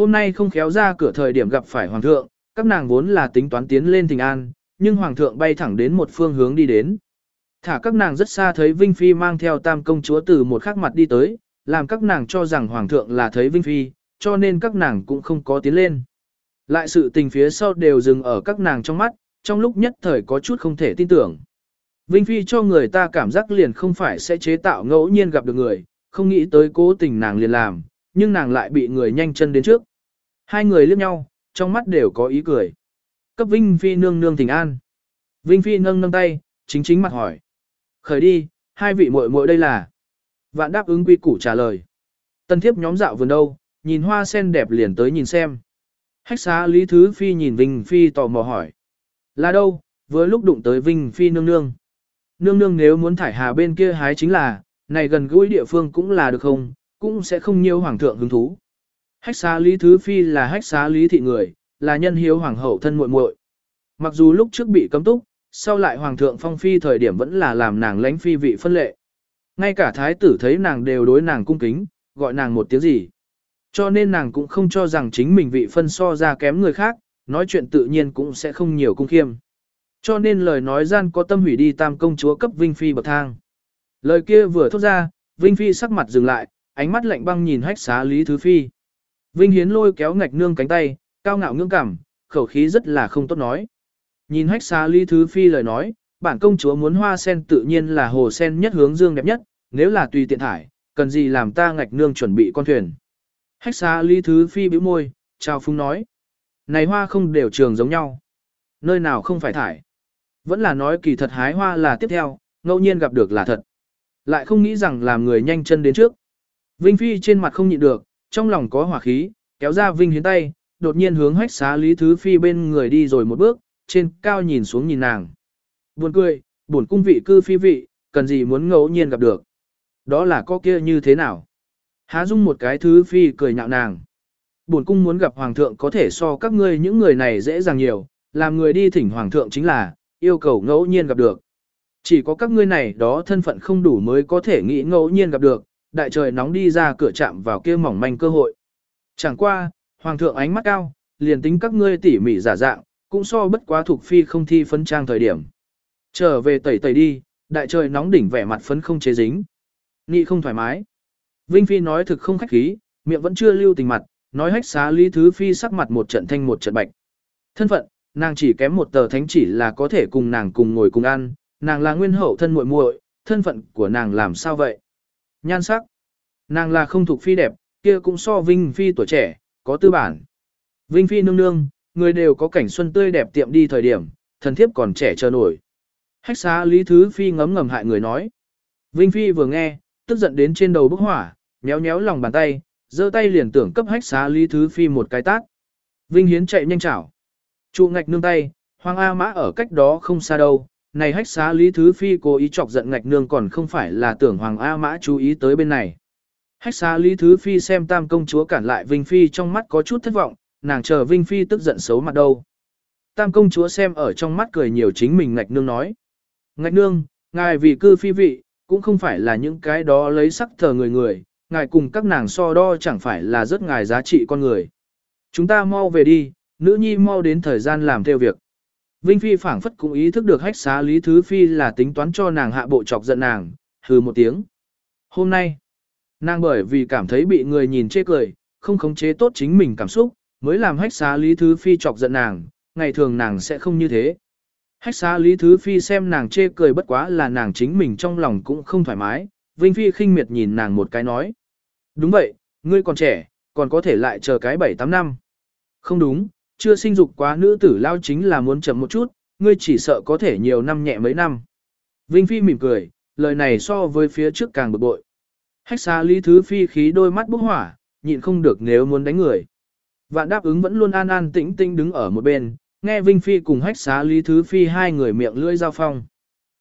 Hôm nay không khéo ra cửa thời điểm gặp phải hoàng thượng, các nàng vốn là tính toán tiến lên thình an, nhưng hoàng thượng bay thẳng đến một phương hướng đi đến. Thả các nàng rất xa thấy Vinh Phi mang theo tam công chúa từ một khắc mặt đi tới, làm các nàng cho rằng hoàng thượng là thấy Vinh Phi, cho nên các nàng cũng không có tiến lên. Lại sự tình phía sau đều dừng ở các nàng trong mắt, trong lúc nhất thời có chút không thể tin tưởng. Vinh Phi cho người ta cảm giác liền không phải sẽ chế tạo ngẫu nhiên gặp được người, không nghĩ tới cố tình nàng liền làm, nhưng nàng lại bị người nhanh chân đến trước. Hai người liếc nhau, trong mắt đều có ý cười. Cấp Vinh Phi nương nương thỉnh an. Vinh Phi nâng nâng tay, chính chính mặt hỏi. Khởi đi, hai vị muội muội đây là. Vạn đáp ứng quy củ trả lời. Tân thiếp nhóm dạo vườn đâu, nhìn hoa sen đẹp liền tới nhìn xem. Hách xá Lý Thứ Phi nhìn Vinh Phi tò mò hỏi. Là đâu, vừa lúc đụng tới Vinh Phi nương nương. Nương nương nếu muốn thải hà bên kia hái chính là, này gần gũi địa phương cũng là được không, cũng sẽ không nhiều hoàng thượng hứng thú. Hách xá Lý Thứ Phi là hách xá Lý thị người, là nhân hiếu hoàng hậu thân muội muội. Mặc dù lúc trước bị cấm túc, sau lại hoàng thượng phong phi thời điểm vẫn là làm nàng lãnh phi vị phân lệ. Ngay cả thái tử thấy nàng đều đối nàng cung kính, gọi nàng một tiếng gì. Cho nên nàng cũng không cho rằng chính mình vị phân so ra kém người khác, nói chuyện tự nhiên cũng sẽ không nhiều cung khiêm. Cho nên lời nói gian có tâm hủy đi tam công chúa cấp Vinh Phi bậc thang. Lời kia vừa thốt ra, Vinh Phi sắc mặt dừng lại, ánh mắt lạnh băng nhìn hách xá Lý Thứ Phi. Vinh Hiến lôi kéo ngạch nương cánh tay, cao ngạo ngưỡng cảm, khẩu khí rất là không tốt nói. Nhìn hách xá Ly Thứ Phi lời nói, bản công chúa muốn hoa sen tự nhiên là hồ sen nhất hướng dương đẹp nhất, nếu là tùy tiện thải, cần gì làm ta ngạch nương chuẩn bị con thuyền. Hách xá Ly Thứ Phi bĩu môi, chào phúng nói. Này hoa không đều trường giống nhau. Nơi nào không phải thải. Vẫn là nói kỳ thật hái hoa là tiếp theo, ngẫu nhiên gặp được là thật. Lại không nghĩ rằng làm người nhanh chân đến trước. Vinh Phi trên mặt không nhịn được, trong lòng có hỏa khí, kéo ra Vinh hiến tay, đột nhiên hướng hách xá Lý Thứ Phi bên người đi rồi một bước, trên cao nhìn xuống nhìn nàng. Buồn cười, buồn cung vị cư phi vị, cần gì muốn ngẫu nhiên gặp được. Đó là có kia như thế nào? Há dung một cái thứ phi cười nhạo nàng. Buồn cung muốn gặp hoàng thượng có thể so các ngươi những người này dễ dàng nhiều, làm người đi thỉnh hoàng thượng chính là, yêu cầu ngẫu nhiên gặp được. Chỉ có các ngươi này đó thân phận không đủ mới có thể nghĩ ngẫu nhiên gặp được, đại trời nóng đi ra cửa chạm vào kia mỏng manh cơ hội. Chẳng qua, hoàng thượng ánh mắt cao, liền tính các ngươi tỉ mỉ giả dạng, cũng so bất quá thuộc phi không thi phấn trang thời điểm. Trở về tẩy tẩy đi, đại trời nóng đỉnh vẻ mặt phấn không chế dính. Nghị không thoải mái. Vinh Phi nói thực không khách khí, miệng vẫn chưa lưu tình mặt, nói hách xá Lý Thứ Phi sắc mặt một trận thanh một trận bạch. Thân phận, nàng chỉ kém một tờ thánh chỉ là có thể cùng nàng cùng ngồi cùng ăn, nàng là nguyên hậu thân muội muội, thân phận của nàng làm sao vậy? Nhan sắc, nàng là không thuộc phi đẹp, kia cũng so Vinh Phi tuổi trẻ, có tư bản. Vinh Phi nương nương, người đều có cảnh xuân tươi đẹp tiệm đi thời điểm, thần thiếp còn trẻ chờ nổi. Hách xá Lý Thứ Phi ngấm ngầm hại người nói. Vinh Phi vừa nghe, tức giận đến trên đầu bốc hỏa, nhéo nhéo lòng bàn tay, giơ tay liền tưởng cấp hách xá Lý Thứ Phi một cái tát. Vinh Hiến chạy nhanh chảo. Trụ ngạch nương tay, Hoàng A Mã ở cách đó không xa đâu. Này hách xá Lý Thứ Phi cố ý chọc giận ngạch nương còn không phải là tưởng Hoàng A Mã chú ý tới bên này. Hách xá Lý Thứ Phi xem tam công chúa cản lại Vinh Phi trong mắt có chút thất vọng, nàng chờ Vinh Phi tức giận xấu mặt đâu. Tam công chúa xem ở trong mắt cười nhiều chính mình ngạch nương nói. Ngạch nương, ngài vì cư phi vị, cũng không phải là những cái đó lấy sắc thờ người người, ngài cùng các nàng so đo chẳng phải là rất ngài giá trị con người. Chúng ta mau về đi, nữ nhi mau đến thời gian làm theo việc. Vinh Phi phảng phất cũng ý thức được hách xá Lý Thứ Phi là tính toán cho nàng hạ bộ chọc giận nàng, hừ một tiếng. Hôm nay, nàng bởi vì cảm thấy bị người nhìn chê cười, không khống chế tốt chính mình cảm xúc, mới làm hách xá Lý Thứ Phi chọc giận nàng, ngày thường nàng sẽ không như thế. Hách xá Lý Thứ Phi xem nàng chê cười bất quá là nàng chính mình trong lòng cũng không thoải mái, Vinh Phi khinh miệt nhìn nàng một cái nói. Đúng vậy, ngươi còn trẻ, còn có thể lại chờ cái 7-8 năm. Không đúng, chưa sinh dục quá nữ tử lao chính là muốn chậm một chút, ngươi chỉ sợ có thể nhiều năm nhẹ mấy năm. Vinh Phi mỉm cười, lời này so với phía trước càng bực bội. Hách xa Lý Thứ Phi khí đôi mắt bốc hỏa, nhịn không được nếu muốn đánh người. Vạn đáp ứng vẫn luôn an an tĩnh tĩnh đứng ở một bên, nghe Vinh Phi cùng hách xá Lý Thứ Phi hai người miệng lưỡi giao phong.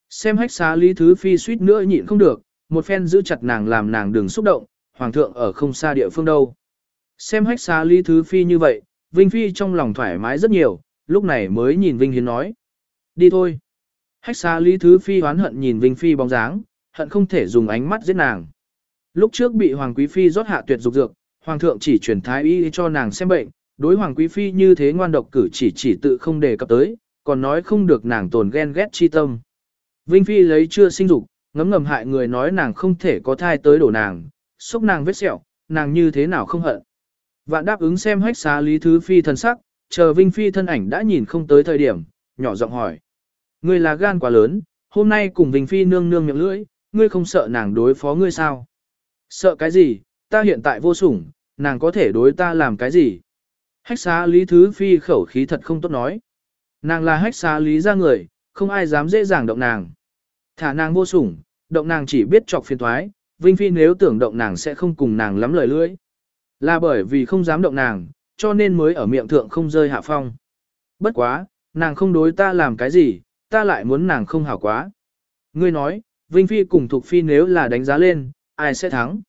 Xem hách xá Lý Thứ Phi suýt nữa nhịn không được, một phen giữ chặt nàng làm nàng đừng xúc động, hoàng thượng ở không xa địa phương đâu. Xem hách xá Lý Thứ Phi như vậy, Vinh Phi trong lòng thoải mái rất nhiều, lúc này mới nhìn Vinh Hiến nói. Đi thôi. Hách xa Lý Thứ Phi hoán hận nhìn Vinh Phi bóng dáng, hận không thể dùng ánh mắt giết nàng. Lúc trước bị Hoàng Quý Phi rót hạ tuyệt dục dược, hoàng thượng chỉ truyền thái y cho nàng xem bệnh, đối hoàng quý phi như thế ngoan độc cử chỉ chỉ tự không đề cập tới, còn nói không được nàng tồn ghen ghét chi tâm. Vinh phi lấy chưa sinh dục, ngấm ngầm hại người nói nàng không thể có thai tới đổ nàng, xúc nàng vết sẹo, nàng như thế nào không hận. Vạn đáp ứng xem hách xá lý thứ phi thân sắc, chờ Vinh phi thân ảnh đã nhìn không tới thời điểm, nhỏ giọng hỏi. Ngươi là gan quá lớn, hôm nay cùng Vinh phi nương nương miệng lưỡi, ngươi không sợ nàng đối phó ngươi sao? Sợ cái gì, ta hiện tại vô sủng, nàng có thể đối ta làm cái gì? Hách xá lý thứ phi khẩu khí thật không tốt nói. Nàng là hách xá lý ra người, không ai dám dễ dàng động nàng. Thả nàng vô sủng, động nàng chỉ biết chọc phiền thoái, Vinh Phi nếu tưởng động nàng sẽ không cùng nàng lắm lời lưỡi. Là bởi vì không dám động nàng, cho nên mới ở miệng thượng không rơi hạ phong. Bất quá, nàng không đối ta làm cái gì, ta lại muốn nàng không hảo quá. Ngươi nói, Vinh Phi cùng Thục Phi nếu là đánh giá lên, ai sẽ thắng?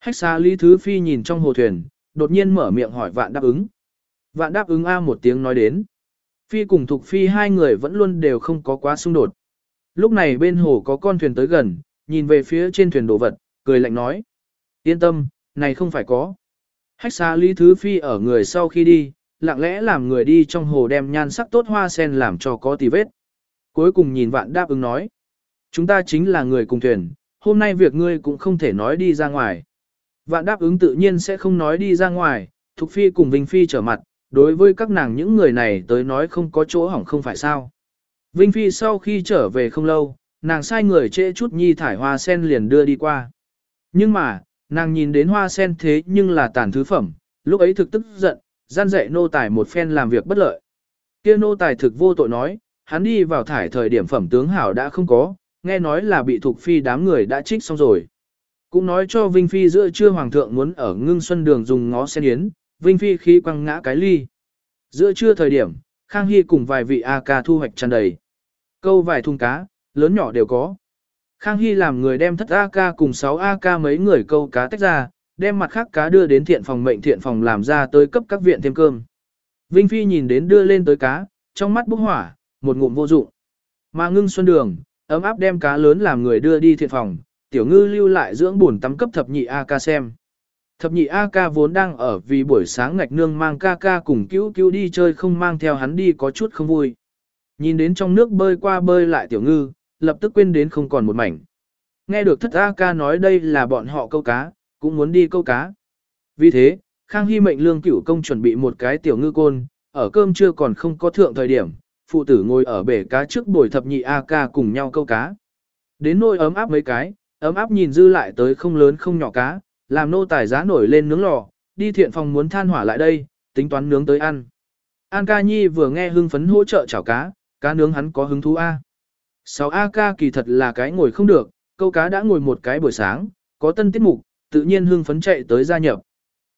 Hách xa Lý Thứ Phi nhìn trong hồ thuyền, đột nhiên mở miệng hỏi vạn đáp ứng. Vạn đáp ứng A một tiếng nói đến. Phi cùng Thục Phi hai người vẫn luôn đều không có quá xung đột. Lúc này bên hồ có con thuyền tới gần, nhìn về phía trên thuyền đồ vật, cười lạnh nói. Yên tâm, này không phải có. Hách xa Lý Thứ Phi ở người sau khi đi, lặng lẽ làm người đi trong hồ đem nhan sắc tốt hoa sen làm cho có tì vết. Cuối cùng nhìn vạn đáp ứng nói. Chúng ta chính là người cùng thuyền, hôm nay việc ngươi cũng không thể nói đi ra ngoài. Vạn đáp ứng tự nhiên sẽ không nói đi ra ngoài, Thục Phi cùng Vinh Phi trở mặt, đối với các nàng những người này tới nói không có chỗ hỏng không phải sao. Vinh Phi sau khi trở về không lâu, nàng sai người trễ chút nhi thải hoa sen liền đưa đi qua. Nhưng mà, nàng nhìn đến hoa sen thế nhưng là tàn thứ phẩm, lúc ấy thực tức giận, gian dạy nô tài một phen làm việc bất lợi. Kia nô tài thực vô tội nói, hắn đi vào thải thời điểm phẩm tướng hảo đã không có, nghe nói là bị thuộc phi đám người đã trích xong rồi. Cũng nói cho Vinh Phi giữa trưa hoàng thượng muốn ở ngưng xuân đường dùng ngó sen yến, Vinh Phi khí quăng ngã cái ly. Giữa trưa thời điểm, Khang Hy cùng vài vị A ca thu hoạch tràn đầy. Câu vài thùng cá, lớn nhỏ đều có. Khang Hy làm người đem thất A ca cùng 6 A ca mấy người câu cá tách ra, đem mặt khác cá đưa đến thiện phòng mệnh thiện phòng làm ra tới cấp các viện thêm cơm. Vinh Phi nhìn đến đưa lên tới cá, trong mắt bốc hỏa, một ngụm vô dụng. Mà ngưng xuân đường, ấm áp đem cá lớn làm người đưa đi thiện phòng, tiểu ngư lưu lại dưỡng buồn tắm cấp thập nhị A ca xem. Thập nhị A ca vốn đang ở vì buổi sáng ngạch nương mang ca ca cùng cứu cứu đi chơi không mang theo hắn đi có chút không vui. Nhìn đến trong nước bơi qua bơi lại tiểu ngư, lập tức quên đến không còn một mảnh. Nghe được thất A ca nói đây là bọn họ câu cá, cũng muốn đi câu cá. Vì thế, Khang Hy mệnh lương cửu công chuẩn bị một cái tiểu ngư côn, ở cơm trưa còn không có thượng thời điểm, phụ tử ngồi ở bể cá trước bồi thập nhị A ca cùng nhau câu cá. Đến nôi ấm áp mấy cái, ấm áp nhìn dư lại tới không lớn không nhỏ cá, làm nô tài giá nổi lên nướng lò, đi thiện phòng muốn than hỏa lại đây, tính toán nướng tới ăn. An ca nhi vừa nghe hưng phấn hỗ trợ chảo cá, cá nướng hắn có hứng thú A. 6 A ca kỳ thật là cái ngồi không được, câu cá đã ngồi một cái buổi sáng, có tân tiết mục, tự nhiên hương phấn chạy tới gia nhập.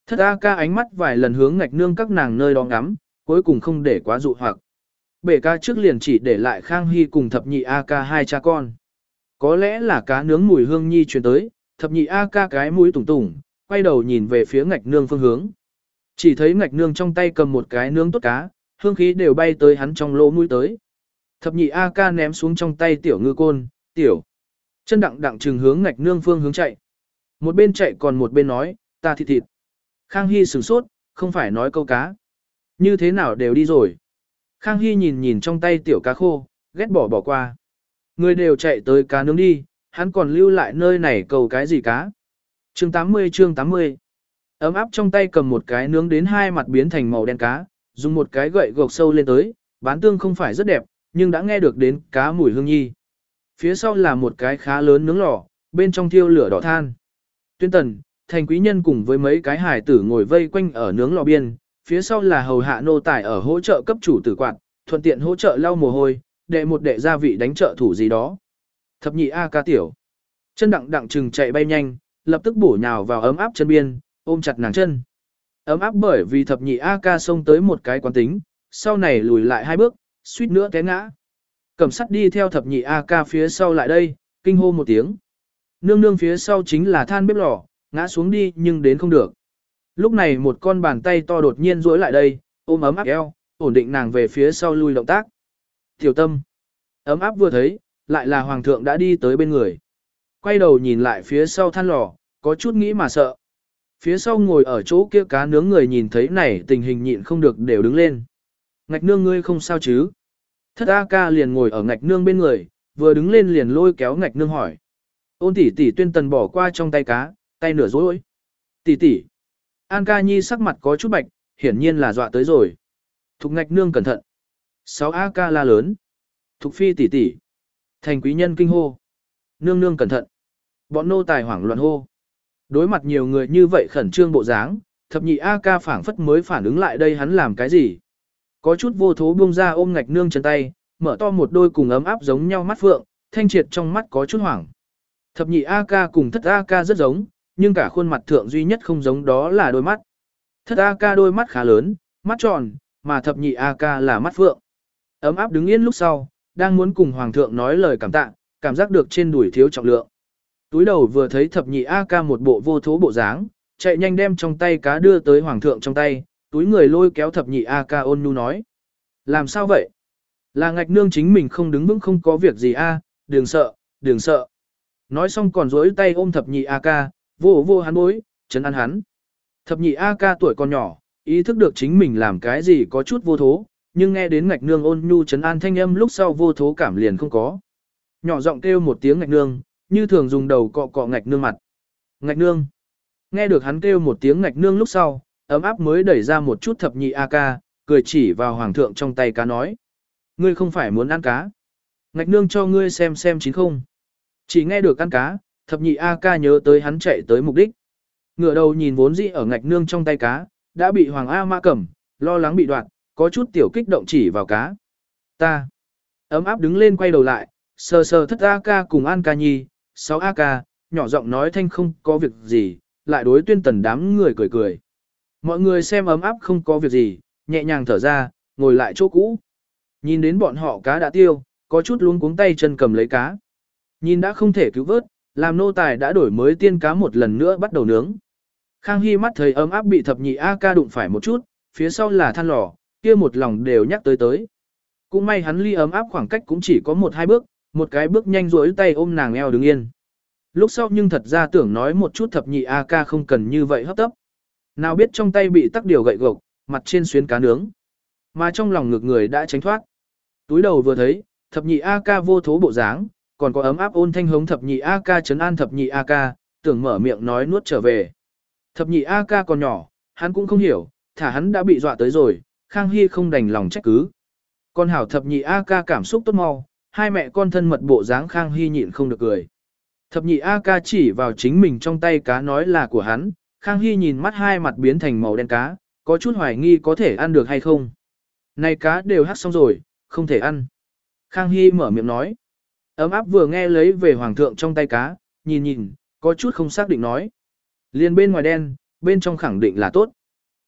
Thất A ca ánh mắt vài lần hướng ngạch nương các nàng nơi đó ngắm, cuối cùng không để quá dụ hoặc. Bể ca trước liền chỉ để lại Khang Hy cùng thập nhị A ca hai cha con. Có lẽ là cá nướng mùi hương nhi truyền tới, thập nhị A ca cái mũi tủng tủng, quay đầu nhìn về phía ngạch nương phương hướng. Chỉ thấy ngạch nương trong tay cầm một cái nướng tốt cá, hương khí đều bay tới hắn trong lỗ mũi tới. Thập nhị A ca ném xuống trong tay tiểu ngư côn, tiểu. Chân đặng đặng trừng hướng ngạch nương phương hướng chạy. Một bên chạy còn một bên nói, ta thịt thịt. Khang Hy sửng sốt, không phải nói câu cá. Như thế nào đều đi rồi. Khang Hy nhìn nhìn trong tay tiểu cá khô, ghét bỏ bỏ qua. Người đều chạy tới cá nướng đi, hắn còn lưu lại nơi này cầu cái gì cá. Chương 80 chương 80 Ấm áp trong tay cầm một cái nướng đến hai mặt biến thành màu đen cá, dùng một cái gậy gộc sâu lên tới, bán tương không phải rất đẹp, nhưng đã nghe được đến cá mùi hương nhi. Phía sau là một cái khá lớn nướng lò, bên trong thiêu lửa đỏ than. Tuyên tần, thành quý nhân cùng với mấy cái hải tử ngồi vây quanh ở nướng lò biên, phía sau là hầu hạ nô tài ở hỗ trợ cấp chủ tử quạt, thuận tiện hỗ trợ lau mồ hôi, đệ một đệ gia vị đánh trợ thủ gì đó. Thập nhị A ca tiểu. Chân đặng đặng trừng chạy bay nhanh, lập tức bổ nhào vào ấm áp chân biên, ôm chặt nàng chân. Ấm áp bởi vì thập nhị A ca xông tới một cái quán tính, sau này lùi lại hai bước, suýt nữa té ngã. Cẩm sắt đi theo thập nhị A ca phía sau lại đây, kinh hô một tiếng. Nương nương phía sau chính là than bếp lò, ngã xuống đi nhưng đến không được. Lúc này một con bàn tay to đột nhiên duỗi lại đây, ôm ấm áp eo, ổn định nàng về phía sau lui động tác. Tiểu tâm. Ấm áp vừa thấy, lại là hoàng thượng đã đi tới bên người. Quay đầu nhìn lại phía sau than lò, có chút nghĩ mà sợ. Phía sau ngồi ở chỗ kia cá nướng người nhìn thấy này tình hình nhịn không được đều đứng lên. Ngạch nương ngươi không sao chứ? Thất A ca liền ngồi ở ngạch nương bên người, vừa đứng lên liền lôi kéo ngạch nương hỏi. Ôn tỷ tỷ tuyên tần bỏ qua trong tay cá, tay nửa dối. Tỷ tỷ. An ca nhi sắc mặt có chút bạch, hiển nhiên là dọa tới rồi. Thục ngạch nương cẩn thận. Sáu A ca la lớn. Thục phi tỷ tỷ. Thành quý nhân kinh hô. Nương nương cẩn thận. Bọn nô tài hoảng loạn hô. Đối mặt nhiều người như vậy khẩn trương bộ dáng, thập nhị A ca phảng phất mới phản ứng lại đây hắn làm cái gì. Có chút vô thố buông ra ôm ngạch nương chân tay, mở to một đôi cùng ấm áp giống nhau mắt phượng, thanh triệt trong mắt có chút hoảng. Thập nhị A ca cùng thất A ca rất giống, nhưng cả khuôn mặt thượng duy nhất không giống đó là đôi mắt. Thất A ca đôi mắt khá lớn, mắt tròn, mà thập nhị A ca là mắt phượng. Ấm áp đứng yên lúc sau, đang muốn cùng hoàng thượng nói lời cảm tạ, cảm giác được trên đùi thiếu trọng lượng. Túi đầu vừa thấy thập nhị A ca một bộ vô thố bộ dáng, chạy nhanh đem trong tay cá đưa tới hoàng thượng trong tay, túi người lôi kéo thập nhị A ca ôn nhu nói. Làm sao vậy? Là ngạch nương chính mình không đứng vững không có việc gì a, đừng sợ, đừng sợ. Nói xong còn dối tay ôm thập nhị A ca, vô vô hắn bối, chấn an hắn. Thập nhị A ca tuổi còn nhỏ, ý thức được chính mình làm cái gì có chút vô thố, nhưng nghe đến ngạch nương ôn nhu chấn an thanh âm lúc sau vô thố cảm liền không có. Nhỏ giọng kêu một tiếng ngạch nương, như thường dùng đầu cọ cọ ngạch nương mặt. Ngạch nương. Nghe được hắn kêu một tiếng ngạch nương lúc sau, ấm áp mới đẩy ra một chút thập nhị A ca, cười chỉ vào hoàng thượng trong tay cá nói. Ngươi không phải muốn ăn cá. Ngạch nương cho ngươi xem xem chín không. Chỉ nghe được ăn cá, thập nhị A ca nhớ tới hắn chạy tới mục đích. Ngựa đầu nhìn vốn dĩ ở ngạch nương trong tay cá, đã bị hoàng A ma cầm, lo lắng bị đoạt, có chút tiểu kích động chỉ vào cá. Ta. Ấm áp đứng lên quay đầu lại, sờ sờ thất A ca cùng An ca nhi, sáu A ca, nhỏ giọng nói thanh không có việc gì, lại đối tuyên tần đám người cười cười. Mọi người xem ấm áp không có việc gì, nhẹ nhàng thở ra, ngồi lại chỗ cũ. Nhìn đến bọn họ cá đã tiêu, có chút luống cuống tay chân cầm lấy cá. Nhìn đã không thể cứu vớt, làm nô tài đã đổi mới tiên cá một lần nữa bắt đầu nướng. Khang Hy mắt thấy ấm áp bị thập nhị A ca đụng phải một chút, phía sau là than lò, kia một lòng đều nhắc tới tới. Cũng may hắn ly ấm áp khoảng cách cũng chỉ có một hai bước, một cái bước nhanh rối tay ôm nàng eo đứng yên. Lúc sau nhưng thật ra tưởng nói một chút thập nhị A ca không cần như vậy hấp tấp. Nào biết trong tay bị tắc điều gậy gộc, mặt trên xuyến cá nướng. Mà trong lòng ngực người đã tránh thoát. Túi đầu vừa thấy, thập nhị A ca vô thố bộ dáng, còn có ấm áp ôn thanh hống thập nhị A ca chấn an thập nhị A ca, tưởng mở miệng nói nuốt trở về. Thập nhị A ca còn nhỏ, hắn cũng không hiểu, thả hắn đã bị dọa tới rồi, Khang Hy không đành lòng trách cứ. Con hảo thập nhị A ca cảm xúc tốt mau, hai mẹ con thân mật bộ dáng Khang Hy nhịn không được cười. Thập nhị A ca chỉ vào chính mình trong tay cá nói là của hắn, Khang Hy nhìn mắt hai mặt biến thành màu đen cá, có chút hoài nghi có thể ăn được hay không. Này cá đều hắc xong rồi, không thể ăn. Khang Hy mở miệng nói. Ấm áp vừa nghe lấy về hoàng thượng trong tay cá, nhìn nhìn, có chút không xác định nói. Liên bên ngoài đen, bên trong khẳng định là tốt.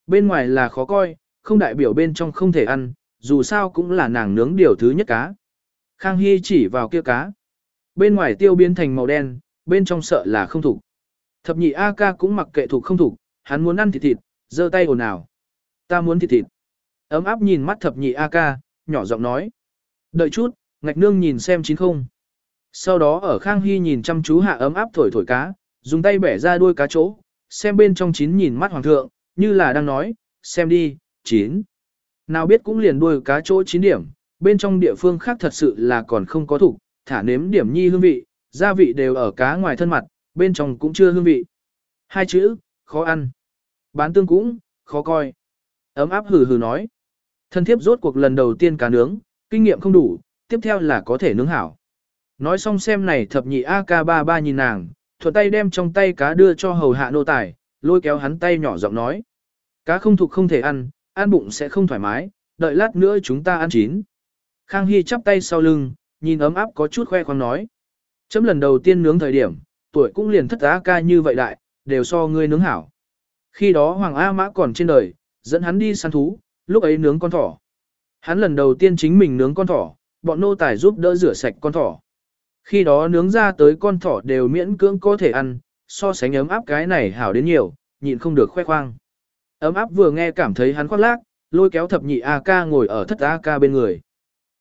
Bên ngoài là khó coi, không đại biểu bên trong không thể ăn, dù sao cũng là nàng nướng điều thứ nhất cá. Khang Hy chỉ vào kia cá. Bên ngoài tiêu biến thành màu đen, bên trong sợ là không thủ. Thập nhị A ca cũng mặc kệ thuộc không thủ, hắn muốn ăn thịt thịt, giơ tay ồn ào. Ta muốn thịt thịt. Ấm áp nhìn mắt thập nhị A ca, nhỏ giọng nói. Đợi chút, ngạch nương nhìn xem chín không. Sau đó ở Khang Hy nhìn chăm chú hạ ấm áp thổi thổi cá, dùng tay bẻ ra đuôi cá chỗ, xem bên trong chín nhìn mắt hoàng thượng, như là đang nói, xem đi, chín. Nào biết cũng liền đuôi cá chỗ chín điểm, bên trong địa phương khác thật sự là còn không có thủ, thả nếm điểm nhi hương vị, gia vị đều ở cá ngoài thân mặt, bên trong cũng chưa hương vị. Hai chữ, khó ăn. Bán tương cũng, khó coi. Ấm áp hừ hừ nói. Thân thiếp rốt cuộc lần đầu tiên cá nướng, kinh nghiệm không đủ, tiếp theo là có thể nướng hảo. Nói xong xem này thập nhị AK33 nhìn nàng, thuận tay đem trong tay cá đưa cho hầu hạ nô tài, lôi kéo hắn tay nhỏ giọng nói. Cá không thuộc không thể ăn, ăn bụng sẽ không thoải mái, đợi lát nữa chúng ta ăn chín. Khang Hy chắp tay sau lưng, nhìn ấm áp có chút khoe khoang nói. Chấm lần đầu tiên nướng thời điểm, tuổi cũng liền thất á ca như vậy đại, đều so ngươi nướng hảo. Khi đó Hoàng A Mã còn trên đời, dẫn hắn đi săn thú, lúc ấy nướng con thỏ. Hắn lần đầu tiên chính mình nướng con thỏ, bọn nô tài giúp đỡ rửa sạch con thỏ. Khi đó nướng ra tới con thỏ đều miễn cưỡng có thể ăn, so sánh ấm áp cái này hảo đến nhiều, nhịn không được khoe khoang. Ấm áp vừa nghe cảm thấy hắn khoác lác, lôi kéo thập nhị A ca ngồi ở thất A ca bên người.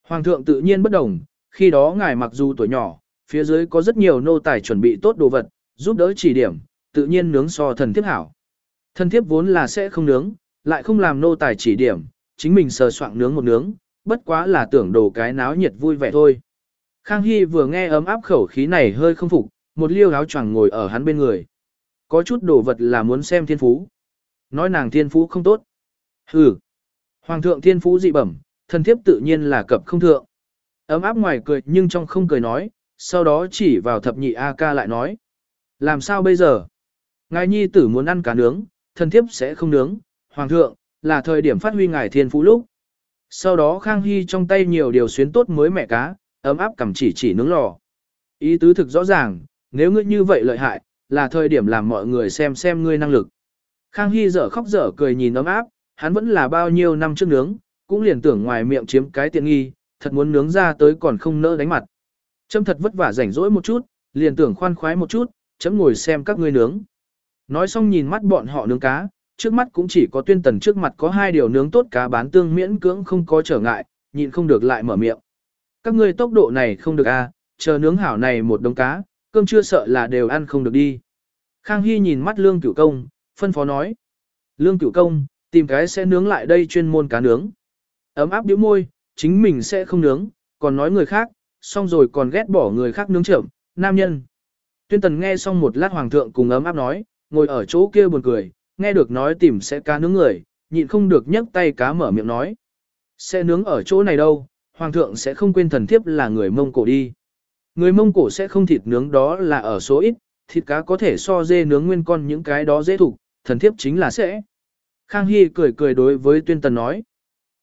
Hoàng thượng tự nhiên bất đồng, khi đó ngài mặc dù tuổi nhỏ, phía dưới có rất nhiều nô tài chuẩn bị tốt đồ vật, giúp đỡ chỉ điểm, tự nhiên nướng so thần thiếp hảo. thần thiếp vốn là sẽ không nướng, lại không làm nô tài chỉ điểm, chính mình sờ soạn nướng một nướng, bất quá là tưởng đồ cái náo nhiệt vui vẻ thôi. Khang Hy vừa nghe ấm áp khẩu khí này hơi không phục, một liêu áo choàng ngồi ở hắn bên người. Có chút đồ vật là muốn xem thiên phú. Nói nàng thiên phú không tốt. Hừ. Hoàng thượng thiên phú dị bẩm, thần thiếp tự nhiên là cập không thượng. Ấm áp ngoài cười nhưng trong không cười nói, sau đó chỉ vào thập nhị A ca lại nói. Làm sao bây giờ? Ngài nhi tử muốn ăn cá nướng, thân thiếp sẽ không nướng. Hoàng thượng, là thời điểm phát huy ngài thiên phú lúc. Sau đó Khang Hy trong tay nhiều điều xuyến tốt mới mẹ cá, ấm áp cầm chỉ chỉ nướng lò. Ý tứ thực rõ ràng, nếu ngươi như vậy lợi hại, là thời điểm làm mọi người xem xem ngươi năng lực. Khang Hy dở khóc dở cười nhìn ấm áp, hắn vẫn là bao nhiêu năm trước nướng, cũng liền tưởng ngoài miệng chiếm cái tiện nghi, thật muốn nướng ra tới còn không nỡ đánh mặt. Chấm thật vất vả rảnh rỗi một chút, liền tưởng khoan khoái một chút, chấm ngồi xem các ngươi nướng. Nói xong nhìn mắt bọn họ nướng cá, trước mắt cũng chỉ có tuyên tần trước mặt có hai điều nướng tốt cá bán tương miễn cưỡng không có trở ngại, nhịn không được lại mở miệng. Các ngươi tốc độ này không được a, à, chờ nướng hảo này một đống cá, cơm chưa sợ là đều ăn không được đi. Khang Hy nhìn mắt Lương Cửu Công, phân phó nói. Lương Cửu Công, tìm cái sẽ nướng lại đây chuyên môn cá nướng. Ấm áp điếu môi, chính mình sẽ không nướng, còn nói người khác, xong rồi còn ghét bỏ người khác nướng trưởng nam nhân. Tuyên tần nghe xong một lát hoàng thượng cùng ấm áp nói, ngồi ở chỗ kia buồn cười, nghe được nói tìm sẽ cá nướng người, nhịn không được nhấc tay cá mở miệng nói. Sẽ nướng ở chỗ này đâu, hoàng thượng sẽ không quên thần thiếp là người mông cổ đi. Người mông cổ sẽ không thịt nướng đó là ở số ít, thịt cá có thể so dê nướng nguyên con những cái đó dễ thủ, thần thiếp chính là sẽ. Khang Hy cười cười đối với tuyên tần nói.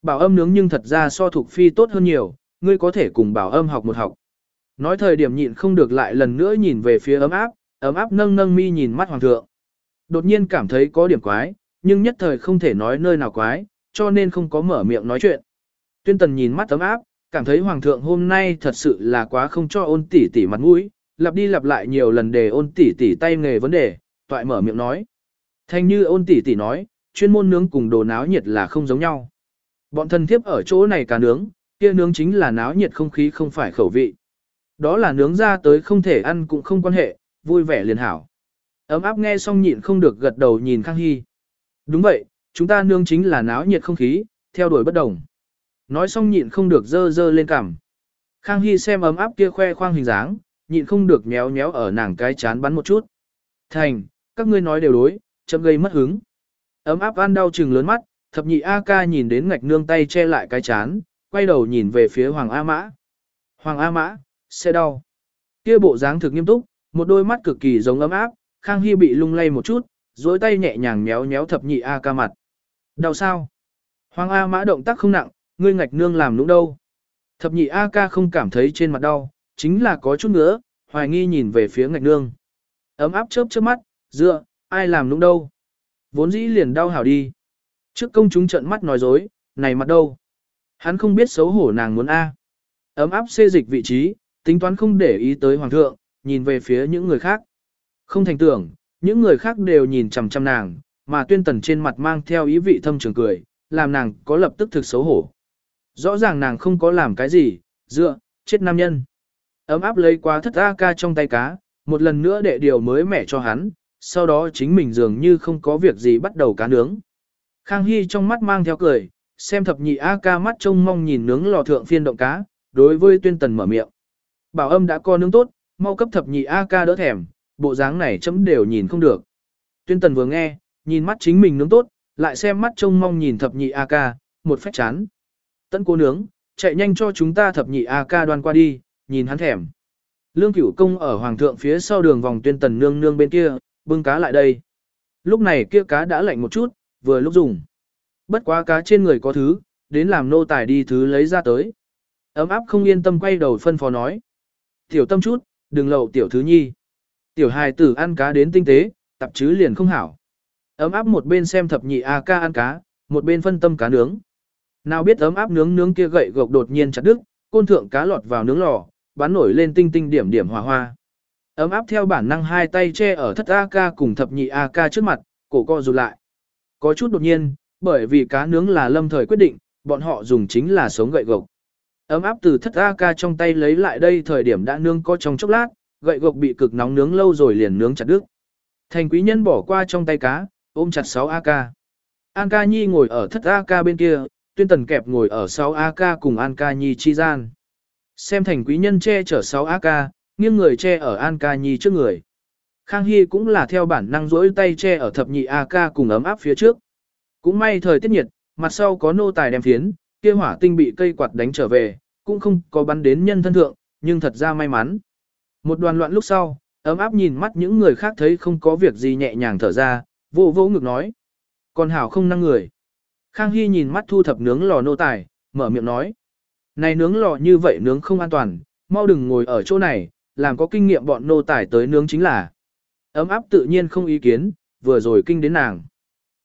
Bảo âm nướng nhưng thật ra so thuộc phi tốt hơn nhiều, ngươi có thể cùng bảo âm học một học. Nói thời điểm nhịn không được lại lần nữa nhìn về phía ấm áp, ấm áp nâng nâng mi nhìn mắt hoàng thượng. Đột nhiên cảm thấy có điểm quái, nhưng nhất thời không thể nói nơi nào quái, cho nên không có mở miệng nói chuyện. Tuyên tần nhìn mắt ấm áp, cảm thấy hoàng thượng hôm nay thật sự là quá không cho ôn tỷ tỷ mặt mũi, lặp đi lặp lại nhiều lần để ôn tỷ tỷ tay nghề vấn đề, toại mở miệng nói. Thanh như ôn tỷ tỷ nói, chuyên môn nướng cùng đồ náo nhiệt là không giống nhau. Bọn thân thiếp ở chỗ này cả nướng, kia nướng chính là náo nhiệt không khí không phải khẩu vị. Đó là nướng ra tới không thể ăn cũng không quan hệ, vui vẻ liền hảo. Ấm áp nghe xong nhịn không được gật đầu nhìn Khang Hy. Đúng vậy, chúng ta nướng chính là náo nhiệt không khí, theo đuổi bất đồng. Nói xong nhịn không được dơ dơ lên cằm. Khang Hy xem ấm áp kia khoe khoang hình dáng, nhịn không được nhéo nhéo ở nàng cái chán bắn một chút. Thành, các ngươi nói đều đối, chậm gây mất hứng. Ấm áp ăn đau chừng lớn mắt, thập nhị A ca nhìn đến ngạch nương tay che lại cái chán, quay đầu nhìn về phía Hoàng A Mã. Hoàng A Mã, sẽ đau. Kia bộ dáng thực nghiêm túc, một đôi mắt cực kỳ giống ấm áp, Khang Hy bị lung lay một chút, duỗi tay nhẹ nhàng méo méo thập nhị A ca mặt. Đau sao? Hoàng A Mã động tác không nặng, ngươi ngạch nương làm nũng đâu. Thập nhị A ca không cảm thấy trên mặt đau, chính là có chút nữa, hoài nghi nhìn về phía ngạch nương. Ấm áp chớp chớp mắt, dựa, ai làm nũng đâu. Vốn dĩ liền đau hảo đi. Trước công chúng trận mắt nói dối, này mặt đâu. Hắn không biết xấu hổ nàng muốn A. Ấm áp xê dịch vị trí, tính toán không để ý tới hoàng thượng, nhìn về phía những người khác. Không thành tưởng, những người khác đều nhìn chằm chằm nàng, mà tuyên tần trên mặt mang theo ý vị thâm trường cười, làm nàng có lập tức thực xấu hổ. Rõ ràng nàng không có làm cái gì, dựa, chết nam nhân. Ấm áp lấy quá thất A ca trong tay cá, một lần nữa đệ điều mới mẻ cho hắn, sau đó chính mình dường như không có việc gì bắt đầu cá nướng. Khang Hy trong mắt mang theo cười, xem thập nhị A ca mắt trông mong nhìn nướng lò thượng phiên động cá, đối với tuyên tần mở miệng. Bảo âm đã co nướng tốt, mau cấp thập nhị A ca đỡ thèm, bộ dáng này chấm đều nhìn không được. Tuyên tần vừa nghe, nhìn mắt chính mình nướng tốt, lại xem mắt trông mong nhìn thập nhị A ca, một phách chán. Tấn cô nướng, chạy nhanh cho chúng ta thập nhị A ca đoan qua đi, nhìn hắn thèm. Lương cửu công ở hoàng thượng phía sau đường vòng tuyên tần nương nương bên kia, bưng cá lại đây. Lúc này kia cá đã lạnh một chút, vừa lúc dùng. Bất quá cá trên người có thứ, đến làm nô tài đi thứ lấy ra tới. Ấm áp không yên tâm quay đầu phân phó nói. Tiểu tâm chút, đừng lậu tiểu thứ nhi. Tiểu hài tử ăn cá đến tinh tế, tập chứ liền không hảo. Ấm áp một bên xem thập nhị A ca ăn cá, một bên phân tâm cá nướng. Nào biết ấm áp nướng nướng kia gậy gộc đột nhiên chặt đứt, côn thượng cá lọt vào nướng lò, bắn nổi lên tinh tinh điểm điểm hòa hoa. Ấm áp theo bản năng hai tay che ở thất A ca cùng thập nhị A ca trước mặt, cổ co rụt lại. Có chút đột nhiên, bởi vì cá nướng là lâm thời quyết định, bọn họ dùng chính là sống gậy gộc. Ấm áp từ thất A ca trong tay lấy lại đây thời điểm đã nướng có trong chốc lát, gậy gộc bị cực nóng nướng lâu rồi liền nướng chặt đứt. Thành quý nhân bỏ qua trong tay cá, ôm chặt 6 ca, An ca nhi ngồi ở thất a ca bên kia, tuyên tần kẹp ngồi ở 6 ca cùng An ca nhi chi gian. Xem thành quý nhân che chở 6 ca, nghiêng người che ở An ca nhi trước người. Khang Hy cũng là theo bản năng rỗi tay che ở thập nhị a ca cùng ấm áp phía trước. Cũng may thời tiết nhiệt, mặt sau có nô tài đem phiến, kia hỏa tinh bị cây quạt đánh trở về, cũng không có bắn đến nhân thân thượng, nhưng thật ra may mắn. Một đoàn loạn lúc sau, ấm áp nhìn mắt những người khác thấy không có việc gì nhẹ nhàng thở ra, vô vô ngực nói. Còn hảo không năng người. Khang Hy nhìn mắt thu thập nướng lò nô tài, mở miệng nói. Này nướng lò như vậy nướng không an toàn, mau đừng ngồi ở chỗ này, làm có kinh nghiệm bọn nô tài tới nướng chính là. Ấm áp tự nhiên không ý kiến, vừa rồi kinh đến nàng.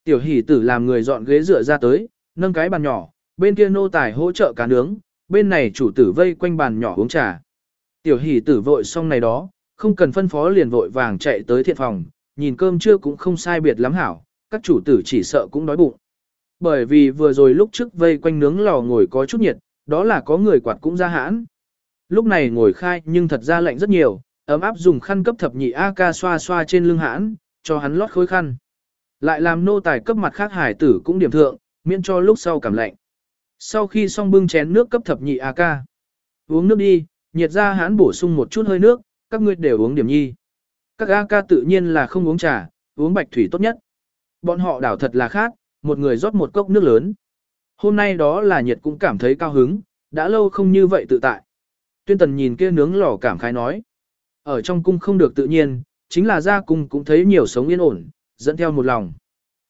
Tiểu hỷ tử làm người dọn ghế dựa ra tới, nâng cái bàn nhỏ, bên kia nô tài hỗ trợ cá nướng, bên này chủ tử vây quanh bàn nhỏ uống trà. Tiểu hỷ tử vội xong này đó, không cần phân phó liền vội vàng chạy tới thiện phòng, nhìn cơm trưa cũng không sai biệt lắm hảo, các chủ tử chỉ sợ cũng đói bụng. Bởi vì vừa rồi lúc trước vây quanh nướng lò ngồi có chút nhiệt, đó là có người quạt cũng ra hãn. Lúc này ngồi khai nhưng thật ra lạnh rất nhiều, ấm áp dùng khăn cấp thập nhị AK xoa xoa trên lưng hãn, cho hắn lót khối khăn. Lại làm nô tài cấp mặt khác hải tử cũng điểm thượng, miễn cho lúc sau cảm lạnh. Sau khi xong bưng chén nước cấp thập nhị a ca Uống nước đi, nhiệt ra hán bổ sung một chút hơi nước, các ngươi đều uống điểm nhi. Các a ca tự nhiên là không uống trà, uống bạch thủy tốt nhất. Bọn họ đảo thật là khác, một người rót một cốc nước lớn. Hôm nay đó là nhiệt cũng cảm thấy cao hứng, đã lâu không như vậy tự tại. Tuyên tần nhìn kia nướng lò cảm khái nói. Ở trong cung không được tự nhiên, chính là ra cung cũng thấy nhiều sống yên ổn, dẫn theo một lòng.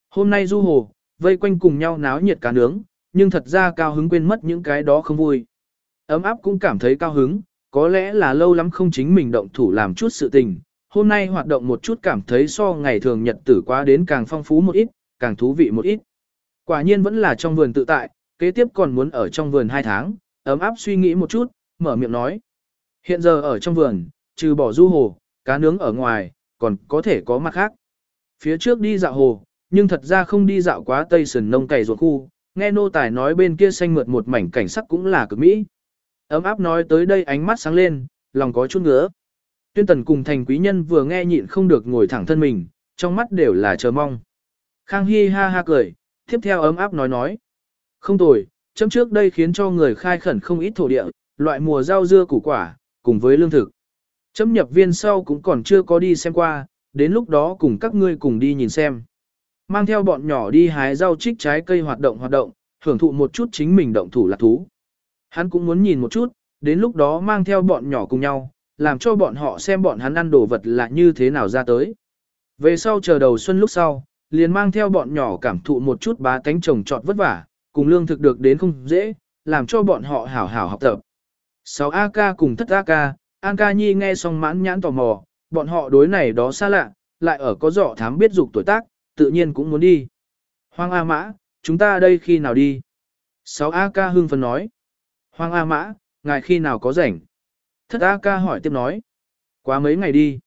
Hôm nay du hồ, vây quanh cùng nhau náo nhiệt cá nướng, nhưng thật ra cao hứng quên mất những cái đó không vui. Ấm áp cũng cảm thấy cao hứng, có lẽ là lâu lắm không chính mình động thủ làm chút sự tình, hôm nay hoạt động một chút cảm thấy so ngày thường nhật tử quá đến càng phong phú một ít, càng thú vị một ít. Quả nhiên vẫn là trong vườn tự tại, kế tiếp còn muốn ở trong vườn hai tháng, ấm áp suy nghĩ một chút, mở miệng nói. Hiện giờ ở trong vườn, trừ bỏ du hồ, cá nướng ở ngoài, còn có thể có mặt khác. Phía trước đi dạo hồ, nhưng thật ra không đi dạo quá tây sườn nông cày ruộng khu, nghe nô tài nói bên kia xanh mượt một mảnh cảnh sắc cũng là cực mỹ. Ấm áp nói tới đây ánh mắt sáng lên, lòng có chút ngứa. Tuyên tần cùng thành quý nhân vừa nghe nhịn không được ngồi thẳng thân mình, trong mắt đều là chờ mong. Khang Hy ha ha cười, tiếp theo ấm áp nói nói. Không tồi, chấm trước đây khiến cho người khai khẩn không ít thổ địa, loại mùa rau dưa củ quả, cùng với lương thực. Chấm nhập viên sau cũng còn chưa có đi xem qua, đến lúc đó cùng các ngươi cùng đi nhìn xem. Mang theo bọn nhỏ đi hái rau trích trái cây hoạt động hoạt động, hưởng thụ một chút chính mình động thủ lạc thú. Hắn cũng muốn nhìn một chút, đến lúc đó mang theo bọn nhỏ cùng nhau, làm cho bọn họ xem bọn hắn ăn đồ vật là như thế nào ra tới. Về sau chờ đầu xuân lúc sau, liền mang theo bọn nhỏ cảm thụ một chút bá tánh trồng trọt vất vả, cùng lương thực được đến không dễ, làm cho bọn họ hảo hảo học tập. 6 AK cùng thất AK, An ca nhi nghe xong mãn nhãn tò mò, bọn họ đối này đó xa lạ, lại ở có dọ thám biết dục tuổi tác, tự nhiên cũng muốn đi. Hoàng A Mã, chúng ta đây khi nào đi? 6 Ca hưng phấn nói. Hoàng A Mã, ngài khi nào có rảnh? Thất A ca hỏi tiếp nói. Quá mấy ngày đi.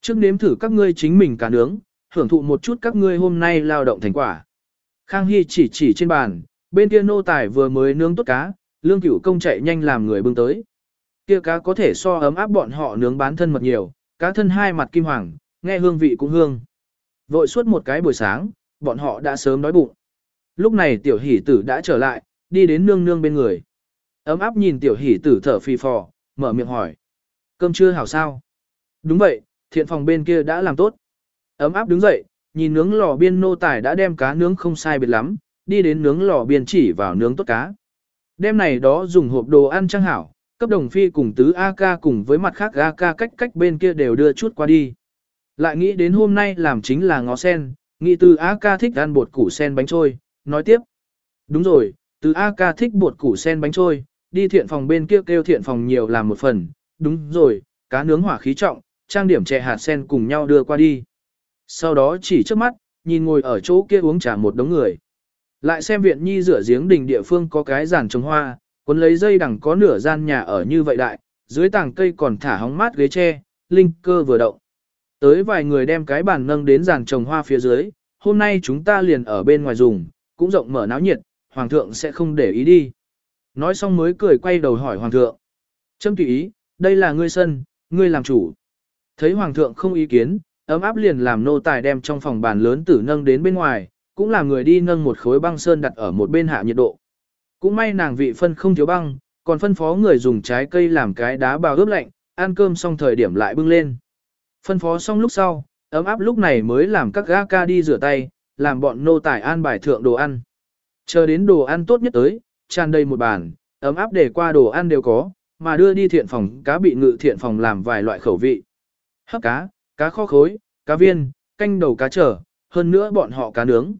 Trước nếm thử các ngươi chính mình cả nướng, hưởng thụ một chút các ngươi hôm nay lao động thành quả. Khang Hy chỉ chỉ trên bàn, bên kia nô tài vừa mới nướng tốt cá, lương cửu công chạy nhanh làm người bưng tới. Kia cá có thể so ấm áp bọn họ nướng bán thân mật nhiều, cá thân hai mặt kim hoàng, nghe hương vị cũng hương. Vội suốt một cái buổi sáng, bọn họ đã sớm đói bụng. Lúc này tiểu hỷ tử đã trở lại, đi đến nương nương bên người. Ấm áp nhìn tiểu hỷ tử thở phì phò, mở miệng hỏi. Cơm chưa hảo sao? Đúng vậy, thiện phòng bên kia đã làm tốt. Ấm áp đứng dậy, nhìn nướng lò biên nô tài đã đem cá nướng không sai biệt lắm, đi đến nướng lò biên chỉ vào nướng tốt cá. Đêm này đó dùng hộp đồ ăn trang hảo, cấp đồng phi cùng tứ AK cùng với mặt khác AK cách cách bên kia đều đưa chút qua đi. Lại nghĩ đến hôm nay làm chính là ngó sen, nghĩ từ AK thích ăn bột củ sen bánh trôi, nói tiếp. Đúng rồi, từ AK thích bột củ sen bánh trôi, đi thiện phòng bên kia kêu, kêu thiện phòng nhiều làm một phần, đúng rồi, cá nướng hỏa khí trọng, trang điểm chè hạt sen cùng nhau đưa qua đi. Sau đó chỉ trước mắt, nhìn ngồi ở chỗ kia uống trà một đống người. Lại xem viện nhi rửa giếng đình địa phương có cái giàn trồng hoa, cuốn lấy dây đằng có nửa gian nhà ở như vậy đại, dưới tảng cây còn thả hóng mát ghế tre, linh cơ vừa động. Tới vài người đem cái bàn nâng đến giàn trồng hoa phía dưới, hôm nay chúng ta liền ở bên ngoài dùng, cũng rộng mở náo nhiệt, hoàng thượng sẽ không để ý đi. Nói xong mới cười quay đầu hỏi hoàng thượng. Trâm tùy ý, đây là ngươi sân, ngươi làm chủ. Thấy hoàng thượng không ý kiến, ấm áp liền làm nô tài đem trong phòng bàn lớn tử nâng đến bên ngoài, cũng là người đi nâng một khối băng sơn đặt ở một bên hạ nhiệt độ. Cũng may nàng vị phân không thiếu băng, còn phân phó người dùng trái cây làm cái đá bào ướp lạnh, ăn cơm xong thời điểm lại bưng lên. Phân phó xong lúc sau, ấm áp lúc này mới làm các gã ca đi rửa tay, làm bọn nô tài an bài thượng đồ ăn. Chờ đến đồ ăn tốt nhất tới, tràn đầy một bàn, ấm áp để qua đồ ăn đều có, mà đưa đi thiện phòng cá bị ngự thiện phòng làm vài loại khẩu vị. Hấp cá, cá kho khối, cá viên, canh đầu cá trở, hơn nữa bọn họ cá nướng.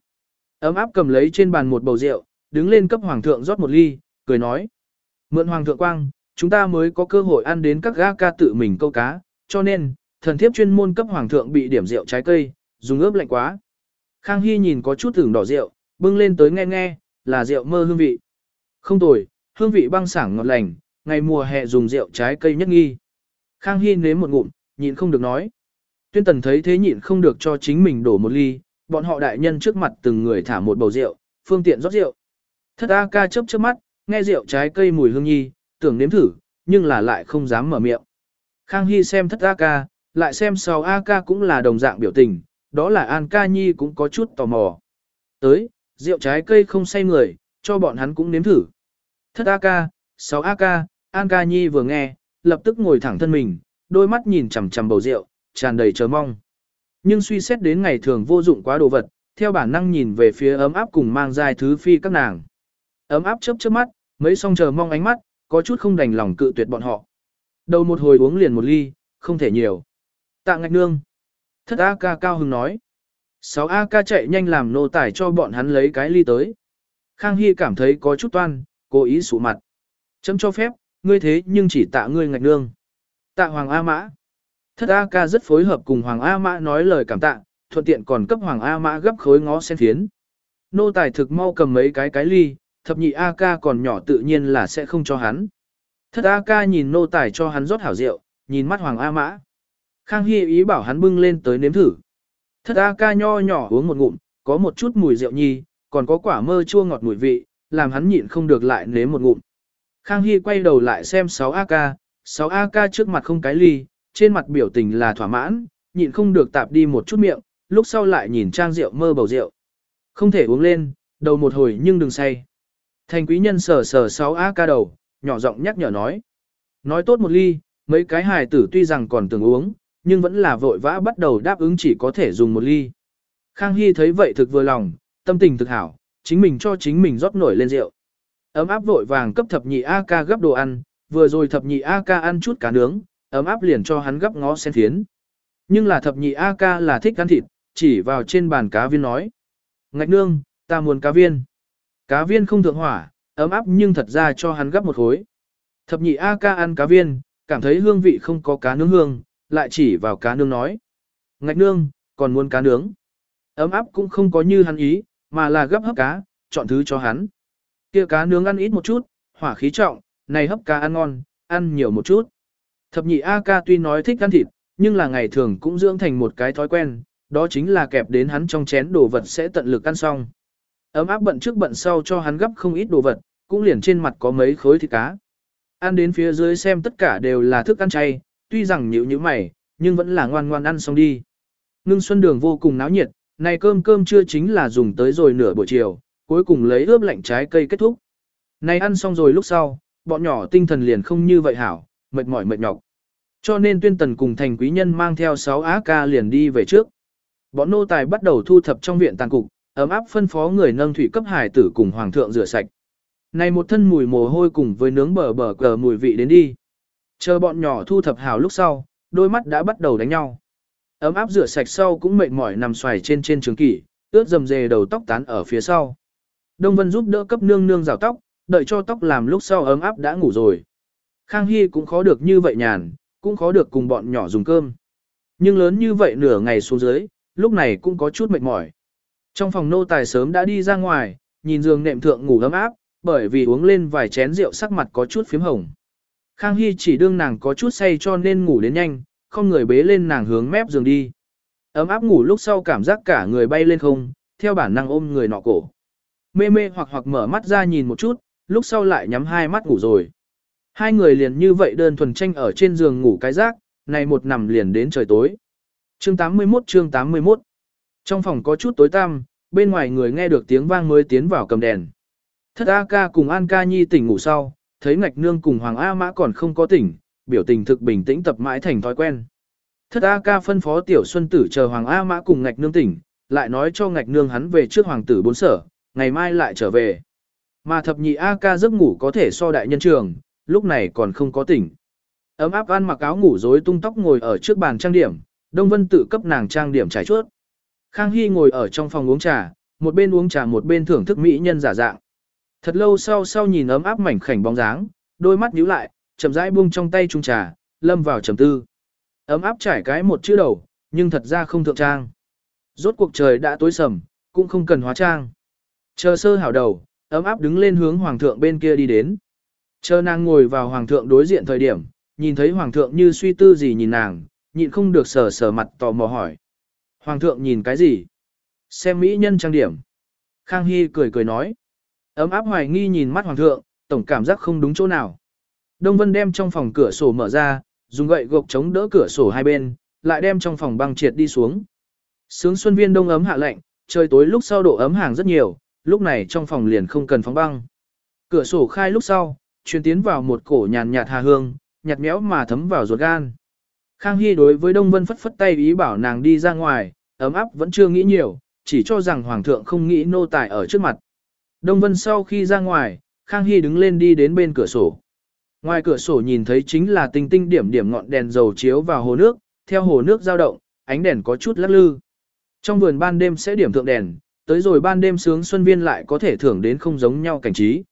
Ấm áp cầm lấy trên bàn một bầu rượu, đứng lên cấp hoàng thượng rót một ly, cười nói. Mượn hoàng thượng quang, chúng ta mới có cơ hội ăn đến các gã ca tự mình câu cá, cho nên, thần thiếp chuyên môn cấp hoàng thượng bị điểm rượu trái cây, dùng ướp lạnh quá. Khang Hy nhìn có chút tưởng đỏ rượu, bưng lên tới nghe nghe, là rượu mơ hương vị. Không tồi, hương vị băng sảng ngọt lành, ngày mùa hè dùng rượu trái cây nhất nghi. Khang Hy nếm một ngụm, nhịn không được nói. Tuyên tần thấy thế nhịn không được cho chính mình đổ một ly, bọn họ đại nhân trước mặt từng người thả một bầu rượu, phương tiện rót rượu. Thất A ca chớp chớp mắt, nghe rượu trái cây mùi hương nhi, tưởng nếm thử, nhưng là lại không dám mở miệng. Khang Hy xem thất A ca, lại xem sau A ca cũng là đồng dạng biểu tình, đó là An ca nhi cũng có chút tò mò. Tới, rượu trái cây không say người, cho bọn hắn cũng nếm thử. Thất A ca, sáu A ca, An ca nhi vừa nghe, lập tức ngồi thẳng thân mình, đôi mắt nhìn chằm chằm bầu rượu, tràn đầy chờ mong. Nhưng suy xét đến ngày thường vô dụng quá đồ vật, theo bản năng nhìn về phía ấm áp cùng mang dài thứ phi các nàng. Ấm áp chớp chớp mắt, mấy song chờ mong ánh mắt, có chút không đành lòng cự tuyệt bọn họ. Đầu một hồi uống liền một ly, không thể nhiều. Tạ ngạch nương. Thất A ca cao hứng nói. Sáu A ca chạy nhanh làm nô tải cho bọn hắn lấy cái ly tới. Khang Hy cảm thấy có chút toan, cố ý sụ mặt. Chấm cho phép, ngươi thế nhưng chỉ tạ ngươi ngạch nương. Tạ Hoàng A Mã. Thất A ca rất phối hợp cùng Hoàng A Mã nói lời cảm tạ, thuận tiện còn cấp Hoàng A Mã gấp khối ngó sen phiến. Nô tài thực mau cầm mấy cái cái ly, thập nhị A ca còn nhỏ tự nhiên là sẽ không cho hắn. Thất A ca nhìn nô tài cho hắn rót hảo rượu, nhìn mắt Hoàng A Mã. Khang Hy ý bảo hắn bưng lên tới nếm thử. Thất A ca nho nhỏ uống một ngụm, có một chút mùi rượu nhi, còn có quả mơ chua ngọt mùi vị, làm hắn nhịn không được lại nếm một ngụm. Khang Hy quay đầu lại xem 6 A ca, 6 A ca trước mặt không cái ly, trên mặt biểu tình là thỏa mãn, nhịn không được tạp đi một chút miệng, lúc sau lại nhìn trang rượu mơ bầu rượu. Không thể uống lên, đầu một hồi nhưng đừng say. Thành quý nhân sờ sờ 6 A ca đầu, nhỏ giọng nhắc nhở nói. Nói tốt một ly, mấy cái hài tử tuy rằng còn tưởng uống, nhưng vẫn là vội vã bắt đầu đáp ứng chỉ có thể dùng một ly. Khang Hy thấy vậy thực vừa lòng, tâm tình thực hảo, chính mình cho chính mình rót nổi lên rượu. Ấm áp vội vàng cấp thập nhị A ca gấp đồ ăn, vừa rồi thập nhị A ca ăn chút cá nướng, ấm áp liền cho hắn gấp ngó sen thiến. Nhưng là thập nhị A ca là thích ăn thịt, chỉ vào trên bàn cá viên nói. Ngạch nương, ta muốn cá viên. Cá viên không thượng hỏa, ấm áp nhưng thật ra cho hắn gấp một khối. Thập nhị A ca ăn cá viên, cảm thấy hương vị không có cá nướng hương, lại chỉ vào cá nướng nói. Ngạch nương, còn muốn cá nướng. Ấm áp cũng không có như hắn ý, mà là gấp hấp cá, chọn thứ cho hắn. Kia cá nướng ăn ít một chút, hỏa khí trọng, này hấp cá ăn ngon, ăn nhiều một chút. Thập nhị A ca tuy nói thích ăn thịt, nhưng là ngày thường cũng dưỡng thành một cái thói quen, đó chính là kẹp đến hắn trong chén đồ vật sẽ tận lực ăn xong. Ấm áp bận trước bận sau cho hắn gấp không ít đồ vật, cũng liền trên mặt có mấy khối thịt cá. Ăn đến phía dưới xem tất cả đều là thức ăn chay, tuy rằng nhịu như mày, nhưng vẫn là ngoan ngoan ăn xong đi. Ngưng xuân đường vô cùng náo nhiệt, này cơm cơm chưa chính là dùng tới rồi nửa buổi chiều, cuối cùng lấy ướp lạnh trái cây kết thúc. Này ăn xong rồi lúc sau, bọn nhỏ tinh thần liền không như vậy hảo, mệt mỏi mệt nhọc. Cho nên tuyên tần cùng thành quý nhân mang theo 6 á ca liền đi về trước. Bọn nô tài bắt đầu thu thập trong viện tàn cục, ấm áp phân phó người nâng thủy cấp hải tử cùng hoàng thượng rửa sạch. Này một thân mùi mồ hôi cùng với nướng bờ bờ cờ mùi vị đến đi. Chờ bọn nhỏ thu thập hào lúc sau, đôi mắt đã bắt đầu đánh nhau. Ấm áp rửa sạch sau cũng mệt mỏi nằm xoài trên trên trường kỷ, ướt dầm dề đầu tóc tán ở phía sau. Đông Vân giúp đỡ cấp nương nương rào tóc, đợi cho tóc làm lúc sau ấm áp đã ngủ rồi. Khang Hy cũng khó được như vậy nhàn, cũng khó được cùng bọn nhỏ dùng cơm. Nhưng lớn như vậy nửa ngày xuống dưới, lúc này cũng có chút mệt mỏi. Trong phòng nô tài sớm đã đi ra ngoài, nhìn giường nệm thượng ngủ ấm áp, bởi vì uống lên vài chén rượu sắc mặt có chút phím hồng. Khang Hy chỉ đương nàng có chút say cho nên ngủ đến nhanh, không người bế lên nàng hướng mép giường đi. Ấm áp ngủ lúc sau cảm giác cả người bay lên không, theo bản năng ôm người nọ cổ. Mê mê hoặc hoặc mở mắt ra nhìn một chút, lúc sau lại nhắm hai mắt ngủ rồi. Hai người liền như vậy đơn thuần tranh ở trên giường ngủ cái rác, này một nằm liền đến trời tối. Chương 81 chương 81 trong phòng có chút tối tăm, bên ngoài người nghe được tiếng vang mới tiến vào cầm đèn. Thất A ca cùng An ca nhi tỉnh ngủ sau, thấy ngạch nương cùng Hoàng A mã còn không có tỉnh, biểu tình thực bình tĩnh tập mãi thành thói quen. Thất A ca phân phó tiểu xuân tử chờ Hoàng A mã cùng ngạch nương tỉnh, lại nói cho ngạch nương hắn về trước hoàng tử bốn sở, ngày mai lại trở về. Mà thập nhị A ca giấc ngủ có thể so đại nhân trường, lúc này còn không có tỉnh. Ấm áp ăn mặc áo ngủ rối tung tóc ngồi ở trước bàn trang điểm, Đông Vân tự cấp nàng trang điểm trải chuốt. Khang Hy ngồi ở trong phòng uống trà, một bên uống trà một bên thưởng thức mỹ nhân giả dạng. Thật lâu sau sau nhìn ấm áp mảnh khảnh bóng dáng, đôi mắt nhíu lại, chậm rãi buông trong tay chung trà, lâm vào trầm tư. Ấm áp trải cái một chữ đầu, nhưng thật ra không thượng trang. Rốt cuộc trời đã tối sầm, cũng không cần hóa trang. Chờ sơ hảo đầu, ấm áp đứng lên hướng hoàng thượng bên kia đi đến. Chờ nàng ngồi vào hoàng thượng đối diện thời điểm, nhìn thấy hoàng thượng như suy tư gì nhìn nàng, nhịn không được sờ sờ mặt tò mò hỏi. Hoàng thượng nhìn cái gì? Xem mỹ nhân trang điểm. Khang Hy cười cười nói. Ấm áp hoài nghi nhìn mắt hoàng thượng, tổng cảm giác không đúng chỗ nào. Đông Vân đem trong phòng cửa sổ mở ra, dùng gậy gộc chống đỡ cửa sổ hai bên, lại đem trong phòng băng triệt đi xuống. Sướng xuân viên đông ấm hạ lạnh, trời tối lúc sau độ ấm hàng rất nhiều, lúc này trong phòng liền không cần phóng băng. Cửa sổ khai lúc sau, truyền tiến vào một cổ nhàn nhạt hà hương, nhạt méo mà thấm vào ruột gan. Khang Hy đối với Đông Vân phất phất tay ý bảo nàng đi ra ngoài, ấm áp vẫn chưa nghĩ nhiều, chỉ cho rằng Hoàng thượng không nghĩ nô tài ở trước mặt. Đông Vân sau khi ra ngoài, Khang Hy đứng lên đi đến bên cửa sổ. Ngoài cửa sổ nhìn thấy chính là tinh tinh điểm điểm ngọn đèn dầu chiếu vào hồ nước, theo hồ nước dao động, ánh đèn có chút lắc lư. Trong vườn ban đêm sẽ điểm thượng đèn, tới rồi ban đêm sướng xuân viên lại có thể thưởng đến không giống nhau cảnh trí.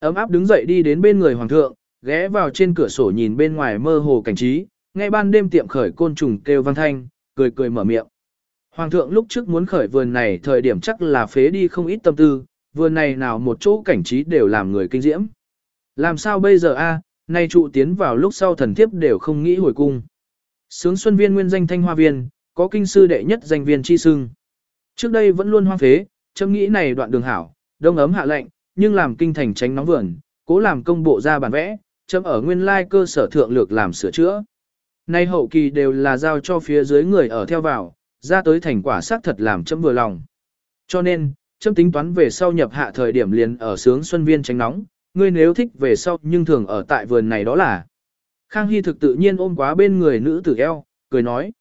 Ấm áp đứng dậy đi đến bên người hoàng thượng, ghé vào trên cửa sổ nhìn bên ngoài mơ hồ cảnh trí, ngay ban đêm tiệm khởi côn trùng kêu vang thanh, cười cười mở miệng. Hoàng thượng lúc trước muốn khởi vườn này thời điểm chắc là phế đi không ít tâm tư, vườn này nào một chỗ cảnh trí đều làm người kinh diễm. Làm sao bây giờ a? nay trụ tiến vào lúc sau thần thiếp đều không nghĩ hồi cung. Sướng Xuân Viên nguyên danh Thanh Hoa Viên, có kinh sư đệ nhất danh viên chi sưng. Trước đây vẫn luôn hoang phế, châm nghĩ này đoạn đường hảo, đông ấm hạ lạnh, nhưng làm kinh thành tránh nóng vườn, cố làm công bộ ra bản vẽ, châm ở nguyên lai cơ sở thượng lược làm sửa chữa. Nay hậu kỳ đều là giao cho phía dưới người ở theo vào, ra tới thành quả xác thật làm chấm vừa lòng. Cho nên, chấm tính toán về sau nhập hạ thời điểm liền ở sướng xuân viên tránh nóng, ngươi nếu thích về sau nhưng thường ở tại vườn này đó là. Khang Hy thực tự nhiên ôm quá bên người nữ tử eo, cười nói.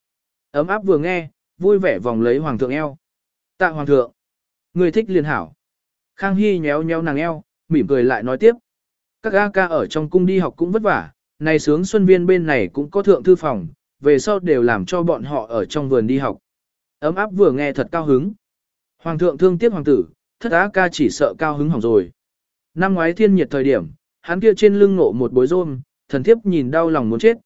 Ấm áp vừa nghe, vui vẻ vòng lấy hoàng thượng eo. Tạ hoàng thượng. Ngươi thích liền hảo. Khang Hy nhéo nhéo nàng eo, mỉm cười lại nói tiếp. Các A ca ở trong cung đi học cũng vất vả, này sướng xuân viên bên này cũng có thượng thư phòng, về sau đều làm cho bọn họ ở trong vườn đi học. Ấm áp vừa nghe thật cao hứng. Hoàng thượng thương tiếc hoàng tử, thất á ca chỉ sợ cao hứng hỏng rồi. Năm ngoái thiên nhiệt thời điểm, hắn kia trên lưng nộ một bối rôm, thần thiếp nhìn đau lòng muốn chết.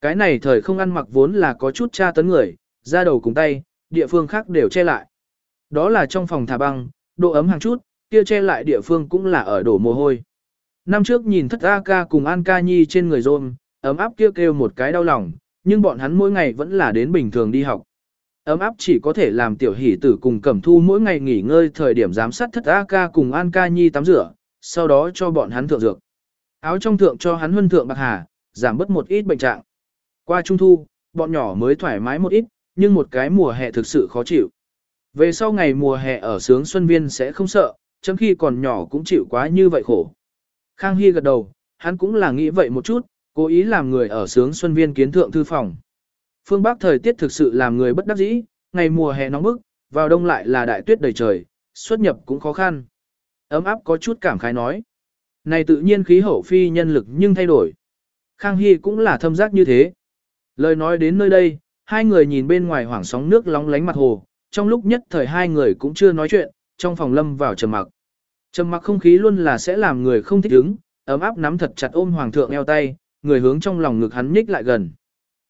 Cái này thời không ăn mặc vốn là có chút tra tấn người, ra đầu cùng tay, địa phương khác đều che lại. Đó là trong phòng thả băng, độ ấm hàng chút, kia che lại địa phương cũng là ở đổ mồ hôi. Năm trước nhìn thất A ca cùng An ca nhi trên người rôm, ấm áp kia kêu, kêu một cái đau lòng, nhưng bọn hắn mỗi ngày vẫn là đến bình thường đi học. Ấm áp chỉ có thể làm tiểu hỷ tử cùng cẩm thu mỗi ngày nghỉ ngơi thời điểm giám sát thất A ca cùng An ca nhi tắm rửa, sau đó cho bọn hắn thượng dược. Áo trong thượng cho hắn huân thượng bạc hà, giảm bớt một ít bệnh trạng. Qua trung thu, bọn nhỏ mới thoải mái một ít, nhưng một cái mùa hè thực sự khó chịu. Về sau ngày mùa hè ở sướng xuân viên sẽ không sợ, trong khi còn nhỏ cũng chịu quá như vậy khổ. Khang Hy gật đầu, hắn cũng là nghĩ vậy một chút, cố ý làm người ở sướng xuân viên kiến thượng thư phòng. Phương Bắc thời tiết thực sự làm người bất đắc dĩ, ngày mùa hè nóng bức, vào đông lại là đại tuyết đầy trời, xuất nhập cũng khó khăn. Ấm áp có chút cảm khái nói. Này tự nhiên khí hậu phi nhân lực nhưng thay đổi. Khang Hy cũng là thâm giác như thế. Lời nói đến nơi đây, hai người nhìn bên ngoài hoảng sóng nước lóng lánh mặt hồ, trong lúc nhất thời hai người cũng chưa nói chuyện, trong phòng lâm vào trầm mặc. Trầm mặc không khí luôn là sẽ làm người không thích ứng, ấm áp nắm thật chặt ôm hoàng thượng eo tay, người hướng trong lòng ngực hắn nhích lại gần.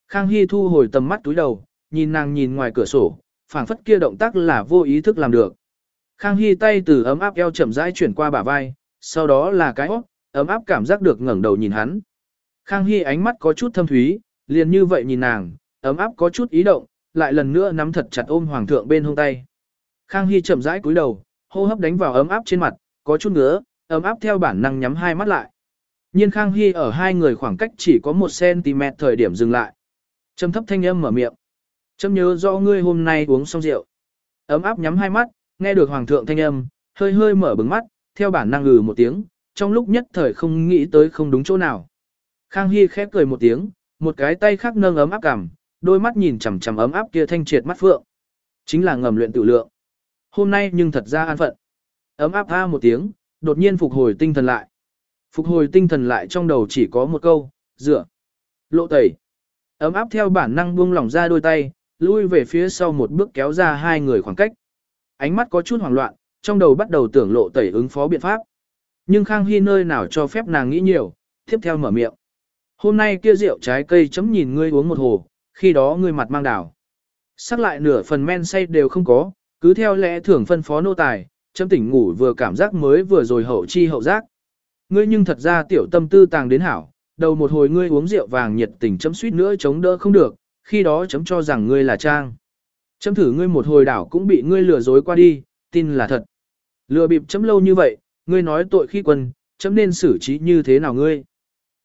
Khang Hy thu hồi tầm mắt túi đầu, nhìn nàng nhìn ngoài cửa sổ, phảng phất kia động tác là vô ý thức làm được. Khang Hy tay từ ấm áp eo chậm rãi chuyển qua bả vai, sau đó là cái óc, ấm áp cảm giác được ngẩng đầu nhìn hắn. Khang Hy ánh mắt có chút thâm thúy, liền như vậy nhìn nàng, ấm áp có chút ý động, lại lần nữa nắm thật chặt ôm hoàng thượng bên hông tay. Khang Hy chậm rãi cúi đầu, hô hấp đánh vào ấm áp trên mặt, có chút nữa, ấm áp theo bản năng nhắm hai mắt lại. Nhiên Khang Hy ở hai người khoảng cách chỉ có một cm thời điểm dừng lại. Trầm thấp thanh âm mở miệng. trầm nhớ rõ ngươi hôm nay uống xong rượu. Ấm áp nhắm hai mắt, nghe được hoàng thượng thanh âm, hơi hơi mở bừng mắt, theo bản năng ngừ một tiếng, trong lúc nhất thời không nghĩ tới không đúng chỗ nào. Khang Hy khép cười một tiếng, một cái tay khác nâng ấm áp cằm, đôi mắt nhìn chằm chằm ấm áp kia thanh triệt mắt phượng. Chính là ngầm luyện tự lượng. Hôm nay nhưng thật ra an phận. Ấm áp a một tiếng, đột nhiên phục hồi tinh thần lại. Phục hồi tinh thần lại trong đầu chỉ có một câu, dựa. Lộ tẩy. Ấm áp theo bản năng buông lỏng ra đôi tay, lui về phía sau một bước kéo ra hai người khoảng cách. Ánh mắt có chút hoảng loạn, trong đầu bắt đầu tưởng lộ tẩy ứng phó biện pháp. Nhưng Khang Hy nơi nào cho phép nàng nghĩ nhiều, tiếp theo mở miệng. Hôm nay kia rượu trái cây chấm nhìn ngươi uống một hồ, khi đó ngươi mặt mang đảo. Sắc lại nửa phần men say đều không có, cứ theo lẽ thưởng phân phó nô tài, chấm tỉnh ngủ vừa cảm giác mới vừa rồi hậu chi hậu giác. Ngươi nhưng thật ra tiểu tâm tư tàng đến hảo, đầu một hồi ngươi uống rượu vàng nhiệt tình chấm suýt nữa chống đỡ không được, khi đó chấm cho rằng ngươi là trang. Chấm thử ngươi một hồi đảo cũng bị ngươi lừa dối qua đi, tin là thật. Lừa bịp chấm lâu như vậy, ngươi nói tội khi quân, chấm nên xử trí như thế nào ngươi.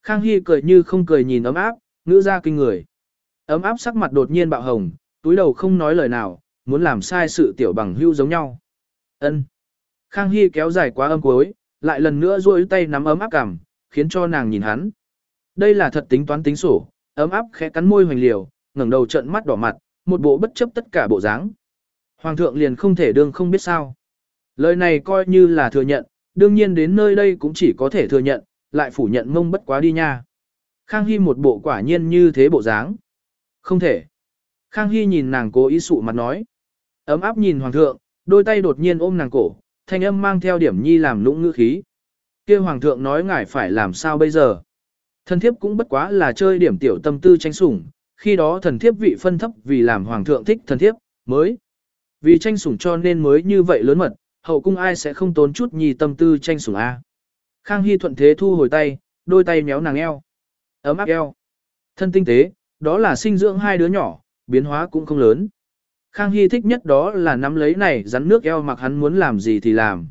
Khang Hy cười như không cười nhìn ấm áp, ngữ ra kinh người. Ấm áp sắc mặt đột nhiên bạo hồng, túi đầu không nói lời nào, muốn làm sai sự tiểu bằng hưu giống nhau. Ân. Khang Hy kéo dài quá âm cuối, lại lần nữa duỗi tay nắm ấm áp cằm, khiến cho nàng nhìn hắn. Đây là thật tính toán tính sổ, ấm áp khẽ cắn môi hoành liều, ngẩng đầu trợn mắt đỏ mặt, một bộ bất chấp tất cả bộ dáng. Hoàng thượng liền không thể đương không biết sao. Lời này coi như là thừa nhận, đương nhiên đến nơi đây cũng chỉ có thể thừa nhận, lại phủ nhận mông bất quá đi nha. Khang Hy một bộ quả nhiên như thế bộ dáng. Không thể. Khang Hy nhìn nàng cố ý sụ mặt nói. Ấm áp nhìn hoàng thượng, đôi tay đột nhiên ôm nàng cổ, thanh âm mang theo điểm nhi làm lũng ngữ khí. kia hoàng thượng nói ngài phải làm sao bây giờ. Thần thiếp cũng bất quá là chơi điểm tiểu tâm tư tranh sủng, khi đó thần thiếp vị phân thấp vì làm hoàng thượng thích thần thiếp, mới. Vì tranh sủng cho nên mới như vậy lớn mật, hậu cung ai sẽ không tốn chút nhì tâm tư tranh sủng A. Khang Hy thuận thế thu hồi tay, đôi tay méo nàng eo. Ấm áp eo. Thân tinh tế, đó là sinh dưỡng hai đứa nhỏ, biến hóa cũng không lớn. Khang Hy thích nhất đó là nắm lấy này rắn nước eo mặc hắn muốn làm gì thì làm.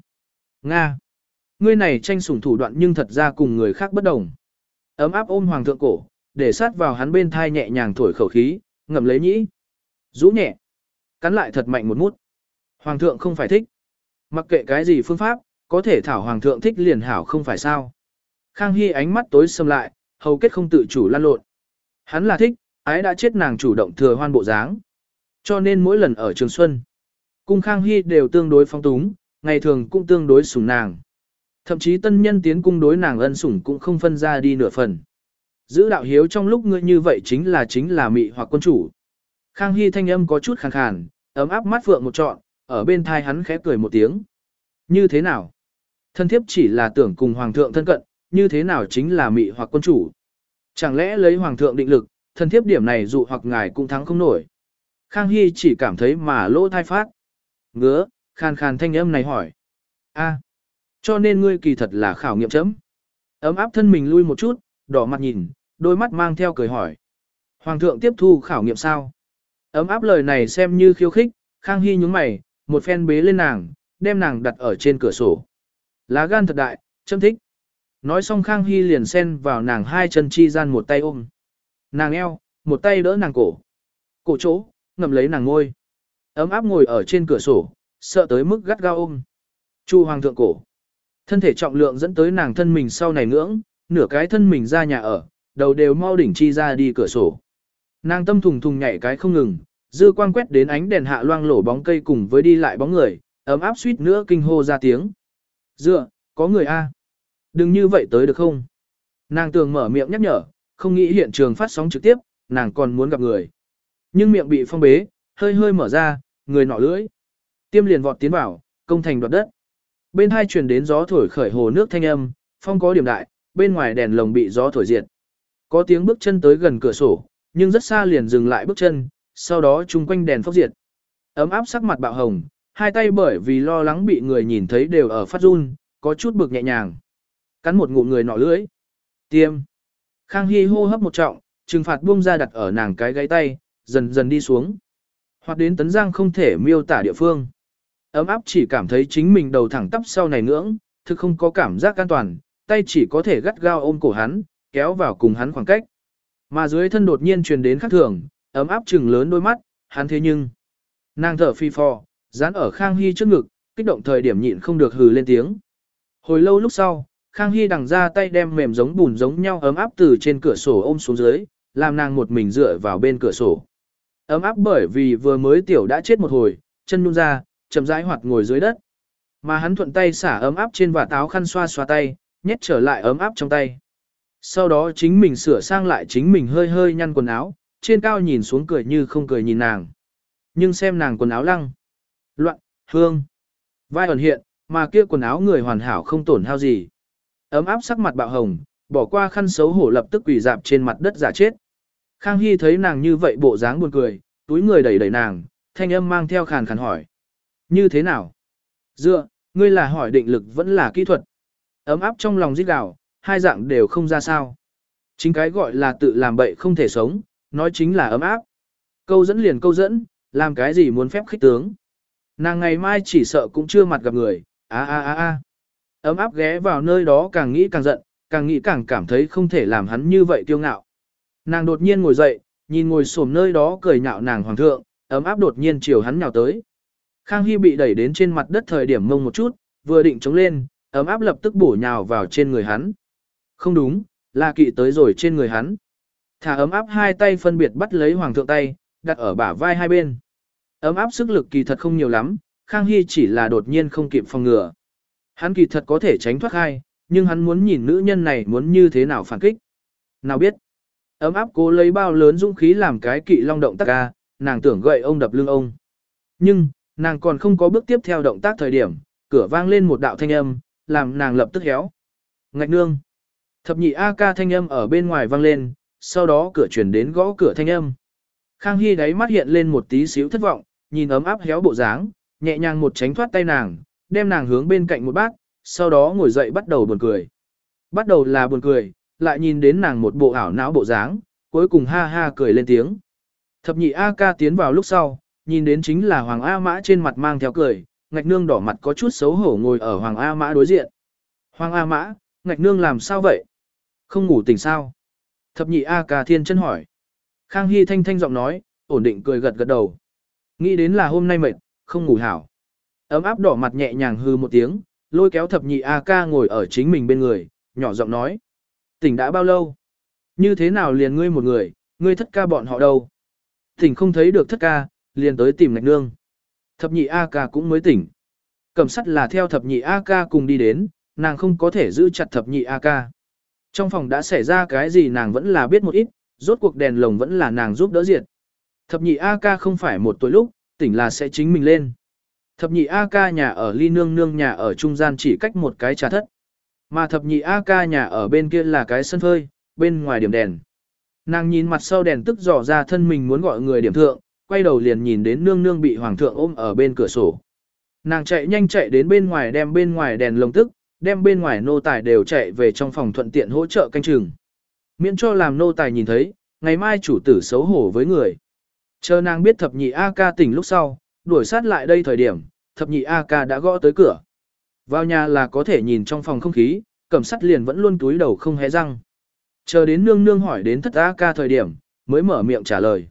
Nga. Ngươi này tranh sủng thủ đoạn nhưng thật ra cùng người khác bất đồng. Ấm áp ôm hoàng thượng cổ, để sát vào hắn bên thai nhẹ nhàng thổi khẩu khí, ngậm lấy nhĩ. Rũ nhẹ. Cắn lại thật mạnh một mút. Hoàng thượng không phải thích. Mặc kệ cái gì phương pháp, có thể thảo hoàng thượng thích liền hảo không phải sao. Khang Hy ánh mắt tối sầm lại, hầu kết không tự chủ lan lộn. Hắn là thích, ái đã chết nàng chủ động thừa hoan bộ dáng. Cho nên mỗi lần ở Trường Xuân, cung Khang Hy đều tương đối phong túng, ngày thường cũng tương đối sủng nàng. Thậm chí tân nhân tiến cung đối nàng ân sủng cũng không phân ra đi nửa phần. Giữ đạo hiếu trong lúc ngươi như vậy chính là chính là mị hoặc quân chủ. Khang Hy thanh âm có chút khàn khàn, ấm áp mắt phượng một trọn, ở bên thai hắn khẽ cười một tiếng. Như thế nào? Thân thiếp chỉ là tưởng cùng hoàng thượng thân cận, như thế nào chính là mị hoặc quân chủ. Chẳng lẽ lấy hoàng thượng định lực, thân thiếp điểm này dụ hoặc ngài cũng thắng không nổi. Khang Hy chỉ cảm thấy mà lỗ thai phát. Ngứa, khàn khàn thanh âm này hỏi. a cho nên ngươi kỳ thật là khảo nghiệm chấm. Ấm áp thân mình lui một chút, đỏ mặt nhìn, đôi mắt mang theo cười hỏi. Hoàng thượng tiếp thu khảo nghiệm sao? Ấm áp lời này xem như khiêu khích, Khang Hy nhúng mày, một phen bế lên nàng, đem nàng đặt ở trên cửa sổ. Lá gan thật đại, châm thích. Nói xong Khang Hy liền xen vào nàng hai chân chi gian một tay ôm. Nàng eo, một tay đỡ nàng cổ. Cổ chỗ, ngậm lấy nàng ngôi. Ấm áp ngồi ở trên cửa sổ, sợ tới mức gắt gao ôm. Chu hoàng thượng cổ. Thân thể trọng lượng dẫn tới nàng thân mình sau này ngưỡng, nửa cái thân mình ra nhà ở, đầu đều mau đỉnh chi ra đi cửa sổ. Nàng tâm thùng thùng nhảy cái không ngừng, dư quang quét đến ánh đèn hạ loang lổ bóng cây cùng với đi lại bóng người, ấm áp suýt nữa kinh hô ra tiếng. Dựa, có người A. Đừng như vậy tới được không? Nàng tường mở miệng nhắc nhở, không nghĩ hiện trường phát sóng trực tiếp, nàng còn muốn gặp người. Nhưng miệng bị phong bế, hơi hơi mở ra, người nọ lưỡi. Tiêm liền vọt tiến vào, công thành đoạt đất. Bên hai truyền đến gió thổi khởi hồ nước thanh âm, phong có điểm đại, bên ngoài đèn lồng bị gió thổi diệt. Có tiếng bước chân tới gần cửa sổ, nhưng rất xa liền dừng lại bước chân, sau đó chung quanh đèn phốc diệt. Ấm áp sắc mặt bạo hồng, hai tay bởi vì lo lắng bị người nhìn thấy đều ở phát run, có chút bực nhẹ nhàng. Cắn một ngụm người nọ lưỡi. Tiêm. Khang Hy hô hấp một trọng, trừng phạt buông ra đặt ở nàng cái gáy tay, dần dần đi xuống. Hoặc đến tấn giang không thể miêu tả địa phương. Ấm áp chỉ cảm thấy chính mình đầu thẳng tắp sau này ngưỡng, thực không có cảm giác an toàn, tay chỉ có thể gắt gao ôm cổ hắn, kéo vào cùng hắn khoảng cách. Mà dưới thân đột nhiên truyền đến khắc thường, ấm áp chừng lớn đôi mắt, hắn thế nhưng. Nàng thở phi phò, dán ở Khang Hy trước ngực, kích động thời điểm nhịn không được hừ lên tiếng. Hồi lâu lúc sau, Khang Hy đằng ra tay đem mềm giống bùn giống nhau ấm áp từ trên cửa sổ ôm xuống dưới, làm nàng một mình dựa vào bên cửa sổ. Ấm áp bởi vì vừa mới tiểu đã chết một hồi, chân nhung ra, chậm rãi hoạt ngồi dưới đất. Mà hắn thuận tay xả ấm áp trên và táo khăn xoa xoa tay, nhét trở lại ấm áp trong tay. Sau đó chính mình sửa sang lại chính mình hơi hơi nhăn quần áo, trên cao nhìn xuống cười như không cười nhìn nàng. Nhưng xem nàng quần áo lăng, loạn, hương, vai ẩn hiện, mà kia quần áo người hoàn hảo không tổn hao gì. Ấm áp sắc mặt bạo hồng, bỏ qua khăn xấu hổ lập tức quỳ dạp trên mặt đất giả chết. Khang Hy thấy nàng như vậy bộ dáng buồn cười, túi người đẩy đẩy nàng, thanh âm mang theo khàn khàn hỏi. Như thế nào? Dựa, ngươi là hỏi định lực vẫn là kỹ thuật. Ấm áp trong lòng giết gào, hai dạng đều không ra sao. Chính cái gọi là tự làm bậy không thể sống, nói chính là ấm áp. Câu dẫn liền câu dẫn, làm cái gì muốn phép khích tướng. Nàng ngày mai chỉ sợ cũng chưa mặt gặp người, a a a a. Ấm áp ghé vào nơi đó càng nghĩ càng giận, càng nghĩ càng cảm thấy không thể làm hắn như vậy tiêu ngạo. Nàng đột nhiên ngồi dậy, nhìn ngồi xổm nơi đó cười nhạo nàng hoàng thượng, ấm áp đột nhiên chiều hắn nhào tới. Khang Hy bị đẩy đến trên mặt đất thời điểm mông một chút, vừa định chống lên, ấm áp lập tức bổ nhào vào trên người hắn. Không đúng, là kỵ tới rồi trên người hắn. Thả ấm áp hai tay phân biệt bắt lấy hoàng thượng tay, đặt ở bả vai hai bên. Ấm áp sức lực kỳ thật không nhiều lắm, Khang Hy chỉ là đột nhiên không kịp phòng ngừa. Hắn kỳ thật có thể tránh thoát hai, nhưng hắn muốn nhìn nữ nhân này muốn như thế nào phản kích. Nào biết, ấm áp cố lấy bao lớn dũng khí làm cái kỵ long động tác ca, nàng tưởng gậy ông đập lưng ông. Nhưng, nàng còn không có bước tiếp theo động tác thời điểm, cửa vang lên một đạo thanh âm, làm nàng lập tức héo. Ngạch nương. Thập nhị A ca thanh âm ở bên ngoài vang lên, sau đó cửa chuyển đến gõ cửa thanh âm. Khang Hy đáy mắt hiện lên một tí xíu thất vọng, nhìn ấm áp héo bộ dáng, nhẹ nhàng một tránh thoát tay nàng, đem nàng hướng bên cạnh một bát, sau đó ngồi dậy bắt đầu buồn cười. Bắt đầu là buồn cười, lại nhìn đến nàng một bộ ảo não bộ dáng, cuối cùng ha ha cười lên tiếng. Thập nhị A ca tiến vào lúc sau, nhìn đến chính là Hoàng A Mã trên mặt mang theo cười, ngạch nương đỏ mặt có chút xấu hổ ngồi ở Hoàng A Mã đối diện. Hoàng A Mã, ngạch nương làm sao vậy? Không ngủ tỉnh sao? Thập nhị A ca thiên chân hỏi. Khang Hy thanh thanh giọng nói, ổn định cười gật gật đầu. Nghĩ đến là hôm nay mệt, không ngủ hảo. Ấm áp đỏ mặt nhẹ nhàng hư một tiếng, lôi kéo thập nhị A ca ngồi ở chính mình bên người, nhỏ giọng nói. Tỉnh đã bao lâu? Như thế nào liền ngươi một người, ngươi thất ca bọn họ đâu? Tỉnh không thấy được thất ca, liền tới tìm ngạch nương. Thập nhị A ca cũng mới tỉnh. Cẩm sắt là theo thập nhị A ca cùng đi đến, nàng không có thể giữ chặt thập nhị A ca. Trong phòng đã xảy ra cái gì nàng vẫn là biết một ít, rốt cuộc đèn lồng vẫn là nàng giúp đỡ diệt. Thập nhị A ca không phải một tuổi lúc, tỉnh là sẽ chính mình lên. Thập nhị A ca nhà ở ly nương nương nhà ở trung gian chỉ cách một cái trà thất. Mà thập nhị A ca nhà ở bên kia là cái sân phơi, bên ngoài điểm đèn. Nàng nhìn mặt sau đèn tức dò ra thân mình muốn gọi người điểm thượng, quay đầu liền nhìn đến nương nương bị hoàng thượng ôm ở bên cửa sổ. Nàng chạy nhanh chạy đến bên ngoài đem bên ngoài đèn lồng tức, đem bên ngoài nô tài đều chạy về trong phòng thuận tiện hỗ trợ canh chừng. Miễn cho làm nô tài nhìn thấy, ngày mai chủ tử xấu hổ với người. Chờ nàng biết thập nhị A ca tỉnh lúc sau, đuổi sát lại đây thời điểm, thập nhị A ca đã gõ tới cửa. Vào nhà là có thể nhìn trong phòng không khí, cẩm sắt liền vẫn luôn túi đầu không hé răng. Chờ đến nương nương hỏi đến thất A ca thời điểm, mới mở miệng trả lời.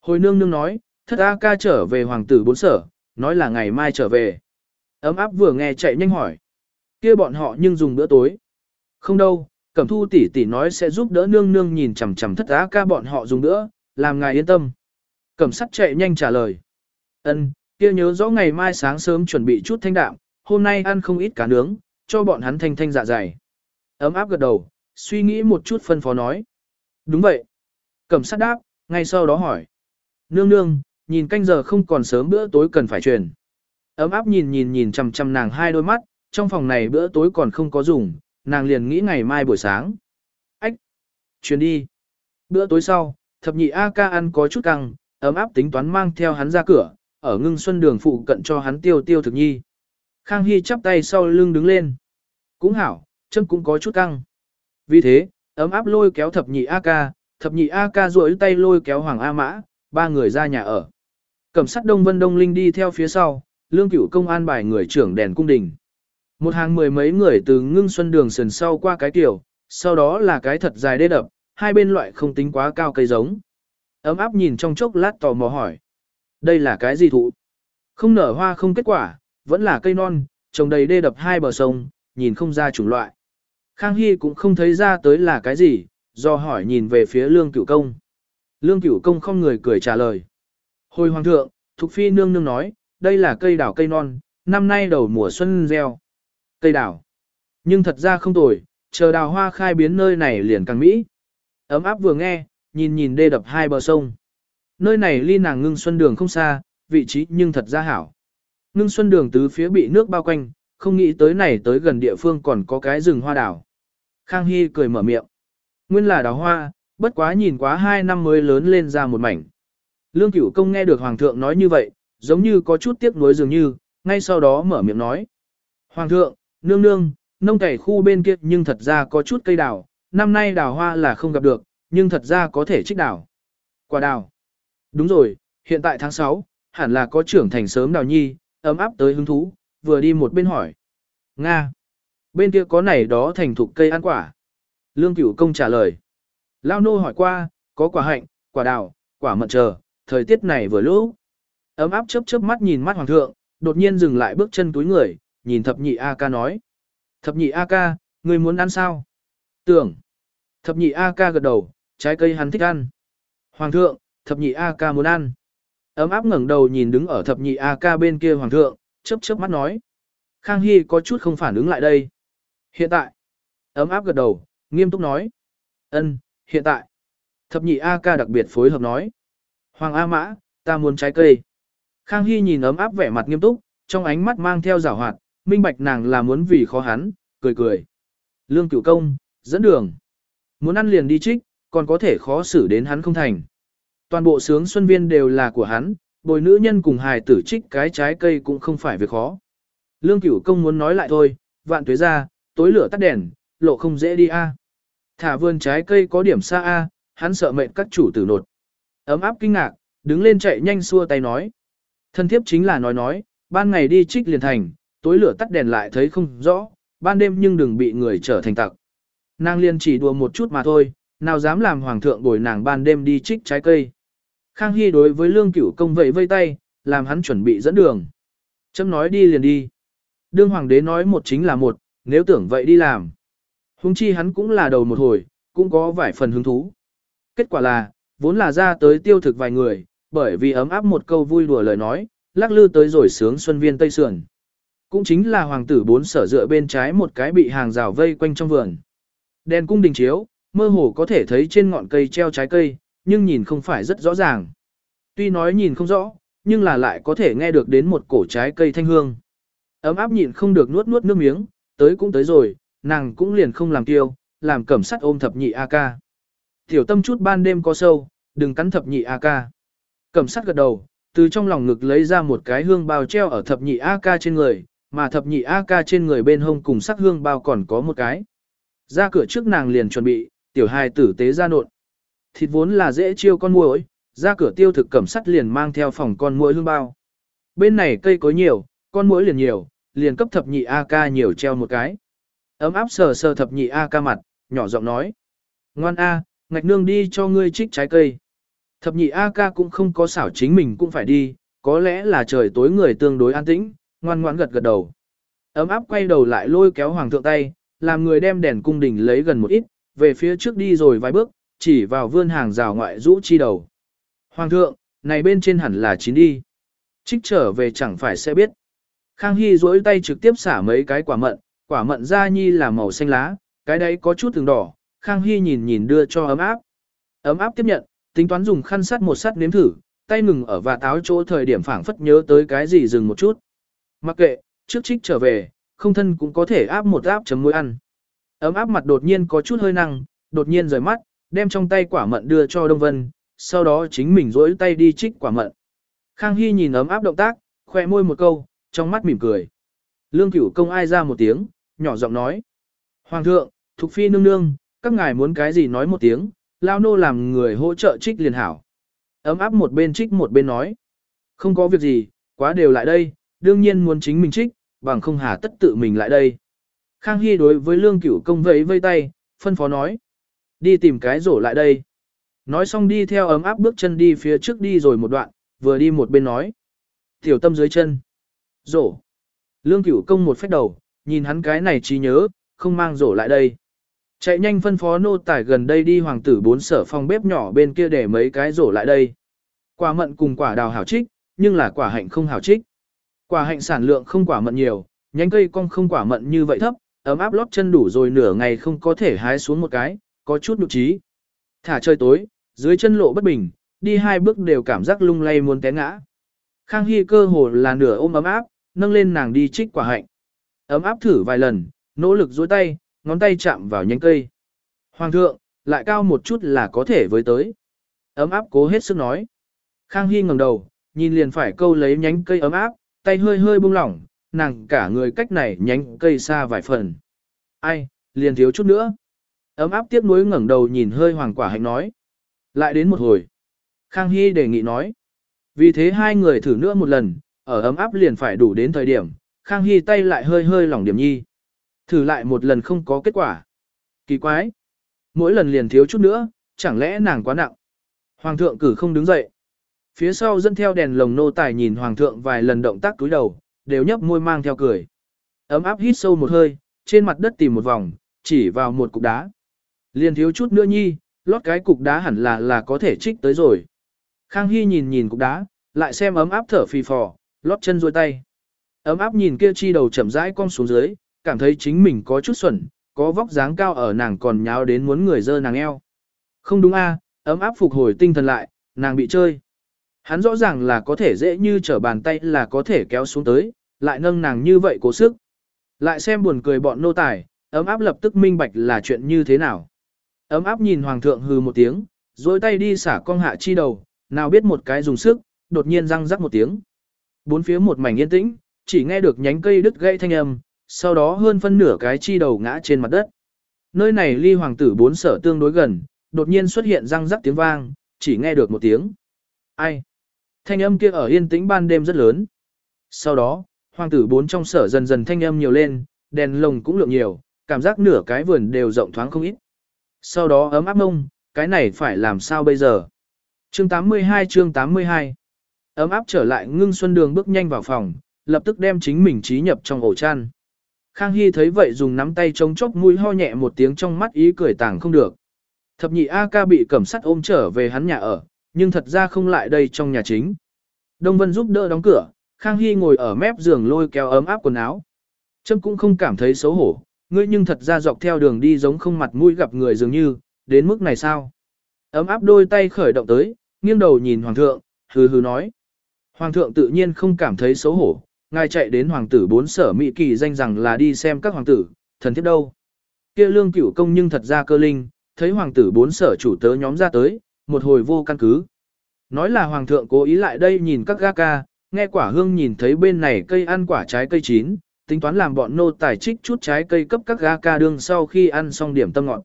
Hồi nương nương nói, thất A ca trở về hoàng tử bốn sở, nói là ngày mai trở về. Ấm áp vừa nghe chạy nhanh hỏi. kia bọn họ nhưng dùng bữa tối. Không đâu, cẩm thu tỷ tỷ nói sẽ giúp đỡ nương nương nhìn chằm chằm thất A ca bọn họ dùng bữa, làm ngài yên tâm. Cẩm sắt chạy nhanh trả lời. Ân, kia nhớ rõ ngày mai sáng sớm chuẩn bị chút thanh đạm, hôm nay ăn không ít cá nướng, cho bọn hắn thanh thanh dạ dày. Ấm áp gật đầu, suy nghĩ một chút phân phó nói. Đúng vậy. Cẩm sát đáp, ngay sau đó hỏi. Nương nương, nhìn canh giờ không còn sớm bữa tối cần phải truyền. Ấm áp nhìn nhìn nhìn chằm chằm nàng hai đôi mắt, trong phòng này bữa tối còn không có dùng, nàng liền nghĩ ngày mai buổi sáng. Ách! chuyển đi. Bữa tối sau, thập nhị A ca ăn có chút căng, ấm áp tính toán mang theo hắn ra cửa, ở ngưng xuân đường phụ cận cho hắn tiêu tiêu thực nhi. Khang Hy chắp tay sau lưng đứng lên. Cũng hảo, chân cũng có chút căng. Vì thế, ấm áp lôi kéo thập nhị A ca, thập nhị A ca duỗi tay lôi kéo Hoàng A Mã, ba người ra nhà ở. Cẩm sát Đông Vân Đông Linh đi theo phía sau, lương cửu công an bài người trưởng đèn cung đình. Một hàng mười mấy người từ ngưng xuân đường sườn sau qua cái tiểu, sau đó là cái thật dài đê đập, hai bên loại không tính quá cao cây giống. Ấm áp nhìn trong chốc lát tò mò hỏi. Đây là cái gì thụ? Không nở hoa không kết quả, vẫn là cây non, trồng đầy đê đập hai bờ sông, nhìn không ra chủng loại. Khang Hy cũng không thấy ra tới là cái gì, do hỏi nhìn về phía lương cửu công. Lương cửu công không người cười trả lời. Hồi hoàng thượng, Thục Phi nương nương nói, đây là cây đào cây non, năm nay đầu mùa xuân gieo. Cây đào. Nhưng thật ra không tồi, chờ đào hoa khai biến nơi này liền càng mỹ. Ấm áp vừa nghe, nhìn nhìn đê đập hai bờ sông. Nơi này ly nàng ngưng xuân đường không xa, vị trí nhưng thật ra hảo. Ngưng xuân đường tứ phía bị nước bao quanh, không nghĩ tới này tới gần địa phương còn có cái rừng hoa đào. Khang Hy cười mở miệng. Nguyên là đào hoa, bất quá nhìn quá hai năm mới lớn lên ra một mảnh. Lương cửu công nghe được Hoàng thượng nói như vậy, giống như có chút tiếc nuối dường như, ngay sau đó mở miệng nói. Hoàng thượng, nương nương, nông cày khu bên kia nhưng thật ra có chút cây đào, năm nay đào hoa là không gặp được, nhưng thật ra có thể trích đào. Quả đào. Đúng rồi, hiện tại tháng 6, hẳn là có trưởng thành sớm đào nhi, ấm áp tới hứng thú, vừa đi một bên hỏi. Nga. Bên kia có này đó thành thục cây ăn quả. Lương cửu công trả lời. Lao nô hỏi qua, có quả hạnh, quả đào, quả mận chờ, thời tiết này vừa lũ. Ấm áp chớp chớp mắt nhìn mắt hoàng thượng, đột nhiên dừng lại bước chân túi người, nhìn thập nhị A ca nói. Thập nhị A ca, người muốn ăn sao? Tưởng. Thập nhị A ca gật đầu, trái cây hắn thích ăn. Hoàng thượng, thập nhị A ca muốn ăn. Ấm áp ngẩng đầu nhìn đứng ở thập nhị A ca bên kia hoàng thượng, chớp chớp mắt nói. Khang Hy có chút không phản ứng lại đây. Hiện tại. Ấm áp gật đầu, nghiêm túc nói. ân, hiện tại. Thập nhị A ca đặc biệt phối hợp nói. Hoàng A mã, ta muốn trái cây. Khang Hy nhìn ấm áp vẻ mặt nghiêm túc, trong ánh mắt mang theo giảo hoạt, minh bạch nàng là muốn vì khó hắn, cười cười. Lương cửu công, dẫn đường. Muốn ăn liền đi trích, còn có thể khó xử đến hắn không thành. Toàn bộ sướng xuân viên đều là của hắn, bồi nữ nhân cùng hài tử trích cái trái cây cũng không phải việc khó. Lương cửu công muốn nói lại thôi, vạn tuế ra, tối lửa tắt đèn, lộ không dễ đi a. À. Thả vườn trái cây có điểm xa a, hắn sợ mệnh các chủ tử nột. Ấm áp kinh ngạc, đứng lên chạy nhanh xua tay nói. Thân thiếp chính là nói nói, ban ngày đi trích liền thành, tối lửa tắt đèn lại thấy không rõ, ban đêm nhưng đừng bị người trở thành tặc. Nàng liền chỉ đùa một chút mà thôi, nào dám làm hoàng thượng bồi nàng ban đêm đi trích trái cây. Khang Hy đối với lương cửu công vẫy vây tay, làm hắn chuẩn bị dẫn đường. Chấm nói đi liền đi. Đương hoàng đế nói một chính là một, nếu tưởng vậy đi làm. Hùng chi hắn cũng là đầu một hồi, cũng có vài phần hứng thú. Kết quả là, vốn là ra tới tiêu thực vài người, bởi vì ấm áp một câu vui đùa lời nói, lắc lư tới rồi sướng xuân viên Tây Sườn. Cũng chính là hoàng tử bốn sở dựa bên trái một cái bị hàng rào vây quanh trong vườn. Đèn cung đình chiếu, mơ hồ có thể thấy trên ngọn cây treo trái cây, nhưng nhìn không phải rất rõ ràng. Tuy nói nhìn không rõ, nhưng là lại có thể nghe được đến một cổ trái cây thanh hương. Ấm áp nhịn không được nuốt nuốt nước miếng, tới cũng tới rồi, nàng cũng liền không làm tiêu, làm cẩm sắt ôm thập nhị a ca. Tiểu tâm chút ban đêm có sâu, đừng cắn thập nhị a ca. Cẩm sắt gật đầu, từ trong lòng ngực lấy ra một cái hương bao treo ở thập nhị a ca trên người, mà thập nhị a ca trên người bên hông cùng sắc hương bao còn có một cái. Ra cửa trước nàng liền chuẩn bị, tiểu hài tử tế ra nộn. Thịt vốn là dễ chiêu con muỗi, ra cửa tiêu thực cẩm sắt liền mang theo phòng con muỗi hương bao. Bên này cây có nhiều, con muỗi liền nhiều, liền cấp thập nhị A ca nhiều treo một cái. Ấm áp sờ sờ thập nhị A ca mặt, nhỏ giọng nói. Ngoan A, ngạch nương đi cho ngươi trích trái cây. Thập nhị A ca cũng không có xảo chính mình cũng phải đi, có lẽ là trời tối người tương đối an tĩnh, ngoan ngoãn gật gật đầu. Ấm áp quay đầu lại lôi kéo hoàng thượng tay, làm người đem đèn cung đình lấy gần một ít, về phía trước đi rồi vài bước, chỉ vào vươn hàng rào ngoại rũ chi đầu. Hoàng thượng, này bên trên hẳn là chín đi. Trích trở về chẳng phải sẽ biết. Khang Hy duỗi tay trực tiếp xả mấy cái quả mận, quả mận ra nhi là màu xanh lá, cái đấy có chút từng đỏ. Khang Hy nhìn nhìn đưa cho ấm áp. Ấm áp tiếp nhận, tính toán dùng khăn sắt một sắt nếm thử, tay ngừng ở và táo chỗ thời điểm phảng phất nhớ tới cái gì dừng một chút. Mặc kệ, trước trích trở về, không thân cũng có thể áp một áp chấm muối ăn. Ấm áp mặt đột nhiên có chút hơi năng, đột nhiên rời mắt, đem trong tay quả mận đưa cho Đông Vân, sau đó chính mình rỗi tay đi trích quả mận. Khang Hy nhìn ấm áp động tác, khoe môi một câu, trong mắt mỉm cười. Lương cửu công ai ra một tiếng, nhỏ giọng nói. Hoàng thượng, Thục Phi nương nương, các ngài muốn cái gì nói một tiếng, lao nô làm người hỗ trợ trích liền hảo. Ấm áp một bên trích một bên nói. Không có việc gì, quá đều lại đây, đương nhiên muốn chính mình trích, bằng không hà tất tự mình lại đây. Khang Hy đối với lương cửu công vẫy vây tay, phân phó nói. Đi tìm cái rổ lại đây. Nói xong đi theo ấm áp bước chân đi phía trước đi rồi một đoạn, vừa đi một bên nói. Tiểu tâm dưới chân. Rổ. Lương cửu công một phép đầu, nhìn hắn cái này trí nhớ, không mang rổ lại đây. Chạy nhanh phân phó nô tài gần đây đi hoàng tử bốn sở phòng bếp nhỏ bên kia để mấy cái rổ lại đây. Quả mận cùng quả đào hảo trích, nhưng là quả hạnh không hảo trích. Quả hạnh sản lượng không quả mận nhiều, nhánh cây cong không quả mận như vậy thấp, ấm áp lót chân đủ rồi nửa ngày không có thể hái xuống một cái, có chút nụ trí. Thả chơi tối, dưới chân lộ bất bình, đi hai bước đều cảm giác lung lay muốn té ngã. Khang Hy cơ hồ là nửa ôm ấm áp, nâng lên nàng đi trích quả hạnh. Ấm áp thử vài lần, nỗ lực dối tay, ngón tay chạm vào nhánh cây. Hoàng thượng, lại cao một chút là có thể với tới. Ấm áp cố hết sức nói. Khang Hy ngẩng đầu, nhìn liền phải câu lấy nhánh cây ấm áp, tay hơi hơi buông lỏng, nàng cả người cách này nhánh cây xa vài phần. Ai, liền thiếu chút nữa. Ấm áp tiếp nối ngẩng đầu nhìn hơi hoàng quả hạnh nói. Lại đến một hồi. Khang Hy đề nghị nói. Vì thế hai người thử nữa một lần, ở ấm áp liền phải đủ đến thời điểm, Khang Hy tay lại hơi hơi lỏng điểm nhi. Thử lại một lần không có kết quả. Kỳ quái. Mỗi lần liền thiếu chút nữa, chẳng lẽ nàng quá nặng. Hoàng thượng cử không đứng dậy. Phía sau dẫn theo đèn lồng nô tài nhìn hoàng thượng vài lần động tác cúi đầu, đều nhấp môi mang theo cười. Ấm áp hít sâu một hơi, trên mặt đất tìm một vòng, chỉ vào một cục đá. Liền thiếu chút nữa nhi, lót cái cục đá hẳn là là có thể trích tới rồi. Khang Hy nhìn nhìn cục đá, lại xem ấm áp thở phì phò, lót chân duỗi tay. Ấm áp nhìn kia chi đầu chậm rãi cong xuống dưới, cảm thấy chính mình có chút xuẩn, có vóc dáng cao ở nàng còn nháo đến muốn người dơ nàng eo. Không đúng a, ấm áp phục hồi tinh thần lại, nàng bị chơi. Hắn rõ ràng là có thể dễ như trở bàn tay là có thể kéo xuống tới, lại nâng nàng như vậy cố sức. Lại xem buồn cười bọn nô tài, ấm áp lập tức minh bạch là chuyện như thế nào. Ấm áp nhìn hoàng thượng hừ một tiếng, rồi tay đi xả con hạ chi đầu, nào biết một cái dùng sức, đột nhiên răng rắc một tiếng. Bốn phía một mảnh yên tĩnh, chỉ nghe được nhánh cây đứt gãy thanh âm, sau đó hơn phân nửa cái chi đầu ngã trên mặt đất. Nơi này ly hoàng tử bốn sở tương đối gần, đột nhiên xuất hiện răng rắc tiếng vang, chỉ nghe được một tiếng. Ai? Thanh âm kia ở yên tĩnh ban đêm rất lớn. Sau đó, hoàng tử bốn trong sở dần dần thanh âm nhiều lên, đèn lồng cũng lượng nhiều, cảm giác nửa cái vườn đều rộng thoáng không ít. Sau đó ấm áp mông, cái này phải làm sao bây giờ? Chương 82 chương 82 Ấm áp trở lại ngưng xuân đường bước nhanh vào phòng, lập tức đem chính mình trí nhập trong ổ chăn. Khang Hy thấy vậy dùng nắm tay chống chốc mũi ho nhẹ một tiếng trong mắt ý cười tàng không được. Thập nhị A ca bị cẩm sắt ôm trở về hắn nhà ở, nhưng thật ra không lại đây trong nhà chính. Đông Vân giúp đỡ đóng cửa, Khang Hy ngồi ở mép giường lôi kéo ấm áp quần áo. Trâm cũng không cảm thấy xấu hổ, ngươi nhưng thật ra dọc theo đường đi giống không mặt mũi gặp người dường như, đến mức này sao? Ấm áp đôi tay khởi động tới, nghiêng đầu nhìn Hoàng thượng, hừ hừ nói. Hoàng thượng tự nhiên không cảm thấy xấu hổ, ngài chạy đến hoàng tử bốn sở Mỹ kỳ danh rằng là đi xem các hoàng tử, thần thiết đâu. kia lương cửu công nhưng thật ra cơ linh, thấy hoàng tử bốn sở chủ tớ nhóm ra tới, một hồi vô căn cứ. Nói là hoàng thượng cố ý lại đây nhìn các ga ca, nghe quả hương nhìn thấy bên này cây ăn quả trái cây chín, tính toán làm bọn nô tài trích chút trái cây cấp các ga ca đương sau khi ăn xong điểm tâm ngọt.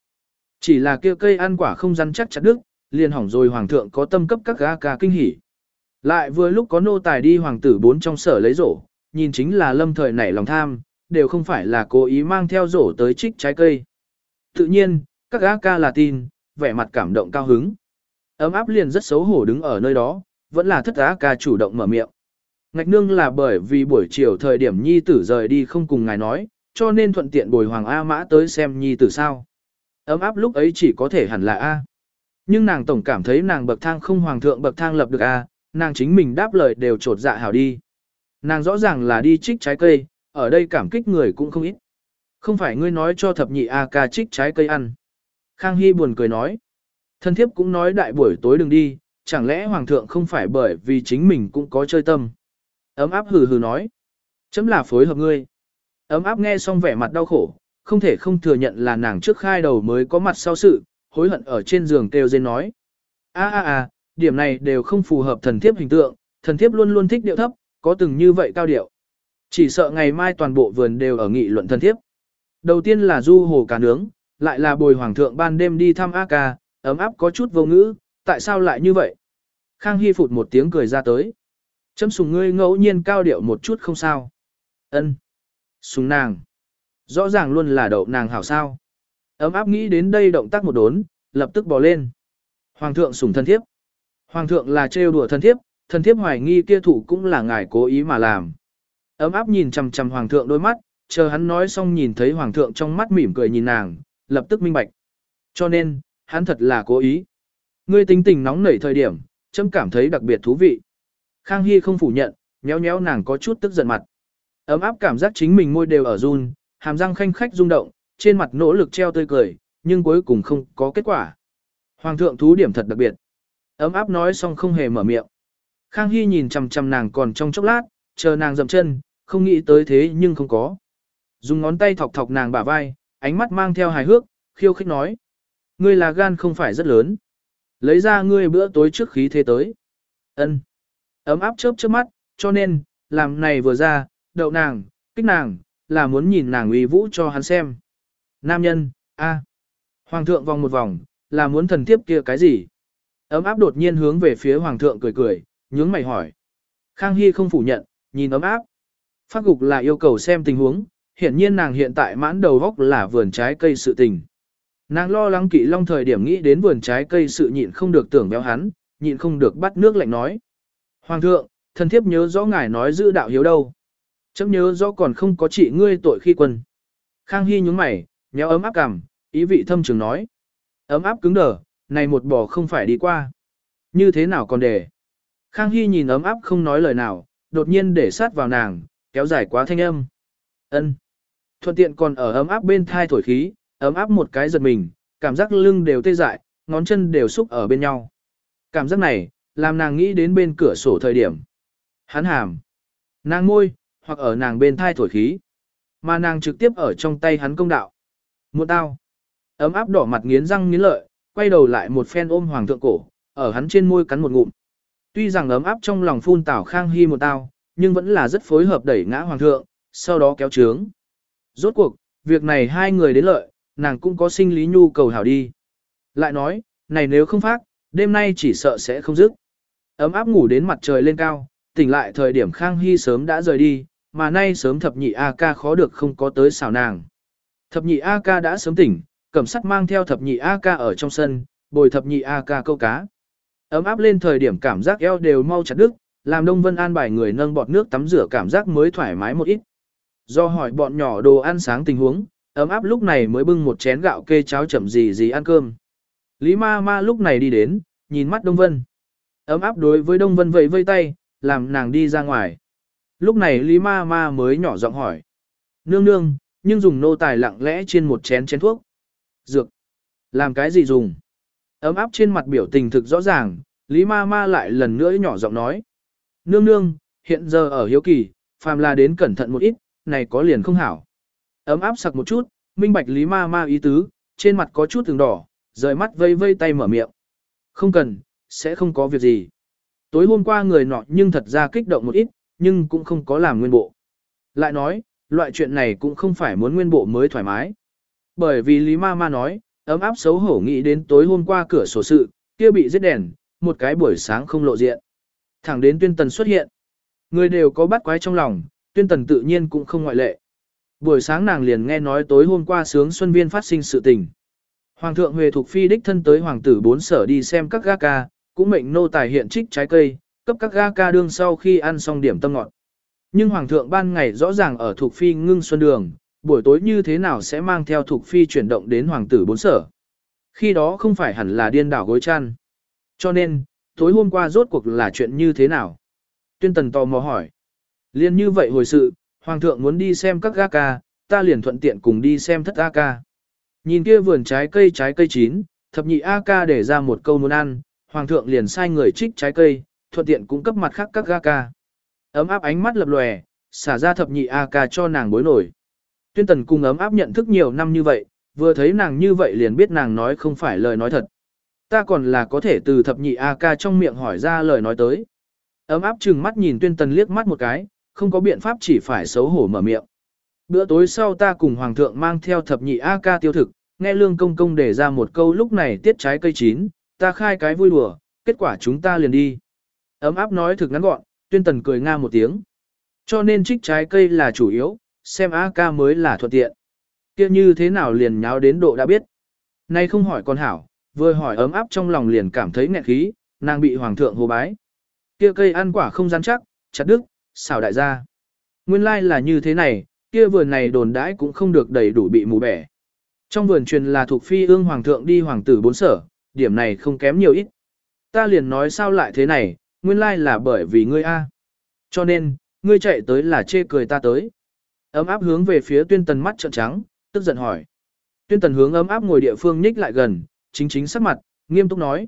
Chỉ là kia cây ăn quả không rắn chắc chặt đức, liền hỏng rồi hoàng thượng có tâm cấp các ga ca kinh hỉ. Lại vừa lúc có nô tài đi hoàng tử bốn trong sở lấy rổ, nhìn chính là lâm thời nảy lòng tham, đều không phải là cố ý mang theo rổ tới trích trái cây. Tự nhiên, các gã ca là tin, vẻ mặt cảm động cao hứng. Ấm áp liền rất xấu hổ đứng ở nơi đó, vẫn là thất gã ca chủ động mở miệng. Ngạch nương là bởi vì buổi chiều thời điểm nhi tử rời đi không cùng ngài nói, cho nên thuận tiện bồi hoàng A mã tới xem nhi tử sao. Ấm áp lúc ấy chỉ có thể hẳn là A. Nhưng nàng tổng cảm thấy nàng bậc thang không hoàng thượng bậc thang lập được A, nàng chính mình đáp lời đều trột dạ hảo đi. Nàng rõ ràng là đi trích trái cây, ở đây cảm kích người cũng không ít. Không phải ngươi nói cho thập nhị A ca trích trái cây ăn. Khang Hy buồn cười nói. Thân thiếp cũng nói đại buổi tối đừng đi, chẳng lẽ hoàng thượng không phải bởi vì chính mình cũng có chơi tâm. Ấm áp hừ hừ nói. Chấm là phối hợp ngươi. Ấm áp nghe xong vẻ mặt đau khổ, không thể không thừa nhận là nàng trước khai đầu mới có mặt sau sự, hối hận ở trên giường kêu dên nói. a a a điểm này đều không phù hợp thần thiếp hình tượng, thần thiếp luôn luôn thích điệu thấp, có từng như vậy cao điệu. Chỉ sợ ngày mai toàn bộ vườn đều ở nghị luận thần thiếp. Đầu tiên là du hồ cá nướng, lại là bồi hoàng thượng ban đêm đi thăm A ca, ấm áp có chút vô ngữ, tại sao lại như vậy? Khang Hy phụt một tiếng cười ra tới. Chấm sùng ngươi ngẫu nhiên cao điệu một chút không sao. ân Sùng nàng. Rõ ràng luôn là đậu nàng hảo sao. Ấm áp nghĩ đến đây động tác một đốn, lập tức bỏ lên. Hoàng thượng sùng thân thiếp. Hoàng thượng là trêu đùa thân thiếp, thân thiếp hoài nghi kia thủ cũng là ngài cố ý mà làm. Ấm áp nhìn chằm chằm hoàng thượng đôi mắt, chờ hắn nói xong nhìn thấy hoàng thượng trong mắt mỉm cười nhìn nàng, lập tức minh bạch. Cho nên, hắn thật là cố ý. Ngươi tính tình nóng nảy thời điểm, châm cảm thấy đặc biệt thú vị. Khang Hy không phủ nhận, nhéo nhéo nàng có chút tức giận mặt. Ấm áp cảm giác chính mình môi đều ở run, hàm răng khanh khách rung động, trên mặt nỗ lực treo tươi cười, nhưng cuối cùng không có kết quả. Hoàng thượng thú điểm thật đặc biệt. Ấm áp nói xong không hề mở miệng. Khang Hy nhìn chằm chằm nàng còn trong chốc lát, chờ nàng dậm chân, không nghĩ tới thế nhưng không có. Dùng ngón tay thọc thọc nàng bả vai, ánh mắt mang theo hài hước, khiêu khích nói. Ngươi là gan không phải rất lớn. Lấy ra ngươi bữa tối trước khí thế tới. ân Ấm áp chớp chớp mắt, cho nên, làm này vừa ra, đậu nàng, kích nàng, là muốn nhìn nàng uy vũ cho hắn xem. Nam nhân, a Hoàng thượng vòng một vòng, là muốn thần tiếp kia cái gì? Ấm áp đột nhiên hướng về phía hoàng thượng cười cười, nhướng mày hỏi. Khang Hy không phủ nhận, nhìn ấm áp. Phát gục là yêu cầu xem tình huống, hiển nhiên nàng hiện tại mãn đầu góc là vườn trái cây sự tình. Nàng lo lắng kỵ long thời điểm nghĩ đến vườn trái cây sự nhịn không được tưởng béo hắn, nhịn không được bắt nước lạnh nói. Hoàng thượng, thần thiếp nhớ rõ ngài nói giữ đạo hiếu đâu. Chấm nhớ rõ còn không có trị ngươi tội khi quân. Khang Hy nhúng mày, nhéo ấm áp cằm, ý vị thâm trường nói. Ấm áp cứng đờ, này một bò không phải đi qua. Như thế nào còn để? Khang Hy nhìn ấm áp không nói lời nào, đột nhiên để sát vào nàng, kéo dài quá thanh âm. ân Thuận tiện còn ở ấm áp bên thai thổi khí, ấm áp một cái giật mình, cảm giác lưng đều tê dại, ngón chân đều xúc ở bên nhau. Cảm giác này, làm nàng nghĩ đến bên cửa sổ thời điểm. Hắn hàm, nàng môi, hoặc ở nàng bên thai thổi khí. Mà nàng trực tiếp ở trong tay hắn công đạo. Một tao. Ấm áp đỏ mặt nghiến răng nghiến lợi, quay đầu lại một phen ôm hoàng thượng cổ, ở hắn trên môi cắn một ngụm. Tuy rằng ấm áp trong lòng phun tảo khang hy một tao, nhưng vẫn là rất phối hợp đẩy ngã hoàng thượng, sau đó kéo trướng. Rốt cuộc, việc này hai người đến lợi, nàng cũng có sinh lý nhu cầu hảo đi. Lại nói, này nếu không phát, đêm nay chỉ sợ sẽ không dứt. Ấm áp ngủ đến mặt trời lên cao, tỉnh lại thời điểm Khang Hy sớm đã rời đi, mà nay sớm thập nhị A ca khó được không có tới xào nàng. Thập nhị A ca đã sớm tỉnh, cẩm sắt mang theo thập nhị A ca ở trong sân, bồi thập nhị A ca câu cá. Ấm áp lên thời điểm cảm giác eo đều mau chặt đứt, làm Đông Vân an bài người nâng bọt nước tắm rửa cảm giác mới thoải mái một ít. Do hỏi bọn nhỏ đồ ăn sáng tình huống, ấm áp lúc này mới bưng một chén gạo kê cháo chậm gì gì ăn cơm. Lý ma ma lúc này đi đến, nhìn mắt Đông Vân. Ấm áp đối với Đông Vân vẫy vây tay, làm nàng đi ra ngoài. Lúc này Lý ma ma mới nhỏ giọng hỏi. Nương nương, nhưng dùng nô tài lặng lẽ trên một chén chén thuốc. Dược. Làm cái gì dùng? Ấm áp trên mặt biểu tình thực rõ ràng, Lý ma ma lại lần nữa nhỏ giọng nói. Nương nương, hiện giờ ở hiếu kỳ, phàm là đến cẩn thận một ít, này có liền không hảo. Ấm áp sặc một chút, minh bạch Lý ma ma ý tứ, trên mặt có chút từng đỏ, rời mắt vây vây tay mở miệng. Không cần, sẽ không có việc gì. Tối hôm qua người nọ nhưng thật ra kích động một ít, nhưng cũng không có làm nguyên bộ. Lại nói, loại chuyện này cũng không phải muốn nguyên bộ mới thoải mái. Bởi vì Lý Ma Ma nói, ấm áp xấu hổ nghĩ đến tối hôm qua cửa sổ sự, kia bị giết đèn, một cái buổi sáng không lộ diện. Thẳng đến tuyên tần xuất hiện. Người đều có bắt quái trong lòng, tuyên tần tự nhiên cũng không ngoại lệ. Buổi sáng nàng liền nghe nói tối hôm qua sướng xuân viên phát sinh sự tình. Hoàng thượng Huệ Thục Phi đích thân tới hoàng tử bốn sở đi xem các ga ca, cũng mệnh nô tài hiện trích trái cây, cấp các ga ca đương sau khi ăn xong điểm tâm ngọt. Nhưng hoàng thượng ban ngày rõ ràng ở thuộc Phi ngưng xuân đường, buổi tối như thế nào sẽ mang theo thuộc Phi chuyển động đến hoàng tử bốn sở. Khi đó không phải hẳn là điên đảo gối chăn. Cho nên, tối hôm qua rốt cuộc là chuyện như thế nào? Tuyên tần tò mò hỏi. Liên như vậy hồi sự, hoàng thượng muốn đi xem các ga ca, ta liền thuận tiện cùng đi xem thất ga ca. Nhìn kia vườn trái cây trái cây chín, thập nhị A ca để ra một câu muốn ăn, hoàng thượng liền sai người trích trái cây, thuận tiện cũng cấp mặt khác các ga ca. Ấm áp ánh mắt lập lòe, xả ra thập nhị A ca cho nàng bối nổi. Tuyên tần cùng ấm áp nhận thức nhiều năm như vậy, vừa thấy nàng như vậy liền biết nàng nói không phải lời nói thật. Ta còn là có thể từ thập nhị A ca trong miệng hỏi ra lời nói tới. Ấm áp chừng mắt nhìn tuyên tần liếc mắt một cái, không có biện pháp chỉ phải xấu hổ mở miệng. Bữa tối sau ta cùng Hoàng thượng mang theo thập nhị A ca tiêu thực, nghe lương công công để ra một câu lúc này tiết trái cây chín, ta khai cái vui đùa, kết quả chúng ta liền đi. Ấm áp nói thực ngắn gọn, tuyên tần cười nga một tiếng. Cho nên trích trái cây là chủ yếu, xem A ca mới là thuận tiện. kia như thế nào liền nháo đến độ đã biết. Nay không hỏi con hảo, vừa hỏi ấm áp trong lòng liền cảm thấy nghẹn khí, nàng bị hoàng thượng hồ bái. Kia cây ăn quả không rắn chắc, chặt đứt, xào đại gia. Nguyên lai like là như thế này, kia vườn này đồn đãi cũng không được đầy đủ bị mù bẻ. Trong vườn truyền là thuộc phi ương hoàng thượng đi hoàng tử bốn sở, điểm này không kém nhiều ít. Ta liền nói sao lại thế này, nguyên lai là bởi vì ngươi A. Cho nên, ngươi chạy tới là chê cười ta tới. Ấm áp hướng về phía tuyên tần mắt trợn trắng, tức giận hỏi. Tuyên tần hướng ấm áp ngồi địa phương nhích lại gần, chính chính sắc mặt, nghiêm túc nói.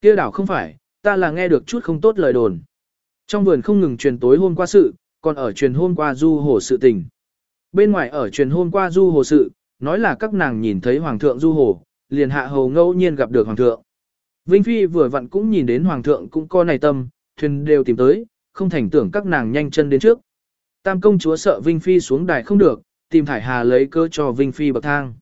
kia đảo không phải, ta là nghe được chút không tốt lời đồn. Trong vườn không ngừng truyền tối hôm qua sự, còn ở truyền hôm qua du hồ sự tình. Bên ngoài ở truyền hôm qua du hồ sự, nói là các nàng nhìn thấy hoàng thượng du hồ, liền hạ hầu ngẫu nhiên gặp được hoàng thượng. Vinh Phi vừa vặn cũng nhìn đến hoàng thượng cũng co này tâm, thuyền đều tìm tới, không thành tưởng các nàng nhanh chân đến trước. Tam công chúa sợ Vinh Phi xuống đài không được, tìm Thải Hà lấy cớ cho Vinh Phi bậc thang.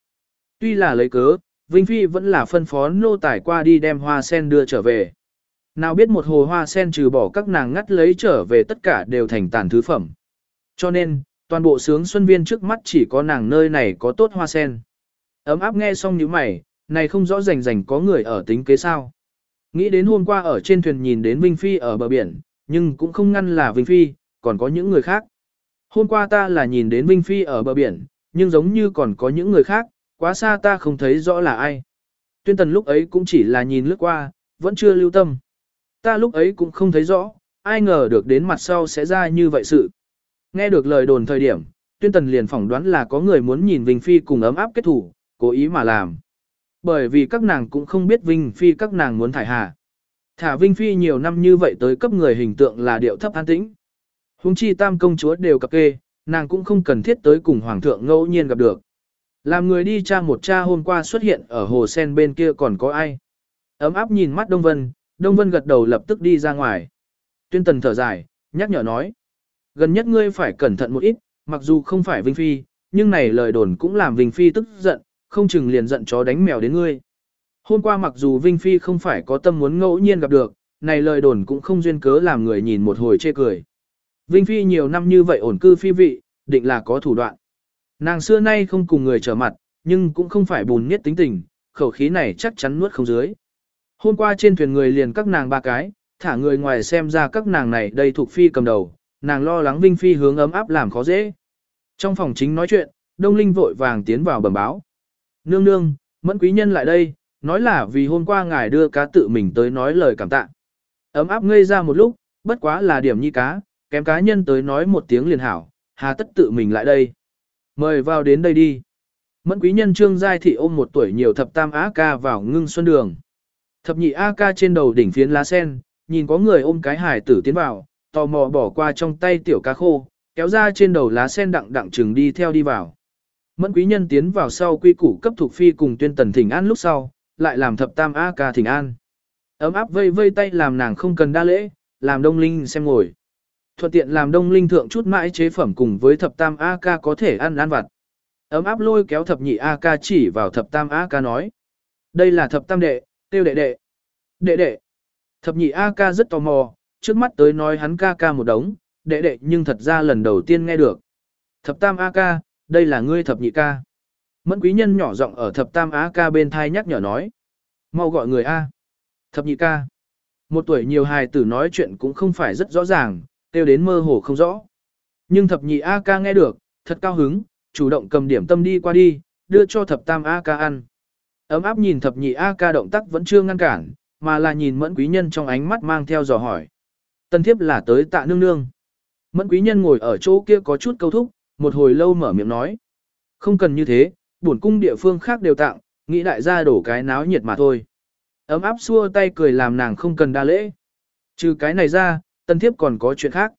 Tuy là lấy cớ, Vinh Phi vẫn là phân phó nô tải qua đi đem hoa sen đưa trở về. Nào biết một hồ hoa sen trừ bỏ các nàng ngắt lấy trở về tất cả đều thành tàn thứ phẩm. Cho nên, toàn bộ sướng xuân viên trước mắt chỉ có nàng nơi này có tốt hoa sen. Ấm áp nghe xong như mày, này không rõ rành rành có người ở tính kế sao. Nghĩ đến hôm qua ở trên thuyền nhìn đến Vinh Phi ở bờ biển, nhưng cũng không ngăn là Vinh Phi, còn có những người khác. Hôm qua ta là nhìn đến Vinh Phi ở bờ biển, nhưng giống như còn có những người khác, quá xa ta không thấy rõ là ai. Tuyên tần lúc ấy cũng chỉ là nhìn lướt qua, vẫn chưa lưu tâm. Ta lúc ấy cũng không thấy rõ, ai ngờ được đến mặt sau sẽ ra như vậy sự. Nghe được lời đồn thời điểm, tuyên tần liền phỏng đoán là có người muốn nhìn Vinh Phi cùng ấm áp kết thủ, cố ý mà làm. Bởi vì các nàng cũng không biết Vinh Phi các nàng muốn thải hà. Thả Vinh Phi nhiều năm như vậy tới cấp người hình tượng là điệu thấp an tĩnh. huống chi tam công chúa đều cập kê, nàng cũng không cần thiết tới cùng hoàng thượng ngẫu nhiên gặp được. Làm người đi tra một cha hôm qua xuất hiện ở hồ sen bên kia còn có ai. Ấm áp nhìn mắt Đông Vân, Đông Vân gật đầu lập tức đi ra ngoài. Tuyên tần thở dài, nhắc nhở nói. Gần nhất ngươi phải cẩn thận một ít, mặc dù không phải Vinh Phi, nhưng này lời đồn cũng làm Vinh Phi tức giận, không chừng liền giận chó đánh mèo đến ngươi. Hôm qua mặc dù Vinh Phi không phải có tâm muốn ngẫu nhiên gặp được, này lời đồn cũng không duyên cớ làm người nhìn một hồi chê cười. Vinh Phi nhiều năm như vậy ổn cư phi vị, định là có thủ đoạn. Nàng xưa nay không cùng người trở mặt, nhưng cũng không phải bùn miết tính tình, khẩu khí này chắc chắn nuốt không dưới. Hôm qua trên thuyền người liền các nàng ba cái, thả người ngoài xem ra các nàng này đây thuộc phi cầm đầu, nàng lo lắng Vinh Phi hướng ấm áp làm khó dễ. Trong phòng chính nói chuyện, Đông Linh vội vàng tiến vào bẩm báo. Nương nương, mẫn quý nhân lại đây, nói là vì hôm qua ngài đưa cá tự mình tới nói lời cảm tạ. Ấm áp ngây ra một lúc, bất quá là điểm nhi cá, kém cá nhân tới nói một tiếng liền hảo, hà tất tự mình lại đây. Mời vào đến đây đi. Mẫn quý nhân trương giai thị ôm một tuổi nhiều thập tam á ca vào ngưng xuân đường. Thập nhị A ca trên đầu đỉnh phiến lá sen, nhìn có người ôm cái hải tử tiến vào, tò mò bỏ qua trong tay tiểu cá khô, kéo ra trên đầu lá sen đặng đặng chừng đi theo đi vào. Mẫn quý nhân tiến vào sau quy củ cấp thuộc phi cùng tuyên tần thỉnh an lúc sau, lại làm thập tam A ca thỉnh an. Ấm áp vây vây tay làm nàng không cần đa lễ, làm đông linh xem ngồi. Thuận tiện làm đông linh thượng chút mãi chế phẩm cùng với thập tam A ca có thể ăn ăn vặt. Ấm áp lôi kéo thập nhị A ca chỉ vào thập tam A ca nói. Đây là thập tam đệ, tiêu đệ đệ. Đệ đệ. Thập nhị A ca rất tò mò, trước mắt tới nói hắn ca ca một đống, đệ đệ nhưng thật ra lần đầu tiên nghe được. Thập tam A ca, đây là ngươi thập nhị ca. Mẫn quý nhân nhỏ giọng ở thập tam á ca bên thai nhắc nhở nói. Mau gọi người A. Thập nhị ca. Một tuổi nhiều hài tử nói chuyện cũng không phải rất rõ ràng, tiêu đến mơ hồ không rõ. Nhưng thập nhị A ca nghe được, thật cao hứng, chủ động cầm điểm tâm đi qua đi, đưa cho thập tam A ca ăn. Ấm áp nhìn thập nhị A ca động tác vẫn chưa ngăn cản, mà là nhìn mẫn quý nhân trong ánh mắt mang theo dò hỏi. Tân thiếp là tới tạ nương nương. Mẫn quý nhân ngồi ở chỗ kia có chút câu thúc, một hồi lâu mở miệng nói. Không cần như thế, bổn cung địa phương khác đều tặng, nghĩ đại gia đổ cái náo nhiệt mà thôi. Ấm áp xua tay cười làm nàng không cần đa lễ. Trừ cái này ra, tân thiếp còn có chuyện khác.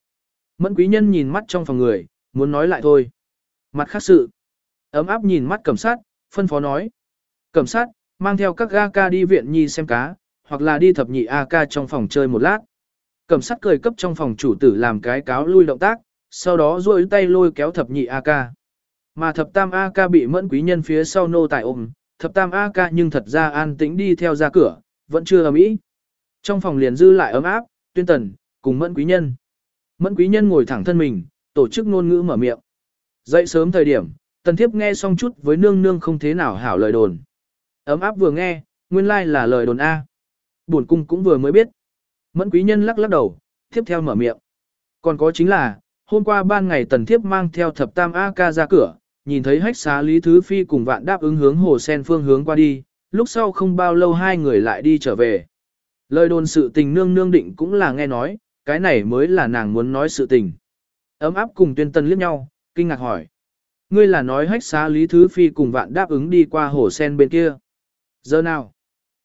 Mẫn quý nhân nhìn mắt trong phòng người, muốn nói lại thôi. Mặt khác sự. Ấm áp nhìn mắt cẩm sát, phân phó nói. Cẩm sát, mang theo các ga ca đi viện nhi xem cá, hoặc là đi thập nhị A ca trong phòng chơi một lát. Cẩm sát cười cấp trong phòng chủ tử làm cái cáo lui động tác, sau đó duỗi tay lôi kéo thập nhị A ca. Mà thập tam A ca bị mẫn quý nhân phía sau nô tài ôm, thập tam A ca nhưng thật ra an tĩnh đi theo ra cửa, vẫn chưa ấm ý. Trong phòng liền dư lại ấm áp, tuyên tần, cùng mẫn quý nhân. Mẫn quý nhân ngồi thẳng thân mình, tổ chức ngôn ngữ mở miệng. Dậy sớm thời điểm, tần thiếp nghe xong chút với nương nương không thế nào hảo lời đồn. Ấm áp vừa nghe, nguyên lai like là lời đồn A. Buồn cung cũng vừa mới biết. Mẫn quý nhân lắc lắc đầu, tiếp theo mở miệng. Còn có chính là, hôm qua ban ngày tần thiếp mang theo thập tam A-ca ra cửa, nhìn thấy hách xá Lý Thứ Phi cùng vạn đáp ứng hướng hồ sen phương hướng qua đi, lúc sau không bao lâu hai người lại đi trở về. Lời đồn sự tình nương nương định cũng là nghe nói, cái này mới là nàng muốn nói sự tình. Ấm áp cùng tuyên tân liếc nhau, kinh ngạc hỏi. Ngươi là nói hách xá Lý Thứ Phi cùng vạn đáp ứng đi qua hồ sen bên kia. Giờ nào?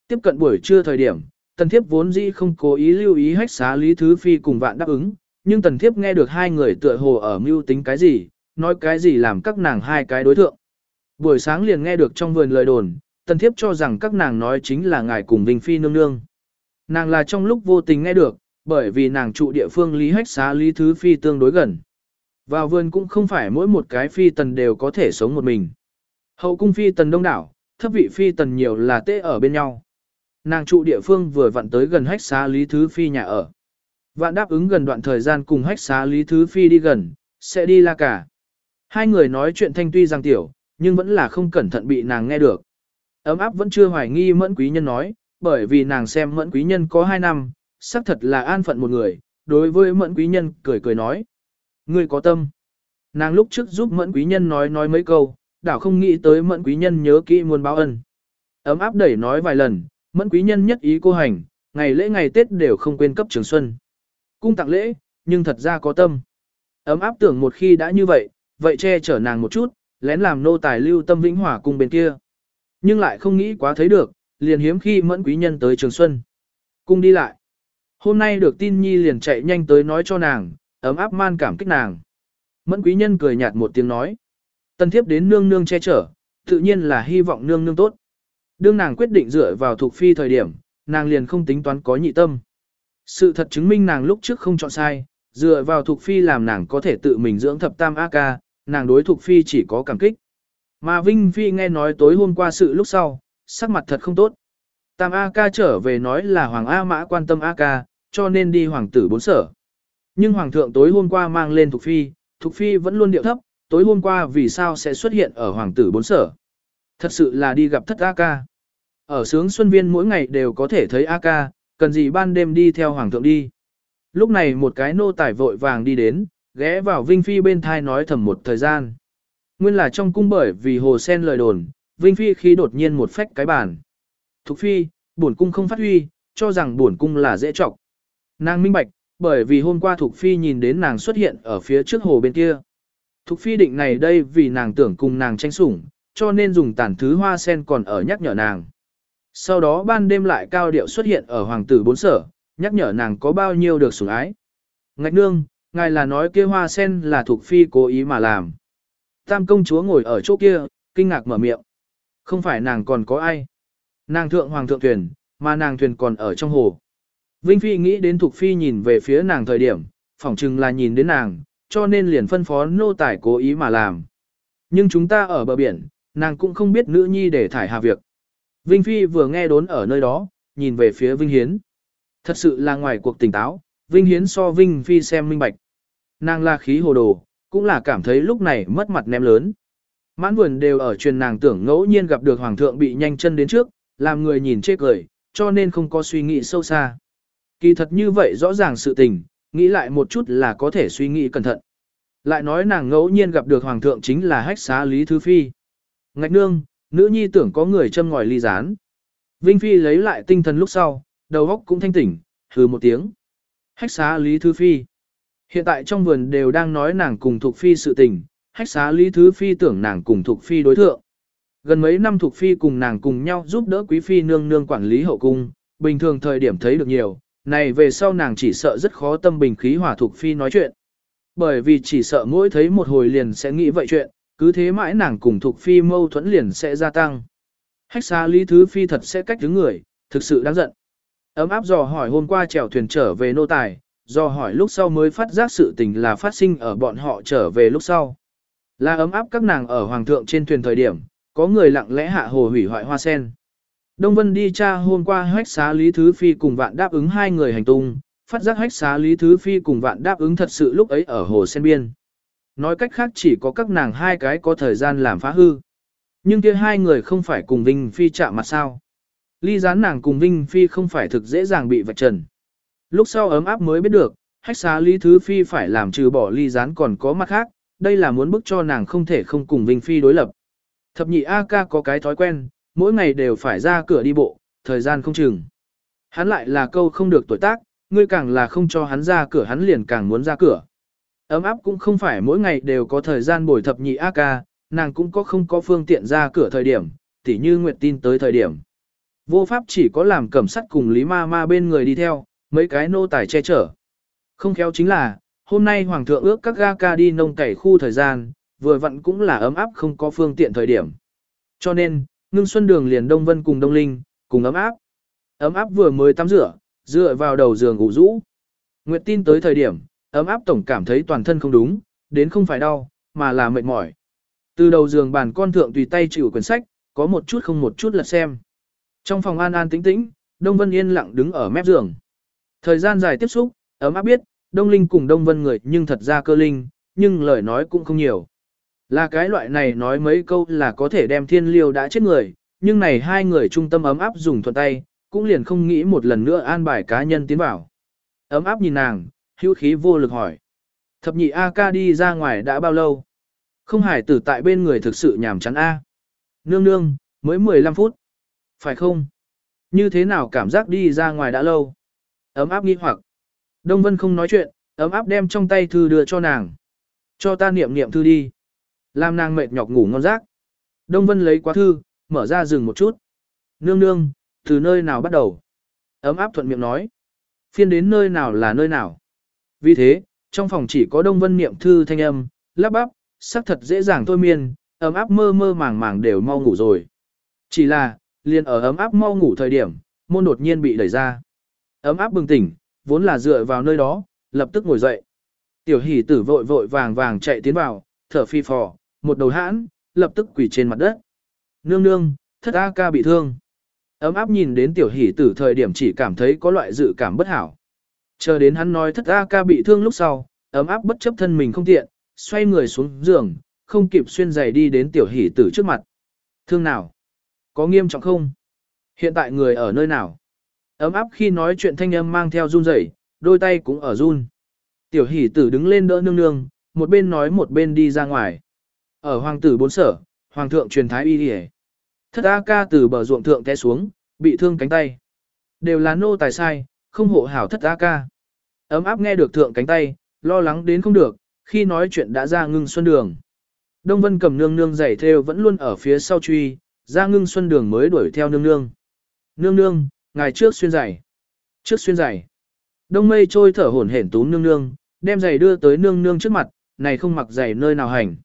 Tiếp cận buổi trưa thời điểm, tần thiếp vốn dĩ không cố ý lưu ý hách xá Lý Thứ Phi cùng vạn đáp ứng, nhưng tần thiếp nghe được hai người tựa hồ ở mưu tính cái gì, nói cái gì làm các nàng hai cái đối thượng. Buổi sáng liền nghe được trong vườn lời đồn, tần thiếp cho rằng các nàng nói chính là ngài cùng Vinh Phi nương nương. Nàng là trong lúc vô tình nghe được, bởi vì nàng trụ địa phương Lý Hách xá Lý Thứ Phi tương đối gần. Vào vườn cũng không phải mỗi một cái phi tần đều có thể sống một mình. Hậu cung phi tần đông đảo, thấp vị phi tần nhiều là tê ở bên nhau. Nàng trụ địa phương vừa vặn tới gần hách xá Lý Thứ Phi nhà ở. Vạn đáp ứng gần đoạn thời gian cùng hách xá Lý Thứ Phi đi gần, sẽ đi la cả. Hai người nói chuyện thanh tuy rằng tiểu, nhưng vẫn là không cẩn thận bị nàng nghe được. Ấm áp vẫn chưa hoài nghi mẫn quý nhân nói, bởi vì nàng xem mẫn quý nhân có hai năm, xác thật là an phận một người, đối với mẫn quý nhân cười cười nói. Ngươi có tâm. Nàng lúc trước giúp mẫn quý nhân nói nói mấy câu, đảo không nghĩ tới mẫn quý nhân nhớ kỹ muôn báo ân. Ấm áp đẩy nói vài lần, mẫn quý nhân nhất ý cô hành, ngày lễ ngày Tết đều không quên cấp trường xuân. Cung tặng lễ, nhưng thật ra có tâm. Ấm áp tưởng một khi đã như vậy, vậy che chở nàng một chút, lén làm nô tài lưu tâm vĩnh hỏa cùng bên kia. Nhưng lại không nghĩ quá thấy được, liền hiếm khi mẫn quý nhân tới trường xuân. Cung đi lại. Hôm nay được tin nhi liền chạy nhanh tới nói cho nàng, ấm áp man cảm kích nàng. Mẫn quý nhân cười nhạt một tiếng nói. Tân thiếp đến nương nương che chở, tự nhiên là hy vọng nương nương tốt. Đương nàng quyết định dựa vào thuộc phi thời điểm, nàng liền không tính toán có nhị tâm. Sự thật chứng minh nàng lúc trước không chọn sai, dựa vào Thục phi làm nàng có thể tự mình dưỡng thập tam A ca, nàng đối Thục phi chỉ có cảm kích. Mà Vinh Phi nghe nói tối hôm qua sự lúc sau, sắc mặt thật không tốt. Tam A ca trở về nói là Hoàng A mã quan tâm A ca, cho nên đi hoàng tử bốn sở. Nhưng hoàng thượng tối hôm qua mang lên Thục Phi, Thục Phi vẫn luôn điệu thấp, tối hôm qua vì sao sẽ xuất hiện ở hoàng tử bốn sở. Thật sự là đi gặp thất A ca. Ở sướng xuân viên mỗi ngày đều có thể thấy A ca, cần gì ban đêm đi theo hoàng thượng đi. Lúc này một cái nô tài vội vàng đi đến, ghé vào Vinh Phi bên thai nói thầm một thời gian. Nguyên là trong cung bởi vì hồ sen lời đồn, Vinh Phi khi đột nhiên một phách cái bàn. Thục Phi, bổn cung không phát huy, cho rằng bổn cung là dễ trọc. Nàng minh bạch, bởi vì hôm qua Thục Phi nhìn đến nàng xuất hiện ở phía trước hồ bên kia. Thục Phi định này đây vì nàng tưởng cùng nàng tranh sủng, cho nên dùng tản thứ hoa sen còn ở nhắc nhở nàng. Sau đó ban đêm lại cao điệu xuất hiện ở hoàng tử bốn sở, nhắc nhở nàng có bao nhiêu được sủng ái. Ngạch nương, ngài là nói kia hoa sen là thuộc Phi cố ý mà làm. Tam công chúa ngồi ở chỗ kia, kinh ngạc mở miệng. Không phải nàng còn có ai. Nàng thượng hoàng thượng thuyền, mà nàng thuyền còn ở trong hồ. Vinh Phi nghĩ đến Thục Phi nhìn về phía nàng thời điểm, phỏng chừng là nhìn đến nàng, cho nên liền phân phó nô tài cố ý mà làm. Nhưng chúng ta ở bờ biển, nàng cũng không biết nữ nhi để thải hà việc. Vinh Phi vừa nghe đốn ở nơi đó, nhìn về phía Vinh Hiến. Thật sự là ngoài cuộc tỉnh táo, Vinh Hiến so Vinh Phi xem minh bạch. Nàng là khí hồ đồ, cũng là cảm thấy lúc này mất mặt ném lớn. Mãn vườn đều ở truyền nàng tưởng ngẫu nhiên gặp được hoàng thượng bị nhanh chân đến trước, làm người nhìn chê cười, cho nên không có suy nghĩ sâu xa. Kỳ thật như vậy rõ ràng sự tình, nghĩ lại một chút là có thể suy nghĩ cẩn thận. Lại nói nàng ngẫu nhiên gặp được hoàng thượng chính là hách xá Lý Thứ Phi. Ngạch nương, nữ nhi tưởng có người châm ngòi ly gián. Vinh Phi lấy lại tinh thần lúc sau, đầu óc cũng thanh tỉnh, hừ một tiếng. Hách xá Lý Thứ Phi. Hiện tại trong vườn đều đang nói nàng cùng Thục Phi sự tình, hách xá Lý Thứ Phi tưởng nàng cùng Thục Phi đối thượng. Gần mấy năm Thục Phi cùng nàng cùng nhau giúp đỡ Quý Phi nương nương quản lý hậu cung, bình thường thời điểm thấy được nhiều, này về sau nàng chỉ sợ rất khó tâm bình khí hòa Thục Phi nói chuyện. Bởi vì chỉ sợ mỗi thấy một hồi liền sẽ nghĩ vậy chuyện, cứ thế mãi nàng cùng thuộc Phi mâu thuẫn liền sẽ gia tăng. Hách xá Lý Thứ Phi thật sẽ cách đứng người, thực sự đáng giận. Ấm áp dò hỏi hôm qua chèo thuyền trở về nô tài, dò hỏi lúc sau mới phát giác sự tình là phát sinh ở bọn họ trở về lúc sau. Là ấm áp các nàng ở hoàng thượng trên thuyền thời điểm, có người lặng lẽ hạ hồ hủy hoại hoa sen. Đông Vân đi tra hôm qua hách xá Lý Thứ Phi cùng vạn đáp ứng hai người hành tung, phát giác hách xá Lý Thứ Phi cùng vạn đáp ứng thật sự lúc ấy ở hồ sen biên. Nói cách khác chỉ có các nàng hai cái có thời gian làm phá hư. Nhưng kia hai người không phải cùng Vinh Phi chạm mặt sao. Ly gián nàng cùng Vinh Phi không phải thực dễ dàng bị vạch trần. Lúc sau ấm áp mới biết được, hách xá Lý Thứ Phi phải làm trừ bỏ ly gián còn có mặt khác, đây là muốn bức cho nàng không thể không cùng Vinh Phi đối lập. Thập nhị A ca có cái thói quen, mỗi ngày đều phải ra cửa đi bộ, thời gian không chừng. Hắn lại là câu không được tuổi tác, ngươi càng là không cho hắn ra cửa hắn liền càng muốn ra cửa. Ấm áp cũng không phải mỗi ngày đều có thời gian bồi thập nhị A ca, nàng cũng có không có phương tiện ra cửa thời điểm, tỉ như Nguyệt tin tới thời điểm. Vô pháp chỉ có làm cẩm sắt cùng Lý Ma Ma bên người đi theo, mấy cái nô tài che chở. Không khéo chính là, hôm nay Hoàng thượng ước các ga ca đi nông cày khu thời gian, vừa vặn cũng là ấm áp không có phương tiện thời điểm. Cho nên, ngưng xuân đường liền Đông Vân cùng Đông Linh, cùng ấm áp. Ấm áp vừa mới tắm rửa, dựa vào đầu giường ngủ rũ. Nguyệt tin tới thời điểm, ấm áp tổng cảm thấy toàn thân không đúng, đến không phải đau, mà là mệt mỏi. Từ đầu giường bàn con thượng tùy tay chịu quyển sách, có một chút không một chút lật xem. Trong phòng an an tĩnh tĩnh, Đông Vân yên lặng đứng ở mép giường. Thời gian dài tiếp xúc, ấm áp biết, Đông Linh cùng Đông Vân người nhưng thật ra cơ linh, nhưng lời nói cũng không nhiều. Là cái loại này nói mấy câu là có thể đem thiên liêu đã chết người, nhưng này hai người trung tâm ấm áp dùng thuận tay, cũng liền không nghĩ một lần nữa an bài cá nhân tiến vào. Ấm áp nhìn nàng, hữu khí vô lực hỏi. Thập nhị A ca đi ra ngoài đã bao lâu? Không hải tử tại bên người thực sự nhàm chán A. Nương nương, mới 15 phút. Phải không? Như thế nào cảm giác đi ra ngoài đã lâu? Ấm áp nghi hoặc. Đông Vân không nói chuyện, ấm áp đem trong tay thư đưa cho nàng. Cho ta niệm niệm thư đi. Làm nàng mệt nhọc ngủ ngon giấc. Đông Vân lấy quá thư, mở ra dừng một chút. Nương nương, từ nơi nào bắt đầu? Ấm áp thuận miệng nói. Phiên đến nơi nào là nơi nào? Vì thế, trong phòng chỉ có Đông Vân niệm thư thanh âm, lắp bắp, sắc thật dễ dàng thôi miên, ấm áp mơ mơ màng màng đều mau ngủ rồi. Chỉ là, liền ở ấm áp mau ngủ thời điểm, môn đột nhiên bị đẩy ra. Ấm áp bừng tỉnh, vốn là dựa vào nơi đó, lập tức ngồi dậy. Tiểu hỷ tử vội vội vàng vàng chạy tiến vào, thở phi phò, một đầu hãn, lập tức quỳ trên mặt đất. Nương nương, thất A ca bị thương. Ấm áp nhìn đến tiểu hỷ tử thời điểm chỉ cảm thấy có loại dự cảm bất hảo. Chờ đến hắn nói thất A ca bị thương lúc sau, ấm áp bất chấp thân mình không tiện, xoay người xuống giường, không kịp xuyên giày đi đến tiểu hỷ tử trước mặt. Thương nào? Có nghiêm trọng không? Hiện tại người ở nơi nào? Ấm áp khi nói chuyện thanh âm mang theo run rẩy, đôi tay cũng ở run. Tiểu hỷ tử đứng lên đỡ nương nương, một bên nói một bên đi ra ngoài. Ở hoàng tử bốn sở, hoàng thượng truyền thái y đi Thất A ca từ bờ ruộng thượng té xuống, bị thương cánh tay. Đều là nô tài sai, không hộ hảo thất A ca. Ấm áp nghe được thượng cánh tay, lo lắng đến không được, khi nói chuyện đã ra ngưng xuân đường. Đông Vân cầm nương nương giày theo vẫn luôn ở phía sau truy, ra ngưng xuân đường mới đuổi theo nương nương. Nương nương, ngày trước xuyên giày. Trước xuyên giày. Đông mây trôi thở hổn hển túm nương nương, đem giày đưa tới nương nương trước mặt, này không mặc giày nơi nào hành.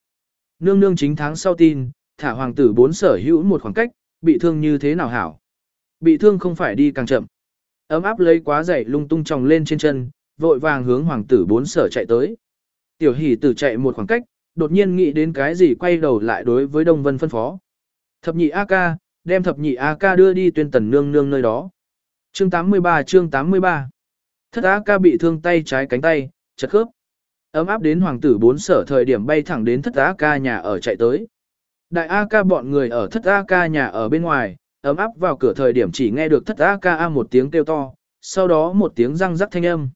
Nương nương chính tháng sau tin, thả hoàng tử bốn sở hữu một khoảng cách, bị thương như thế nào hảo. Bị thương không phải đi càng chậm. Ấm áp lấy quá dậy lung tung tròng lên trên chân, vội vàng hướng hoàng tử bốn sở chạy tới. Tiểu hỷ tử chạy một khoảng cách, đột nhiên nghĩ đến cái gì quay đầu lại đối với Đông Vân phân phó. Thập nhị A ca, đem thập nhị A ca đưa đi tuyên tần nương nương nơi đó. Chương 83 chương 83 Thất A ca bị thương tay trái cánh tay, chật khớp. Ấm áp đến hoàng tử bốn sở thời điểm bay thẳng đến thất A ca nhà ở chạy tới. Đại A ca bọn người ở thất A ca nhà ở bên ngoài, ấm áp vào cửa thời điểm chỉ nghe được thất A ca a một tiếng kêu to, sau đó một tiếng răng rắc thanh âm.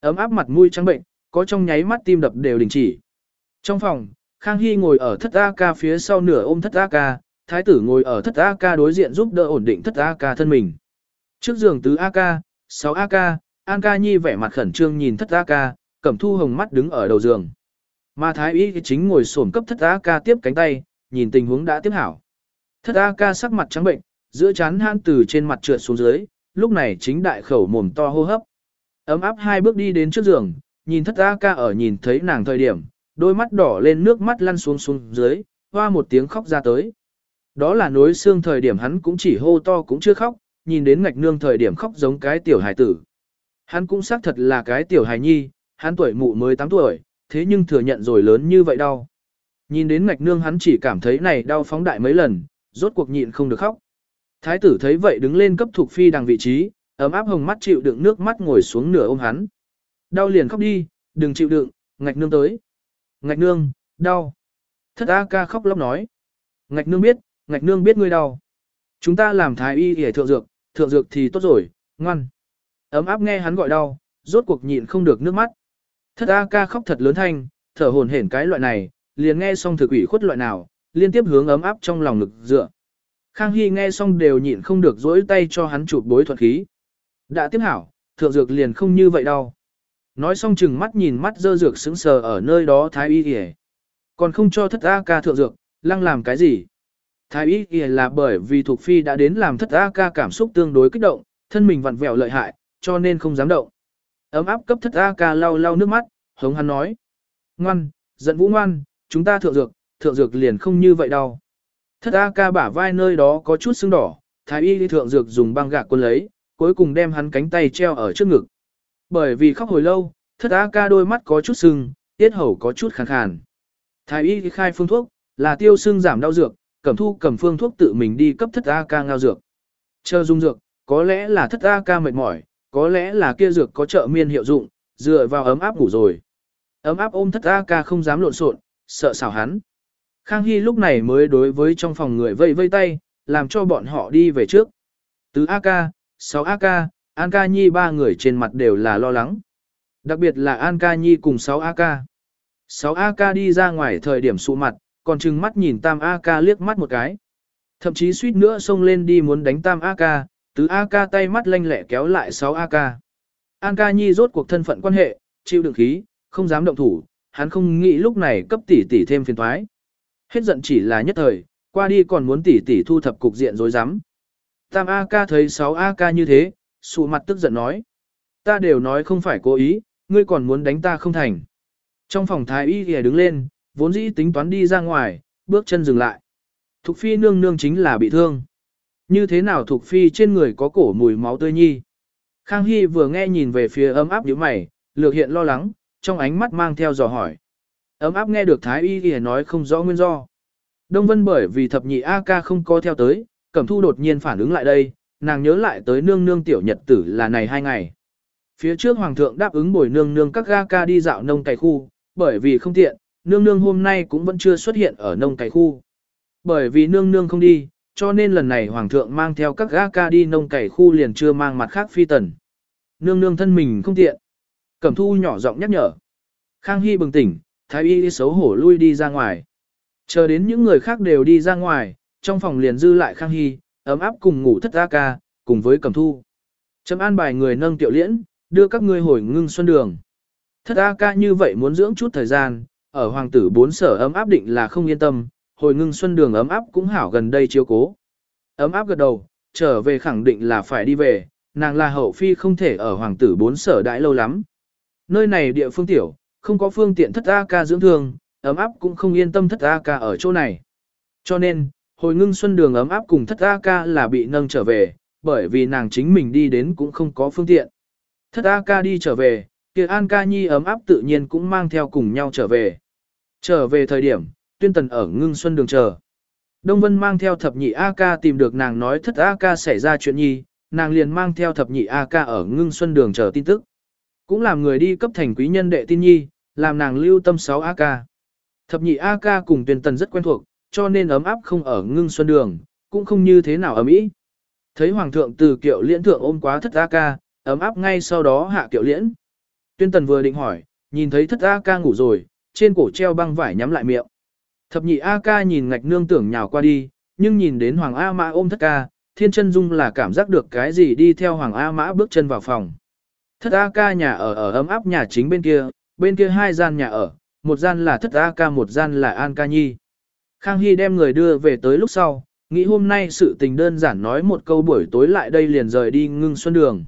Ấm áp mặt mũi trắng bệnh, có trong nháy mắt tim đập đều đình chỉ. Trong phòng, Khang Hy ngồi ở thất A ca phía sau nửa ôm thất A ca, thái tử ngồi ở thất A ca đối diện giúp đỡ ổn định thất A ca thân mình. Trước giường tứ A ca, sáu A ca, An ca nhi vẻ mặt khẩn trương nhìn thất A ca, cẩm thu hồng mắt đứng ở đầu giường. Mà thái y chính ngồi xổm cấp thất A ca tiếp cánh tay, nhìn tình huống đã tiếp hảo. Thất A ca sắc mặt trắng bệnh, giữa chán hãn từ trên mặt trượt xuống dưới, lúc này chính đại khẩu mồm to hô hấp. Ấm áp hai bước đi đến trước giường, nhìn thất A ca ở nhìn thấy nàng thời điểm, đôi mắt đỏ lên nước mắt lăn xuống xuống dưới, hoa một tiếng khóc ra tới. Đó là nối xương thời điểm hắn cũng chỉ hô to cũng chưa khóc, nhìn đến ngạch nương thời điểm khóc giống cái tiểu hài tử. Hắn cũng xác thật là cái tiểu hài nhi, hắn tuổi mụ mới 8 tuổi, thế nhưng thừa nhận rồi lớn như vậy đau. Nhìn đến ngạch nương hắn chỉ cảm thấy này đau phóng đại mấy lần, rốt cuộc nhịn không được khóc. Thái tử thấy vậy đứng lên cấp thuộc phi đằng vị trí, ấm áp hồng mắt chịu đựng nước mắt ngồi xuống nửa ôm hắn. Đau liền khóc đi, đừng chịu đựng, ngạch nương tới. Ngạch nương, đau. Thất A ca khóc lóc nói. Ngạch nương biết, ngạch nương biết ngươi đau. Chúng ta làm thái y để thượng dược, thượng dược thì tốt rồi, ngoan. Ấm áp nghe hắn gọi đau, rốt cuộc nhịn không được nước mắt. Thất A ca khóc thật lớn thanh, thở hồn hển cái loại này, liền nghe xong thực ủy khuất loại nào, liên tiếp hướng ấm áp trong lòng ngực dựa. Khang Hy nghe xong đều nhịn không được dỗi tay cho hắn chụp bối thuận khí. Đã tiếp hảo, thượng dược liền không như vậy đâu. Nói xong chừng mắt nhìn mắt dơ dược sững sờ ở nơi đó thái y kìa. Còn không cho thất A ca thượng dược, lăng làm cái gì? Thái y kìa là bởi vì thuộc phi đã đến làm thất A ca cảm xúc tương đối kích động, thân mình vặn vẹo lợi hại, cho nên không dám động. Ấm áp cấp thất A ca lau lau nước mắt, hống hắn nói. Ngoan, giận vũ ngoan, chúng ta thượng dược, thượng dược liền không như vậy đâu. Thất A ca bả vai nơi đó có chút sưng đỏ, thái y thượng dược dùng băng gạc quân lấy, cuối cùng đem hắn cánh tay treo ở trước ngực. Bởi vì khóc hồi lâu, thất A ca đôi mắt có chút sưng, tiết hầu có chút khàn khàn. Thái y khai phương thuốc, là tiêu sưng giảm đau dược, cẩm thu cầm phương thuốc tự mình đi cấp thất A ca ngao dược. Chờ dung dược, có lẽ là thất A ca mệt mỏi, có lẽ là kia dược có trợ miên hiệu dụng, dựa vào ấm áp ngủ rồi. Ấm áp ôm thất A ca không dám lộn xộn, sợ xảo hắn. Khang Hy lúc này mới đối với trong phòng người vây vây tay, làm cho bọn họ đi về trước. Từ A ca, 6 A ca, An ca nhi ba người trên mặt đều là lo lắng. Đặc biệt là An ca nhi cùng 6 A ca. 6 A ca đi ra ngoài thời điểm sụ mặt, còn chừng mắt nhìn Tam A ca liếc mắt một cái. Thậm chí suýt nữa xông lên đi muốn đánh Tam A ca, tứ A ca tay mắt lanh lẹ kéo lại 6 A ca. An ca nhi rốt cuộc thân phận quan hệ, chịu đựng khí, không dám động thủ, hắn không nghĩ lúc này cấp tỷ tỷ thêm phiền toái. Hết giận chỉ là nhất thời, qua đi còn muốn tỉ tỉ thu thập cục diện rối rắm. Tam A ca thấy 6 A ca như thế, sụ mặt tức giận nói. Ta đều nói không phải cố ý, ngươi còn muốn đánh ta không thành. Trong phòng thái y kìa đứng lên, vốn dĩ tính toán đi ra ngoài, bước chân dừng lại. Thục phi nương nương chính là bị thương. Như thế nào Thục phi trên người có cổ mùi máu tươi nhi. Khang Hy vừa nghe nhìn về phía ấm áp như mày, lược hiện lo lắng, trong ánh mắt mang theo dò hỏi. Ấm áp nghe được Thái Y Y nói không rõ nguyên do. Đông Vân bởi vì thập nhị A ca không có theo tới, Cẩm Thu đột nhiên phản ứng lại đây, nàng nhớ lại tới nương nương tiểu nhật tử là này hai ngày. Phía trước Hoàng thượng đáp ứng bồi nương nương các ga ca đi dạo nông cày khu, bởi vì không tiện, nương nương hôm nay cũng vẫn chưa xuất hiện ở nông cày khu. Bởi vì nương nương không đi, cho nên lần này Hoàng thượng mang theo các ga ca đi nông cày khu liền chưa mang mặt khác phi tần. Nương nương thân mình không tiện. Cẩm Thu nhỏ giọng nhắc nhở. Khang Hy bừng tỉnh, Thái y xấu hổ lui đi ra ngoài. Chờ đến những người khác đều đi ra ngoài, trong phòng liền dư lại Khang Hy, ấm áp cùng ngủ thất A ca, cùng với cầm thu. Chấm an bài người nâng tiểu liễn, đưa các ngươi hồi ngưng xuân đường. Thất A ca như vậy muốn dưỡng chút thời gian, ở hoàng tử bốn sở ấm áp định là không yên tâm, hồi ngưng xuân đường ấm áp cũng hảo gần đây chiếu cố. Ấm áp gật đầu, trở về khẳng định là phải đi về, nàng là hậu phi không thể ở hoàng tử bốn sở đãi lâu lắm. Nơi này địa phương tiểu, không có phương tiện thất A ca dưỡng thương, ấm áp cũng không yên tâm thất A ca ở chỗ này. Cho nên, hồi ngưng xuân đường ấm áp cùng thất A ca là bị nâng trở về, bởi vì nàng chính mình đi đến cũng không có phương tiện. Thất A ca đi trở về, kia An ca nhi ấm áp tự nhiên cũng mang theo cùng nhau trở về. Trở về thời điểm, tuyên tần ở ngưng xuân đường chờ. Đông Vân mang theo thập nhị A ca tìm được nàng nói thất A ca xảy ra chuyện nhi, nàng liền mang theo thập nhị A ca ở ngưng xuân đường chờ tin tức. Cũng làm người đi cấp thành quý nhân đệ tin nhi, làm nàng lưu tâm 6 A ca. Thập nhị A ca cùng tuyên tần rất quen thuộc, cho nên ấm áp không ở ngưng xuân đường, cũng không như thế nào ấm ý. Thấy hoàng thượng từ kiệu liễn thượng ôm quá thất A ca, ấm áp ngay sau đó hạ kiệu liễn. Tuyên tần vừa định hỏi, nhìn thấy thất A ca ngủ rồi, trên cổ treo băng vải nhắm lại miệng. Thập nhị A ca nhìn ngạch nương tưởng nhào qua đi, nhưng nhìn đến hoàng A mã ôm thất ca, thiên chân dung là cảm giác được cái gì đi theo hoàng A mã bước chân vào phòng. Thất A ca nhà ở ở ấm áp nhà chính bên kia, bên kia hai gian nhà ở, một gian là thất A ca một gian là An ca nhi. Khang Hy đem người đưa về tới lúc sau, nghĩ hôm nay sự tình đơn giản nói một câu buổi tối lại đây liền rời đi ngưng xuân đường.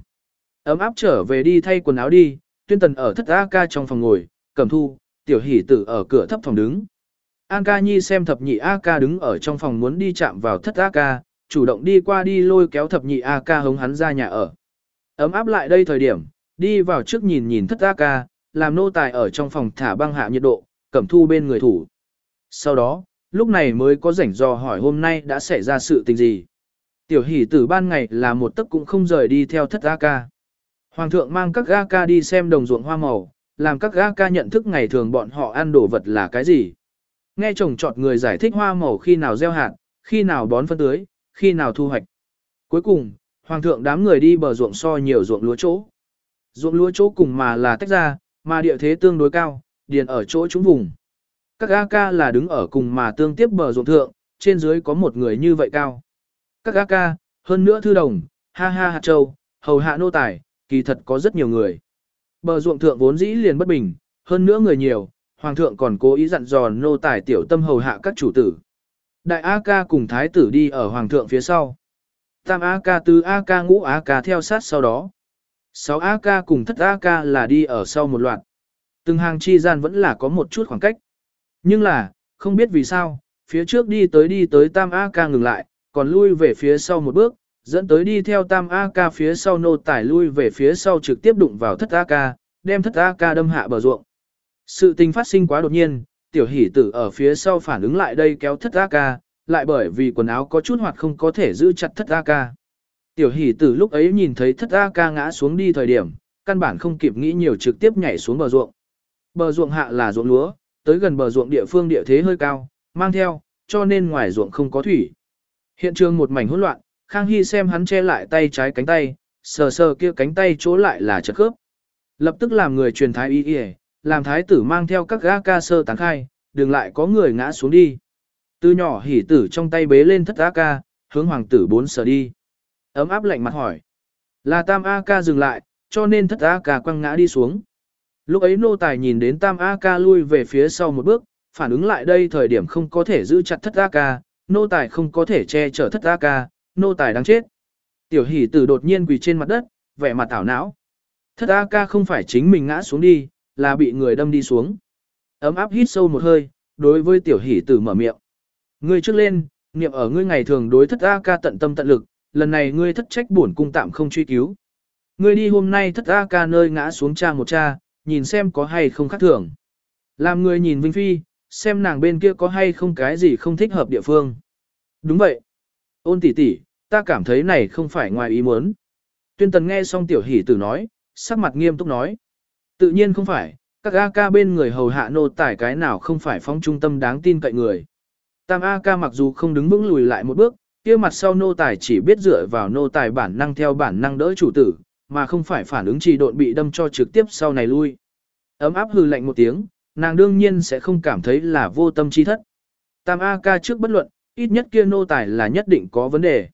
Ấm áp trở về đi thay quần áo đi, tuyên tần ở thất A ca trong phòng ngồi, cầm thu, tiểu hỷ tử ở cửa thấp phòng đứng. An ca nhi xem thập nhị A ca đứng ở trong phòng muốn đi chạm vào thất A ca, chủ động đi qua đi lôi kéo thập nhị A ca hống hắn ra nhà ở. Ấm áp lại đây thời điểm, đi vào trước nhìn nhìn thất A ca, làm nô tài ở trong phòng thả băng hạ nhiệt độ, cẩm thu bên người thủ. Sau đó, lúc này mới có rảnh dò hỏi hôm nay đã xảy ra sự tình gì. Tiểu hỷ tử ban ngày là một tấc cũng không rời đi theo thất A ca. Hoàng thượng mang các A ca đi xem đồng ruộng hoa màu, làm các A ca nhận thức ngày thường bọn họ ăn đồ vật là cái gì. Nghe chồng chọn người giải thích hoa màu khi nào gieo hạt, khi nào bón phân tưới, khi nào thu hoạch. Cuối cùng, hoàng thượng đám người đi bờ ruộng so nhiều ruộng lúa chỗ. Ruộng lúa chỗ cùng mà là tách ra, mà địa thế tương đối cao, điền ở chỗ trúng vùng. Các AK là đứng ở cùng mà tương tiếp bờ ruộng thượng, trên dưới có một người như vậy cao. Các AK, hơn nữa thư đồng, ha ha hạt châu, hầu hạ nô tài, kỳ thật có rất nhiều người. Bờ ruộng thượng vốn dĩ liền bất bình, hơn nữa người nhiều, hoàng thượng còn cố ý dặn dò nô tài tiểu tâm hầu hạ các chủ tử. Đại AK ca cùng thái tử đi ở hoàng thượng phía sau. Tam AK ca tứ AK ca ngũ AK ca theo sát sau đó. Sáu A ca cùng thất A ca là đi ở sau một loạt. Từng hàng chi gian vẫn là có một chút khoảng cách. Nhưng là, không biết vì sao, phía trước đi tới đi tới tam A ca ngừng lại, còn lui về phía sau một bước, dẫn tới đi theo tam A ca phía sau nô tải lui về phía sau trực tiếp đụng vào thất A ca, đem thất A ca đâm hạ bờ ruộng. Sự tình phát sinh quá đột nhiên, tiểu hỷ tử ở phía sau phản ứng lại đây kéo thất A ca, lại bởi vì quần áo có chút hoạt không có thể giữ chặt thất A ca. Tiểu hỷ tử lúc ấy nhìn thấy thất A ca ngã xuống đi thời điểm, căn bản không kịp nghĩ nhiều trực tiếp nhảy xuống bờ ruộng. Bờ ruộng hạ là ruộng lúa, tới gần bờ ruộng địa phương địa thế hơi cao, mang theo, cho nên ngoài ruộng không có thủy. Hiện trường một mảnh hỗn loạn, Khang Hy xem hắn che lại tay trái cánh tay, sờ sờ kia cánh tay chỗ lại là chật khớp. Lập tức làm người truyền thái y y, làm thái tử mang theo các gã ca sơ tán khai, đừng lại có người ngã xuống đi. Từ nhỏ hỉ tử trong tay bế lên thất A ca, hướng hoàng tử bốn sờ đi. Ấm áp lạnh mặt hỏi. Là tam A ca dừng lại, cho nên thất A ca quăng ngã đi xuống. Lúc ấy nô tài nhìn đến tam A ca lui về phía sau một bước, phản ứng lại đây thời điểm không có thể giữ chặt thất A ca, nô tài không có thể che chở thất A ca, nô tài đáng chết. Tiểu hỷ tử đột nhiên quỳ trên mặt đất, vẻ mặt tảo não. Thất A ca không phải chính mình ngã xuống đi, là bị người đâm đi xuống. Ấm áp hít sâu một hơi, đối với tiểu hỷ tử mở miệng. Ngươi trước lên, niệm ở ngươi ngày thường đối thất A ca tận tâm tận lực, lần này ngươi thất trách bổn cung tạm không truy cứu. Ngươi đi hôm nay thất A ca nơi ngã xuống cha một cha, nhìn xem có hay không khác thường. Làm người nhìn Vinh Phi, xem nàng bên kia có hay không cái gì không thích hợp địa phương. Đúng vậy. Ôn tỷ tỷ, ta cảm thấy này không phải ngoài ý muốn. Tuyên tần nghe xong tiểu hỷ tử nói, sắc mặt nghiêm túc nói. Tự nhiên không phải, các A ca bên người hầu hạ nô tải cái nào không phải phóng trung tâm đáng tin cậy người. Tam A ca mặc dù không đứng vững lùi lại một bước, kia mặt sau nô tài chỉ biết dựa vào nô tài bản năng theo bản năng đỡ chủ tử, mà không phải phản ứng trì độn bị đâm cho trực tiếp sau này lui. Ấm áp hừ lạnh một tiếng, nàng đương nhiên sẽ không cảm thấy là vô tâm chi thất. Tam A ca trước bất luận, ít nhất kia nô tài là nhất định có vấn đề.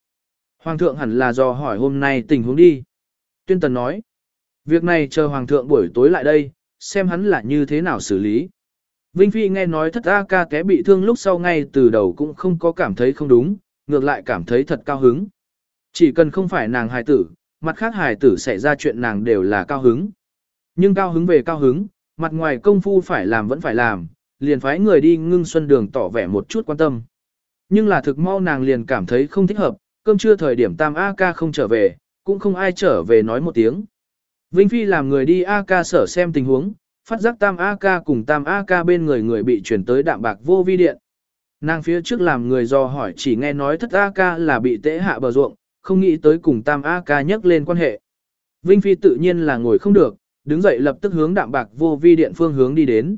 Hoàng thượng hẳn là do hỏi hôm nay tình huống đi. Tuyên tần nói, việc này chờ hoàng thượng buổi tối lại đây, xem hắn là như thế nào xử lý. Vinh Phi nghe nói thất A ca té bị thương lúc sau ngay từ đầu cũng không có cảm thấy không đúng, ngược lại cảm thấy thật cao hứng. Chỉ cần không phải nàng hài tử, mặt khác hài tử xảy ra chuyện nàng đều là cao hứng. Nhưng cao hứng về cao hứng, mặt ngoài công phu phải làm vẫn phải làm, liền phái người đi ngưng xuân đường tỏ vẻ một chút quan tâm. Nhưng là thực mau nàng liền cảm thấy không thích hợp, cơm trưa thời điểm tam A ca không trở về, cũng không ai trở về nói một tiếng. Vinh Phi làm người đi A ca sở xem tình huống, phát giác tam A ca cùng tam A ca bên người người bị chuyển tới đạm bạc vô vi điện. Nàng phía trước làm người do hỏi chỉ nghe nói thất A ca là bị tễ hạ bờ ruộng, không nghĩ tới cùng tam A ca nhắc lên quan hệ. Vinh Phi tự nhiên là ngồi không được, đứng dậy lập tức hướng đạm bạc vô vi điện phương hướng đi đến.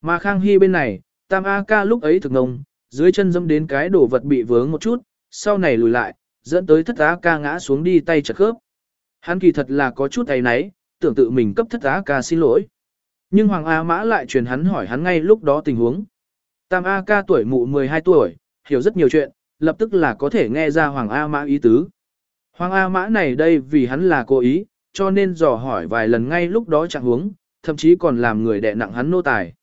Mà Khang Hy bên này, tam A ca lúc ấy thực ngông, dưới chân dâm đến cái đồ vật bị vướng một chút, sau này lùi lại, dẫn tới thất A ca ngã xuống đi tay chật khớp. Hắn kỳ thật là có chút tay náy, tưởng tự mình cấp thất A ca xin lỗi. Nhưng Hoàng A Mã lại truyền hắn hỏi hắn ngay lúc đó tình huống. Tam A ca tuổi mụ 12 tuổi, hiểu rất nhiều chuyện, lập tức là có thể nghe ra Hoàng A Mã ý tứ. Hoàng A Mã này đây vì hắn là cố ý, cho nên dò hỏi vài lần ngay lúc đó chẳng huống, thậm chí còn làm người đè nặng hắn nô tài.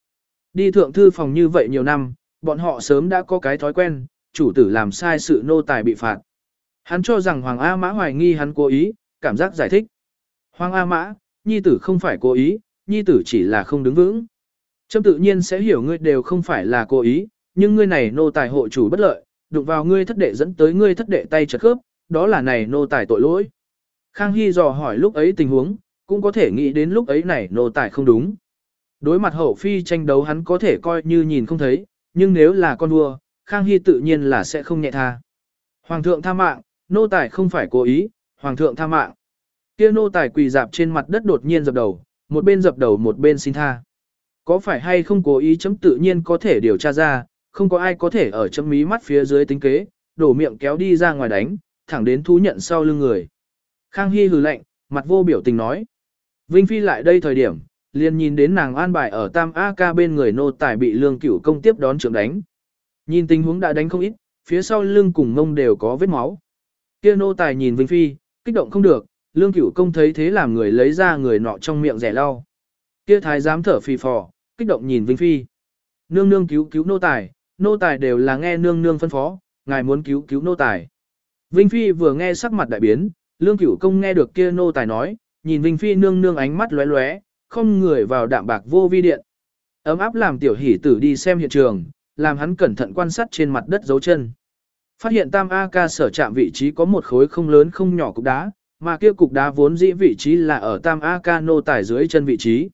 Đi thượng thư phòng như vậy nhiều năm, bọn họ sớm đã có cái thói quen, chủ tử làm sai sự nô tài bị phạt. Hắn cho rằng Hoàng A Mã hoài nghi hắn cố ý, cảm giác giải thích. Hoàng A Mã, nhi tử không phải cố ý, nhi tử chỉ là không đứng vững. Trâm tự nhiên sẽ hiểu ngươi đều không phải là cố ý, nhưng ngươi này nô tài hộ chủ bất lợi, đụng vào ngươi thất đệ dẫn tới ngươi thất đệ tay chật khớp, đó là này nô tài tội lỗi. Khang Hy dò hỏi lúc ấy tình huống, cũng có thể nghĩ đến lúc ấy này nô tài không đúng. Đối mặt hậu phi tranh đấu hắn có thể coi như nhìn không thấy, nhưng nếu là con vua, Khang Hy tự nhiên là sẽ không nhẹ tha. Hoàng thượng tha mạng, nô tài không phải cố ý, hoàng thượng tha mạng. Kia nô tài quỳ dạp trên mặt đất đột nhiên dập đầu, một bên dập đầu một bên xin tha. Có phải hay không cố ý chấm tự nhiên có thể điều tra ra, không có ai có thể ở chấm mí mắt phía dưới tính kế, đổ miệng kéo đi ra ngoài đánh, thẳng đến thú nhận sau lưng người. Khang Hy hừ lạnh, mặt vô biểu tình nói. Vinh Phi lại đây thời điểm, liền nhìn đến nàng an bài ở Tam A ca bên người nô tài bị lương cửu công tiếp đón trưởng đánh. Nhìn tình huống đã đánh không ít, phía sau lưng cùng mông đều có vết máu. Kia nô tài nhìn Vinh Phi, kích động không được, lương cửu công thấy thế làm người lấy ra người nọ trong miệng rẻ lau. Kia thái giám thở phì phò, kích động nhìn Vinh Phi. Nương nương cứu cứu nô tài, nô tài đều là nghe nương nương phân phó, ngài muốn cứu cứu nô tài. Vinh Phi vừa nghe sắc mặt đại biến, lương cửu công nghe được kia nô tài nói, nhìn Vinh Phi nương nương ánh mắt lóe lóe, không người vào đạm bạc vô vi điện. Ấm áp làm tiểu hỷ tử đi xem hiện trường, làm hắn cẩn thận quan sát trên mặt đất dấu chân. Phát hiện tam A ca sở chạm vị trí có một khối không lớn không nhỏ cục đá, mà kia cục đá vốn dĩ vị trí là ở tam A ca nô tải dưới chân vị trí.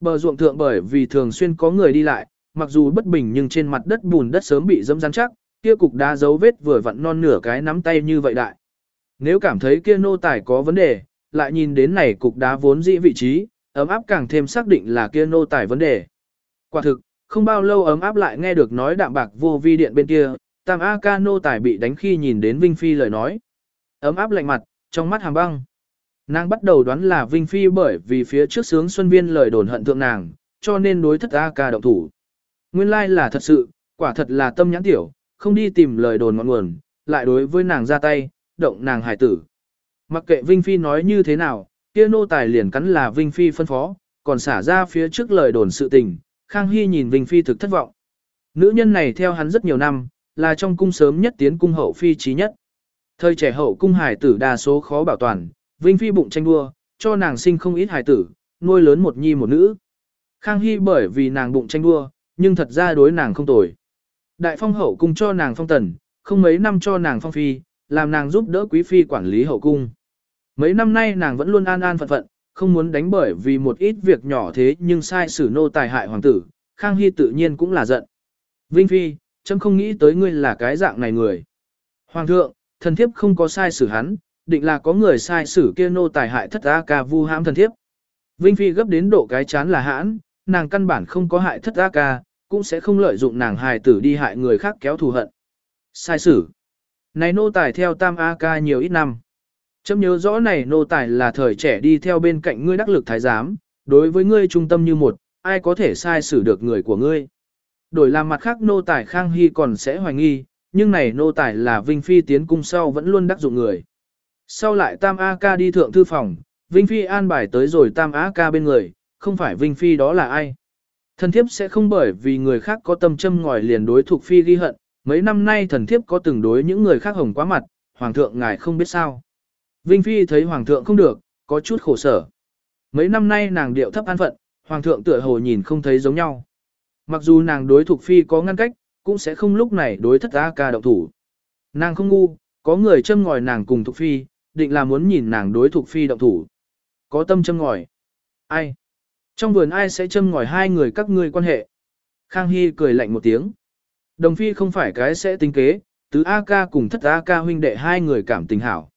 Bờ ruộng thượng bởi vì thường xuyên có người đi lại, mặc dù bất bình nhưng trên mặt đất bùn đất sớm bị dẫm rắn chắc, kia cục đá dấu vết vừa vặn non nửa cái nắm tay như vậy đại. Nếu cảm thấy kia nô tải có vấn đề, lại nhìn đến này cục đá vốn dĩ vị trí, ấm áp càng thêm xác định là kia nô tải vấn đề. Quả thực, không bao lâu ấm áp lại nghe được nói đạm bạc vô vi điện bên kia, tam A ca nô tải bị đánh khi nhìn đến Vinh Phi lời nói. Ấm áp lạnh mặt, trong mắt hàm băng. Nàng bắt đầu đoán là Vinh Phi bởi vì phía trước sướng Xuân Viên lời đồn hận thượng nàng, cho nên đối thất A ca động thủ. Nguyên lai là thật sự, quả thật là tâm nhãn tiểu, không đi tìm lời đồn ngọn nguồn, lại đối với nàng ra tay, động nàng hải tử. Mặc kệ Vinh Phi nói như thế nào, kia nô tài liền cắn là Vinh Phi phân phó, còn xả ra phía trước lời đồn sự tình, Khang Hy nhìn Vinh Phi thực thất vọng. Nữ nhân này theo hắn rất nhiều năm, là trong cung sớm nhất tiến cung hậu phi trí nhất. Thời trẻ hậu cung hải tử đa số khó bảo toàn, Vinh Phi bụng tranh đua, cho nàng sinh không ít hài tử, nuôi lớn một nhi một nữ. Khang Hy bởi vì nàng bụng tranh đua, nhưng thật ra đối nàng không tồi. Đại phong hậu cung cho nàng phong tần, không mấy năm cho nàng phong phi, làm nàng giúp đỡ quý phi quản lý hậu cung. Mấy năm nay nàng vẫn luôn an an phận phận, không muốn đánh bởi vì một ít việc nhỏ thế nhưng sai xử nô tài hại hoàng tử, Khang Hy tự nhiên cũng là giận. Vinh Phi, chấm không nghĩ tới ngươi là cái dạng này người. Hoàng thượng, thần thiếp không có sai xử hắn, định là có người sai xử kia nô tài hại thất A ca vu hãm thần thiếp. Vinh Phi gấp đến độ cái chán là hãn, nàng căn bản không có hại thất A ca, cũng sẽ không lợi dụng nàng hài tử đi hại người khác kéo thù hận. Sai xử. Này nô tài theo tam A ca nhiều ít năm. Chấm nhớ rõ này nô tài là thời trẻ đi theo bên cạnh ngươi đắc lực thái giám, đối với ngươi trung tâm như một, ai có thể sai xử được người của ngươi. Đổi làm mặt khác nô tài Khang Hy còn sẽ hoài nghi, nhưng này nô tài là Vinh Phi tiến cung sau vẫn luôn đắc dụng người. Sau lại Tam A Ca đi thượng thư phòng, Vinh Phi an bài tới rồi Tam A Ca bên người, không phải Vinh Phi đó là ai. Thần thiếp sẽ không bởi vì người khác có tâm châm ngòi liền đối thuộc Phi ghi hận, mấy năm nay thần thiếp có từng đối những người khác hồng quá mặt, Hoàng thượng ngài không biết sao. Vinh Phi thấy Hoàng thượng không được, có chút khổ sở. Mấy năm nay nàng điệu thấp an phận, Hoàng thượng tựa hồ nhìn không thấy giống nhau. Mặc dù nàng đối thuộc Phi có ngăn cách, cũng sẽ không lúc này đối thất A ca động thủ. Nàng không ngu, có người châm ngòi nàng cùng thuộc Phi, định là muốn nhìn nàng đối thuộc Phi động thủ. Có tâm châm ngòi. Ai? Trong vườn ai sẽ châm ngòi hai người các ngươi quan hệ? Khang Hy cười lạnh một tiếng. Đồng Phi không phải cái sẽ tính kế, tứ A ca cùng thất A ca huynh đệ hai người cảm tình hảo.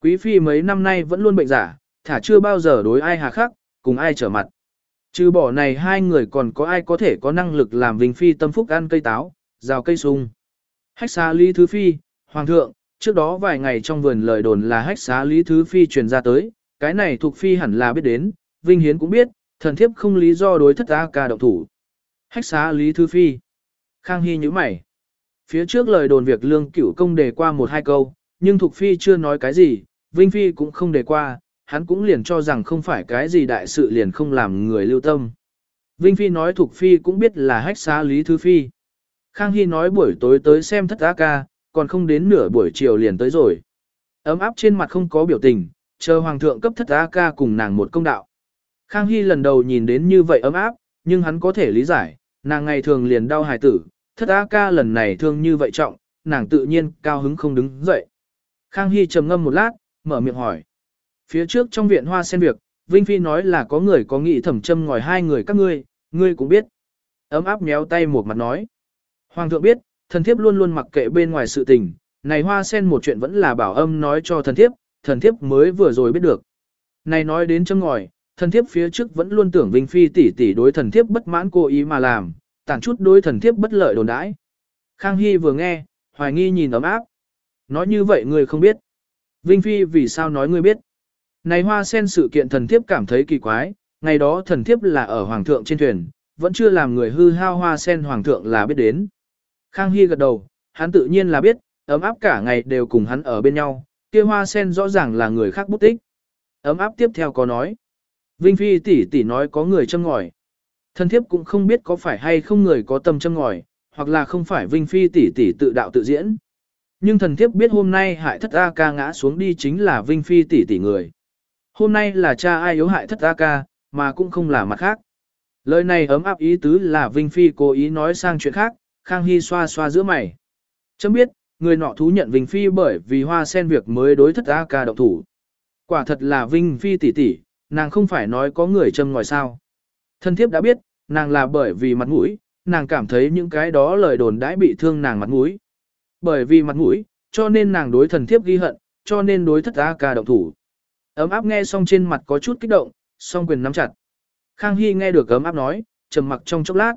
Quý phi mấy năm nay vẫn luôn bệnh giả, thả chưa bao giờ đối ai hà khắc, cùng ai trở mặt. Trừ bỏ này hai người còn có ai có thể có năng lực làm Vinh Phi tâm phúc ăn cây táo, rào cây sung. Hách xa ly Thứ Phi, Hoàng thượng, trước đó vài ngày trong vườn lời đồn là hách xá Lý Thứ Phi truyền ra tới, cái này thuộc Phi hẳn là biết đến, Vinh Hiến cũng biết, thần thiếp không lý do đối thất A ca động thủ. Hách xá Lý Thứ Phi. Khang Hy như mày. Phía trước lời đồn việc lương cửu công đề qua một hai câu, nhưng thuộc Phi chưa nói cái gì, Vinh Phi cũng không đề qua, hắn cũng liền cho rằng không phải cái gì đại sự liền không làm người lưu tâm. Vinh Phi nói thuộc Phi cũng biết là hách xá Lý Thứ Phi. Khang Hy nói buổi tối tới xem thất A ca, còn không đến nửa buổi chiều liền tới rồi. Ấm áp trên mặt không có biểu tình, chờ Hoàng thượng cấp thất a ca cùng nàng một công đạo. Khang Hy lần đầu nhìn đến như vậy ấm áp, nhưng hắn có thể lý giải, nàng ngày thường liền đau hài tử, thất a ca lần này thương như vậy trọng, nàng tự nhiên cao hứng không đứng dậy. Khang Hy trầm ngâm một lát, mở miệng hỏi. Phía trước trong viện hoa sen việc, Vinh Phi nói là có người có nghị thẩm châm ngòi hai người các ngươi, ngươi cũng biết. Ấm áp méo tay một mặt nói. Hoàng thượng biết, thần thiếp luôn luôn mặc kệ bên ngoài sự tình, này hoa sen một chuyện vẫn là bảo âm nói cho thần thiếp, thần thiếp mới vừa rồi biết được. Này nói đến châm ngòi, thần thiếp phía trước vẫn luôn tưởng Vinh Phi tỷ tỷ đối thần thiếp bất mãn cố ý mà làm, tản chút đối thần thiếp bất lợi đồn đãi. Khang Hy vừa nghe, hoài nghi nhìn ấm áp. Nói như vậy người không biết. Vinh Phi vì sao nói ngươi biết? Này hoa sen sự kiện thần thiếp cảm thấy kỳ quái, ngày đó thần thiếp là ở hoàng thượng trên thuyền, vẫn chưa làm người hư hao hoa sen hoàng thượng là biết đến. Khang Hy gật đầu, hắn tự nhiên là biết, ấm áp cả ngày đều cùng hắn ở bên nhau, kia hoa sen rõ ràng là người khác bút tích. Ấm áp tiếp theo có nói. Vinh Phi tỷ tỷ nói có người châm ngòi. Thần thiếp cũng không biết có phải hay không người có tâm châm ngòi, hoặc là không phải Vinh Phi tỷ tỷ tự đạo tự diễn. Nhưng thần thiếp biết hôm nay hại thất A ca ngã xuống đi chính là Vinh Phi tỷ tỷ người. Hôm nay là cha ai yếu hại thất A ca, mà cũng không là mặt khác. Lời này ấm áp ý tứ là Vinh Phi cố ý nói sang chuyện khác, Khang Hy xoa xoa giữa mày. Chấm biết, người nọ thú nhận Vinh Phi bởi vì hoa sen việc mới đối thất A ca độc thủ. Quả thật là Vinh Phi tỷ tỷ, nàng không phải nói có người châm ngòi sao. Thân thiếp đã biết, nàng là bởi vì mặt mũi, nàng cảm thấy những cái đó lời đồn đãi bị thương nàng mặt mũi. Bởi vì mặt mũi, cho nên nàng đối thần thiếp ghi hận, cho nên đối thất A ca động thủ. Ấm áp nghe xong trên mặt có chút kích động, song quyền nắm chặt. Khang Hy nghe được ấm áp nói, trầm mặc trong chốc lát.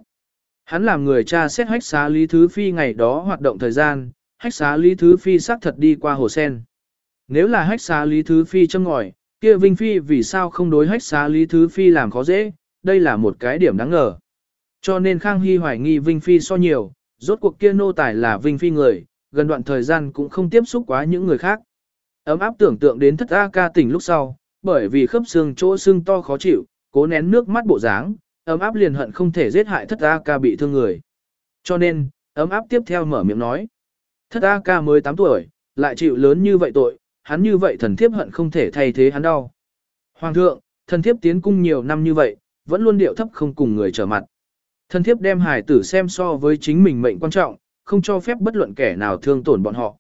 Hắn làm người cha xét hách xá Lý Thứ Phi ngày đó hoạt động thời gian, hách xá Lý Thứ Phi xác thật đi qua hồ sen. Nếu là hách xá Lý Thứ Phi châm ngòi, kia Vinh Phi vì sao không đối hách xá Lý Thứ Phi làm khó dễ, đây là một cái điểm đáng ngờ. Cho nên Khang Hy hoài nghi Vinh Phi so nhiều, rốt cuộc kia nô tài là Vinh Phi người, gần đoạn thời gian cũng không tiếp xúc quá những người khác. Ấm áp tưởng tượng đến thất A ca tỉnh lúc sau, bởi vì khớp xương chỗ xương to khó chịu, cố nén nước mắt bộ dáng, ấm áp liền hận không thể giết hại thất A ca bị thương người. Cho nên, ấm áp tiếp theo mở miệng nói. Thất A ca mới 8 tuổi, lại chịu lớn như vậy tội, hắn như vậy thần thiếp hận không thể thay thế hắn đau. Hoàng thượng, thần thiếp tiến cung nhiều năm như vậy, vẫn luôn điệu thấp không cùng người trở mặt. Thần thiếp đem hải tử xem so với chính mình mệnh quan trọng, không cho phép bất luận kẻ nào thương tổn bọn họ.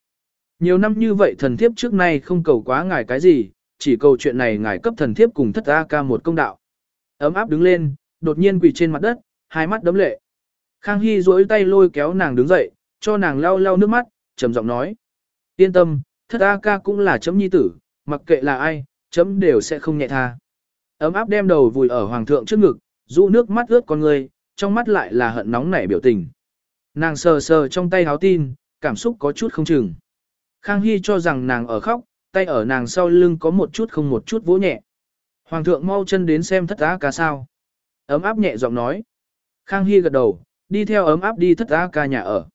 Nhiều năm như vậy thần thiếp trước nay không cầu quá ngài cái gì, chỉ cầu chuyện này ngài cấp thần thiếp cùng thất A ca một công đạo. Ấm áp đứng lên, đột nhiên quỳ trên mặt đất, hai mắt đấm lệ. Khang Hy duỗi tay lôi kéo nàng đứng dậy, cho nàng lau lau nước mắt, trầm giọng nói. Yên tâm, thất A ca cũng là chấm nhi tử, mặc kệ là ai, chấm đều sẽ không nhẹ tha. Ấm áp đem đầu vùi ở hoàng thượng trước ngực, dụ nước mắt ướt con người, trong mắt lại là hận nóng nảy biểu tình. Nàng sờ sờ trong tay háo tin, cảm xúc có chút không chừng. Khang Hy cho rằng nàng ở khóc, tay ở nàng sau lưng có một chút không một chút vỗ nhẹ. Hoàng thượng mau chân đến xem thất á ca sao. Ấm áp nhẹ giọng nói. Khang Hy gật đầu, đi theo ấm áp đi thất a ca nhà ở.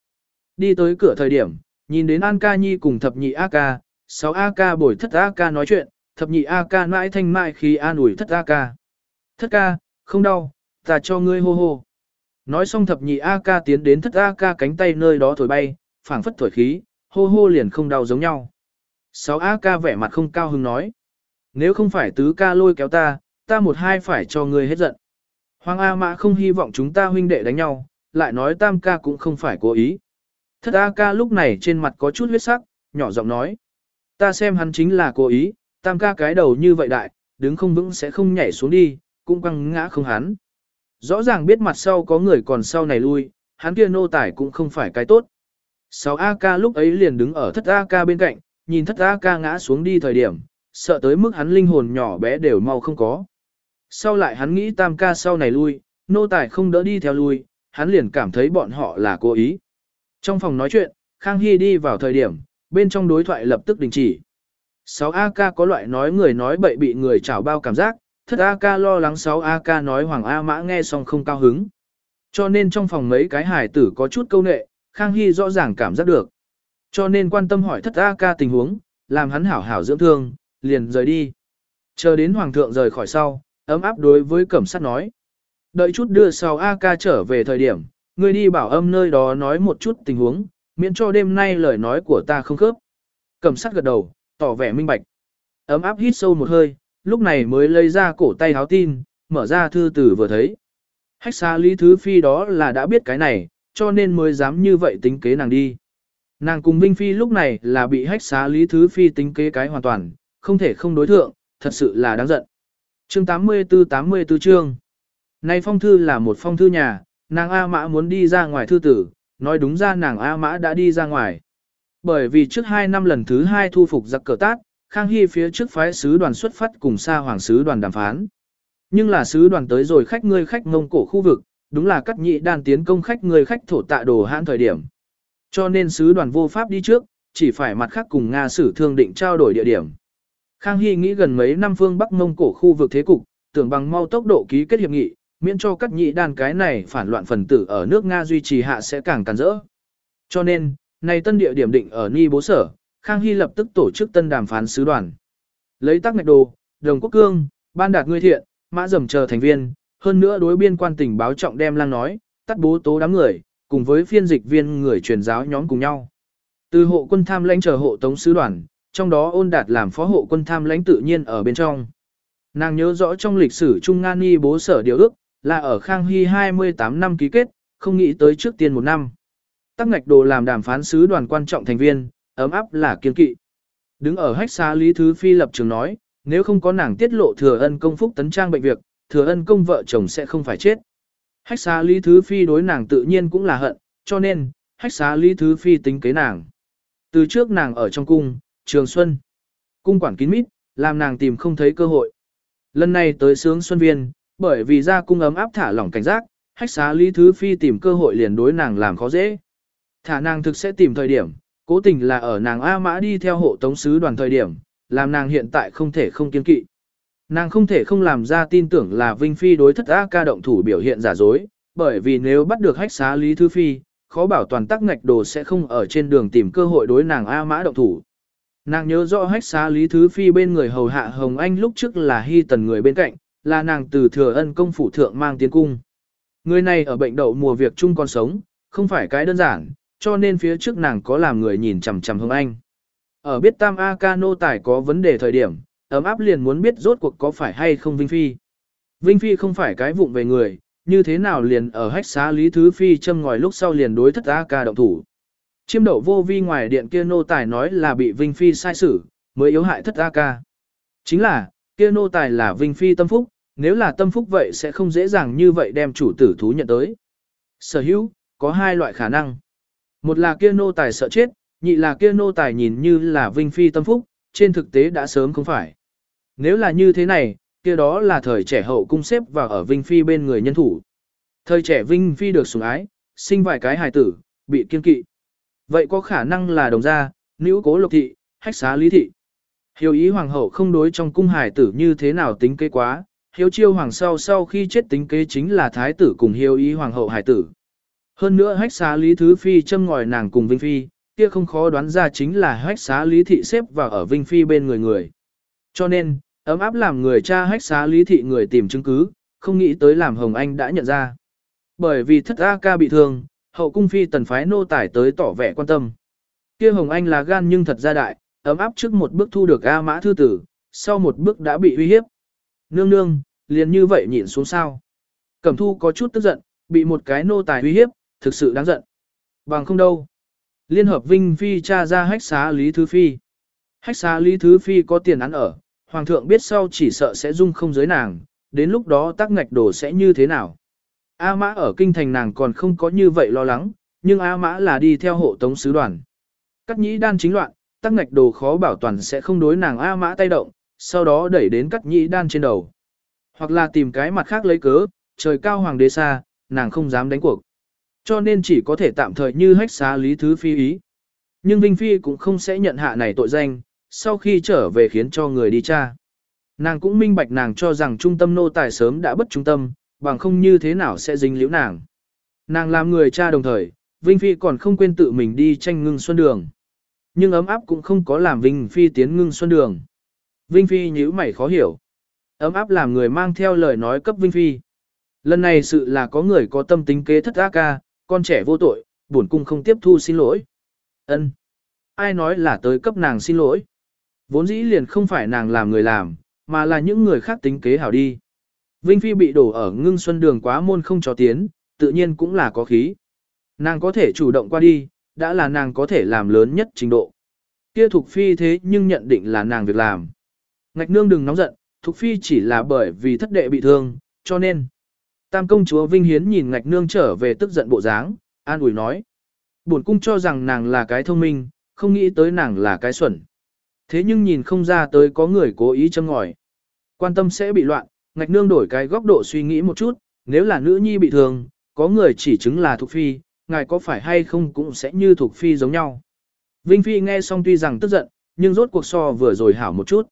Đi tới cửa thời điểm, nhìn đến An ca nhi cùng thập nhị A ca, sáu A ca bồi thất A ca nói chuyện, thập nhị A ca mãi thanh mại khi an ủi thất A ca. Thất ca, không đau, ta cho ngươi hô hô. Nói xong thập nhị A ca tiến đến thất A ca cánh tay nơi đó thổi bay, phảng phất thổi khí, hô hô liền không đau giống nhau. Sáu A ca vẻ mặt không cao hứng nói. Nếu không phải tứ ca lôi kéo ta, ta một hai phải cho ngươi hết giận. Hoàng A mã không hy vọng chúng ta huynh đệ đánh nhau, lại nói tam ca cũng không phải cố ý. Thất A ca lúc này trên mặt có chút huyết sắc, nhỏ giọng nói. Ta xem hắn chính là cố ý, tam ca cái đầu như vậy đại, đứng không vững sẽ không nhảy xuống đi, cũng quăng ngã không hắn. Rõ ràng biết mặt sau có người còn sau này lui, hắn kia nô tải cũng không phải cái tốt. 6 AK lúc ấy liền đứng ở thất AK bên cạnh, nhìn thất AK ngã xuống đi thời điểm, sợ tới mức hắn linh hồn nhỏ bé đều mau không có. Sau lại hắn nghĩ tam ca sau này lui, nô tài không đỡ đi theo lui, hắn liền cảm thấy bọn họ là cố ý. Trong phòng nói chuyện, Khang Hy đi vào thời điểm, bên trong đối thoại lập tức đình chỉ. 6 AK có loại nói người nói bậy bị người chảo bao cảm giác, thất AK lo lắng 6 AK nói Hoàng A Mã nghe xong không cao hứng. Cho nên trong phòng mấy cái hải tử có chút câu nệ, Khang Hy rõ ràng cảm giác được. Cho nên quan tâm hỏi thất A ca tình huống, làm hắn hảo hảo dưỡng thương, liền rời đi. Chờ đến Hoàng thượng rời khỏi sau, ấm áp đối với cẩm sát nói. Đợi chút đưa sau A ca trở về thời điểm, người đi bảo âm nơi đó nói một chút tình huống, miễn cho đêm nay lời nói của ta không khớp. Cẩm sát gật đầu, tỏ vẻ minh bạch. Ấm áp hít sâu một hơi, lúc này mới lấy ra cổ tay háo tin, mở ra thư tử vừa thấy. Hách xa lý thứ phi đó là đã biết cái này, cho nên mới dám như vậy tính kế nàng đi. Nàng cùng Vinh Phi lúc này là bị hách xá Lý Thứ Phi tính kế cái hoàn toàn, không thể không đối thượng, thật sự là đáng giận. Chương 84-84 chương Này phong thư là một phong thư nhà, nàng A Mã muốn đi ra ngoài thư tử, nói đúng ra nàng A Mã đã đi ra ngoài. Bởi vì trước hai năm lần thứ hai thu phục giặc cờ tát, Khang Hy phía trước phái sứ đoàn xuất phát cùng xa hoàng sứ đoàn đàm phán. Nhưng là sứ đoàn tới rồi khách ngươi khách ngông cổ khu vực, đúng là cắt nhị đàn tiến công khách người khách thổ tạ đồ hãn thời điểm. Cho nên sứ đoàn vô pháp đi trước, chỉ phải mặt khác cùng Nga sử thương định trao đổi địa điểm. Khang Hy nghĩ gần mấy năm phương Bắc Mông Cổ khu vực thế cục, tưởng bằng mau tốc độ ký kết hiệp nghị, miễn cho các nhị đàn cái này phản loạn phần tử ở nước Nga duy trì hạ sẽ càng càng rỡ. Cho nên, này tân địa điểm định ở Ni Bố Sở, Khang Hy lập tức tổ chức tân đàm phán sứ đoàn. Lấy tác ngạch đồ, đồng quốc cương, ban đạt ngươi thiện, mã dầm chờ thành viên, hơn nữa đối biên quan tình báo trọng đem lang nói, tắt bố tố đám người, cùng với phiên dịch viên người truyền giáo nhóm cùng nhau. Từ hộ quân tham lãnh chờ hộ tống sứ đoàn, trong đó ôn đạt làm phó hộ quân tham lãnh tự nhiên ở bên trong. Nàng nhớ rõ trong lịch sử Trung Nga Ni bố sở điều ước, là ở Khang Hy 28 năm ký kết, không nghĩ tới trước tiên một năm. Tắc ngạch đồ làm đàm phán sứ đoàn quan trọng thành viên, ấm áp là kiên kỵ. Đứng ở hách xa Lý Thứ Phi lập trường nói, nếu không có nàng tiết lộ thừa ân công phúc tấn trang bệnh việc, thừa ân công vợ chồng sẽ không phải chết. Hách xá Lý Thứ Phi đối nàng tự nhiên cũng là hận, cho nên, hách xá Lý Thứ Phi tính kế nàng. Từ trước nàng ở trong cung, trường xuân, cung quản kín mít, làm nàng tìm không thấy cơ hội. Lần này tới sướng xuân viên, bởi vì ra cung ấm áp thả lỏng cảnh giác, hách xá Lý Thứ Phi tìm cơ hội liền đối nàng làm khó dễ. Thả nàng thực sẽ tìm thời điểm, cố tình là ở nàng A Mã đi theo hộ tống sứ đoàn thời điểm, làm nàng hiện tại không thể không kiên kỵ. Nàng không thể không làm ra tin tưởng là Vinh Phi đối thất A ca động thủ biểu hiện giả dối, bởi vì nếu bắt được hách xá Lý Thứ Phi, khó bảo toàn tắc ngạch đồ sẽ không ở trên đường tìm cơ hội đối nàng A Mã động thủ. Nàng nhớ rõ hách xá Lý Thứ Phi bên người hầu hạ Hồng Anh lúc trước là hy tần người bên cạnh, là nàng từ thừa ân công phủ thượng mang tiến cung. Người này ở bệnh đậu mùa việc chung còn sống, không phải cái đơn giản, cho nên phía trước nàng có làm người nhìn chằm chằm Hồng Anh. Ở biết Tam A ca nô tài có vấn đề thời điểm, ấm áp liền muốn biết rốt cuộc có phải hay không Vinh Phi. Vinh Phi không phải cái vụng về người, như thế nào liền ở hách xá Lý Thứ Phi châm ngòi lúc sau liền đối thất A ca động thủ. Chiêm đậu vô vi ngoài điện kia nô tài nói là bị Vinh Phi sai xử, mới yếu hại thất A ca. Chính là, kia nô tài là Vinh Phi tâm phúc, nếu là tâm phúc vậy sẽ không dễ dàng như vậy đem chủ tử thú nhận tới. Sở hữu, có hai loại khả năng. Một là kia nô tài sợ chết, nhị là kia nô tài nhìn như là Vinh Phi tâm phúc, trên thực tế đã sớm không phải. Nếu là như thế này, kia đó là thời trẻ hậu cung xếp vào ở Vinh Phi bên người nhân thủ. Thời trẻ Vinh Phi được sủng ái, sinh vài cái hài tử, bị kiên kỵ. Vậy có khả năng là đồng gia, nữ cố lục thị, hách xá lý thị. Hiếu ý hoàng hậu không đối trong cung hải tử như thế nào tính kế quá, hiếu chiêu hoàng sau sau khi chết tính kế chính là thái tử cùng hiếu ý hoàng hậu hải tử. Hơn nữa hách xá lý thứ phi châm ngòi nàng cùng Vinh Phi, kia không khó đoán ra chính là hách xá lý thị xếp vào ở Vinh Phi bên người người. Cho nên, ấm áp làm người cha hách xá lý thị người tìm chứng cứ, không nghĩ tới làm Hồng Anh đã nhận ra. Bởi vì thất A ca bị thương, hậu cung phi tần phái nô tải tới tỏ vẻ quan tâm. Kia Hồng Anh là gan nhưng thật ra đại, ấm áp trước một bước thu được A mã thư tử, sau một bước đã bị uy hiếp. Nương nương, liền như vậy nhịn xuống sao. Cẩm thu có chút tức giận, bị một cái nô tài uy hiếp, thực sự đáng giận. Bằng không đâu. Liên hợp Vinh Phi tra ra hách xá Lý Thứ Phi. Hách xá Lý Thứ Phi có tiền án ở, Hoàng thượng biết sau chỉ sợ sẽ dung không giới nàng, đến lúc đó tác ngạch đổ sẽ như thế nào. A mã ở kinh thành nàng còn không có như vậy lo lắng, nhưng A mã là đi theo hộ tống sứ đoàn. Cắt nhĩ đan chính loạn, tắc ngạch đồ khó bảo toàn sẽ không đối nàng A mã tay động, sau đó đẩy đến cắt nhĩ đan trên đầu. Hoặc là tìm cái mặt khác lấy cớ, trời cao hoàng đế xa, nàng không dám đánh cuộc. Cho nên chỉ có thể tạm thời như hách xá lý thứ phi ý. Nhưng Vinh Phi cũng không sẽ nhận hạ này tội danh, sau khi trở về khiến cho người đi tra. Nàng cũng minh bạch nàng cho rằng trung tâm nô tài sớm đã bất trung tâm, bằng không như thế nào sẽ dính liễu nàng. Nàng làm người cha đồng thời, Vinh Phi còn không quên tự mình đi tranh ngưng xuân đường. Nhưng ấm áp cũng không có làm Vinh Phi tiến ngưng xuân đường. Vinh Phi nhíu mày khó hiểu. Ấm áp làm người mang theo lời nói cấp Vinh Phi. Lần này sự là có người có tâm tính kế thất ác ca, con trẻ vô tội, bổn cung không tiếp thu xin lỗi. Ân, Ai nói là tới cấp nàng xin lỗi? Vốn dĩ liền không phải nàng làm người làm, mà là những người khác tính kế hảo đi. Vinh Phi bị đổ ở ngưng xuân đường quá môn không cho tiến, tự nhiên cũng là có khí. Nàng có thể chủ động qua đi, đã là nàng có thể làm lớn nhất trình độ. Kia Thục Phi thế nhưng nhận định là nàng việc làm. Ngạch nương đừng nóng giận, Thục Phi chỉ là bởi vì thất đệ bị thương, cho nên. Tam công chúa Vinh Hiến nhìn ngạch nương trở về tức giận bộ dáng, an ủi nói. Bổn cung cho rằng nàng là cái thông minh, không nghĩ tới nàng là cái xuẩn. Thế nhưng nhìn không ra tới có người cố ý châm ngòi. Quan tâm sẽ bị loạn, ngạch nương đổi cái góc độ suy nghĩ một chút, nếu là nữ nhi bị thương, có người chỉ chứng là thuộc phi, ngài có phải hay không cũng sẽ như thuộc phi giống nhau. Vinh Phi nghe xong tuy rằng tức giận, nhưng rốt cuộc so vừa rồi hảo một chút.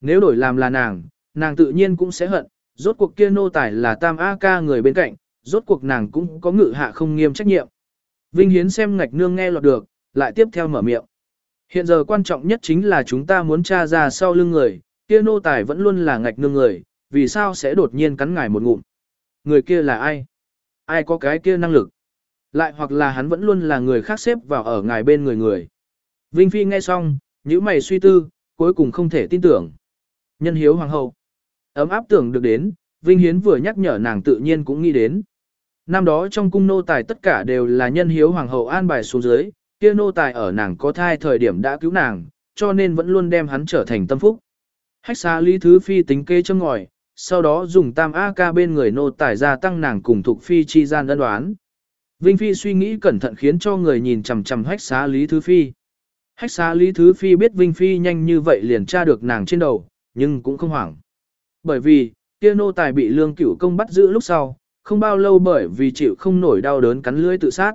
Nếu đổi làm là nàng, nàng tự nhiên cũng sẽ hận, rốt cuộc kia nô tài là tam A ca người bên cạnh, rốt cuộc nàng cũng có ngự hạ không nghiêm trách nhiệm. Vinh Hiến xem ngạch nương nghe lọt được, lại tiếp theo mở miệng. Hiện giờ quan trọng nhất chính là chúng ta muốn tra ra sau lưng người, kia nô tài vẫn luôn là ngạch nương người, vì sao sẽ đột nhiên cắn ngài một ngụm. Người kia là ai? Ai có cái kia năng lực? Lại hoặc là hắn vẫn luôn là người khác xếp vào ở ngài bên người người. Vinh Phi nghe xong, nhíu mày suy tư, cuối cùng không thể tin tưởng. Nhân hiếu hoàng hậu. Ấm áp tưởng được đến, Vinh Hiến vừa nhắc nhở nàng tự nhiên cũng nghĩ đến. Năm đó trong cung nô tài tất cả đều là nhân hiếu hoàng hậu an bài xuống dưới, kia nô tài ở nàng có thai thời điểm đã cứu nàng, cho nên vẫn luôn đem hắn trở thành tâm phúc. Hách xa Lý Thứ Phi tính kê châm ngòi, sau đó dùng tam A ca bên người nô tài gia tăng nàng cùng thuộc Phi chi gian ân đoán. Vinh Phi suy nghĩ cẩn thận khiến cho người nhìn chằm chằm hách xá Lý Thứ Phi. Hách xá Lý Thứ Phi biết Vinh Phi nhanh như vậy liền tra được nàng trên đầu, nhưng cũng không hoảng. Bởi vì, kia nô tài bị lương cửu công bắt giữ lúc sau, không bao lâu bởi vì chịu không nổi đau đớn cắn lưỡi tự sát.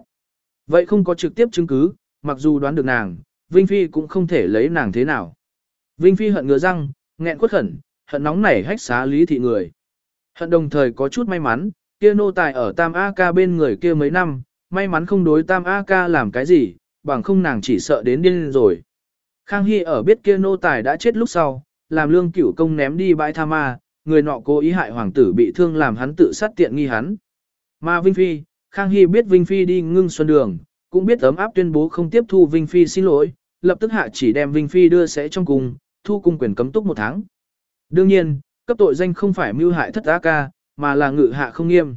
Vậy không có trực tiếp chứng cứ, mặc dù đoán được nàng, Vinh Phi cũng không thể lấy nàng thế nào. Vinh Phi hận ngứa răng, nghẹn quất khẩn, hận nóng nảy hách xá lý thị người. Hận đồng thời có chút may mắn, kia nô tài ở Tam A Ca bên người kia mấy năm, may mắn không đối Tam A Ca làm cái gì, bằng không nàng chỉ sợ đến điên rồi. Khang Hy ở biết kia nô tài đã chết lúc sau, làm lương cửu công ném đi bãi tha ma, người nọ cố ý hại hoàng tử bị thương làm hắn tự sát tiện nghi hắn. Mà Vinh Phi, Khang Hy biết Vinh Phi đi ngưng xuân đường, cũng biết ấm áp tuyên bố không tiếp thu Vinh Phi xin lỗi, lập tức hạ chỉ đem Vinh Phi đưa sẽ trong cung, thu cung quyền cấm túc một tháng. Đương nhiên, cấp tội danh không phải mưu hại thất á ca, mà là ngự hạ không nghiêm.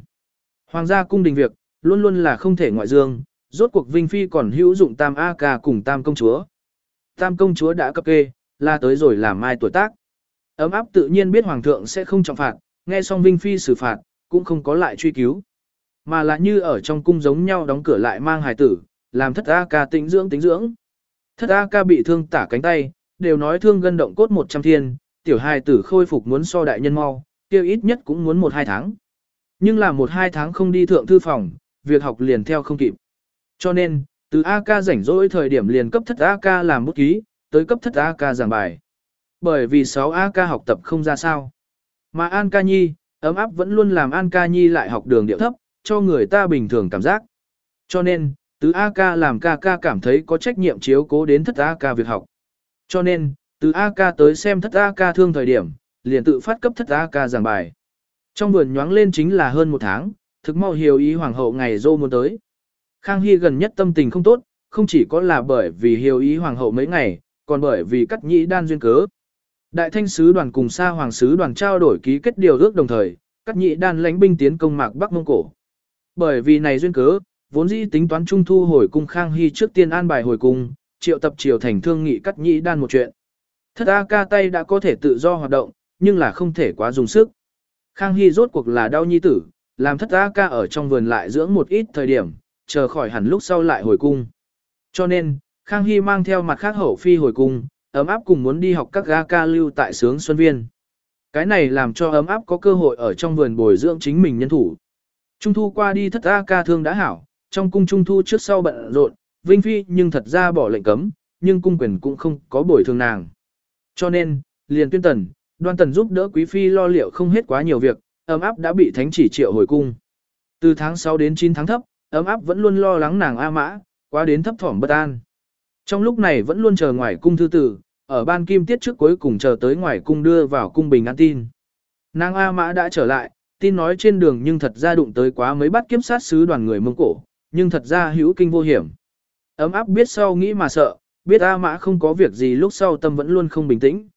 Hoàng gia cung đình việc, luôn luôn là không thể ngoại dương, rốt cuộc Vinh Phi còn hữu dụng tam A ca cùng tam công chúa. Tam công chúa đã cấp kê, là tới rồi làm mai tuổi tác. Ấm áp tự nhiên biết Hoàng thượng sẽ không trọng phạt, nghe xong Vinh Phi xử phạt, cũng không có lại truy cứu. Mà là như ở trong cung giống nhau đóng cửa lại mang hài tử, làm thất A ca tĩnh dưỡng tĩnh dưỡng. Thất A ca bị thương tả cánh tay, đều nói thương gân động cốt 100 thiên, tiểu hài tử khôi phục muốn so đại nhân mau, kêu ít nhất cũng muốn 1-2 tháng. Nhưng là 1-2 tháng không đi thượng thư phòng, việc học liền theo không kịp. Cho nên, từ A ca rảnh rỗi thời điểm liền cấp thất A ca làm bút ký, tới cấp thất A ca giảng bài. Bởi vì 6 A ca học tập không ra sao. Mà An ca nhi, ấm áp vẫn luôn làm An ca nhi lại học đường điệu thấp, cho người ta bình thường cảm giác. Cho nên, tứ A ca làm ca ca cảm thấy có trách nhiệm chiếu cố đến thất A ca việc học. Cho nên, từ A ca tới xem thất A ca thương thời điểm, liền tự phát cấp thất A ca giảng bài. Trong vườn nhoáng lên chính là hơn một tháng, thực mau hiểu ý hoàng hậu ngày dô muốn tới. Khang Hy gần nhất tâm tình không tốt, không chỉ có là bởi vì hiểu ý hoàng hậu mấy ngày, còn bởi vì cắt nhĩ đan duyên cớ. Đại thanh sứ đoàn cùng xa hoàng sứ đoàn trao đổi ký kết điều ước đồng thời, cắt nhĩ đan lãnh binh tiến công mạc Bắc Mông Cổ. Bởi vì này duyên cớ, vốn dĩ tính toán trung thu hồi cung Khang Hy trước tiên an bài hồi cung, triệu tập triều thành thương nghị cắt nhĩ đan một chuyện. Thất A ca tay đã có thể tự do hoạt động, nhưng là không thể quá dùng sức. Khang Hy rốt cuộc là đau nhi tử, làm thất A ca ở trong vườn lại dưỡng một ít thời điểm, chờ khỏi hẳn lúc sau lại hồi cung. Cho nên, Khang Hy mang theo mặt khác hậu phi hồi cung, ấm áp cùng muốn đi học các A ca lưu tại sướng Xuân Viên. Cái này làm cho ấm áp có cơ hội ở trong vườn bồi dưỡng chính mình nhân thủ. Trung thu qua đi thất A ca thương đã hảo, trong cung trung thu trước sau bận rộn, Vinh Phi nhưng thật ra bỏ lệnh cấm, nhưng cung quyền cũng không có bồi thường nàng. Cho nên, liền tuyên tần, đoan tần giúp đỡ quý phi lo liệu không hết quá nhiều việc, ấm áp đã bị thánh chỉ triệu hồi cung. Từ tháng 6 đến 9 tháng thấp, ấm áp vẫn luôn lo lắng nàng A mã, quá đến thấp thỏm bất an. Trong lúc này vẫn luôn chờ ngoài cung thư tử, ở ban kim tiết trước cuối cùng chờ tới ngoài cung đưa vào cung bình an tin. Nàng A mã đã trở lại, tin nói trên đường nhưng thật ra đụng tới quá mấy bắt kiếm sát sứ đoàn người mông cổ, nhưng thật ra hữu kinh vô hiểm. Ấm áp biết sau nghĩ mà sợ, biết A Mã không có việc gì lúc sau tâm vẫn luôn không bình tĩnh.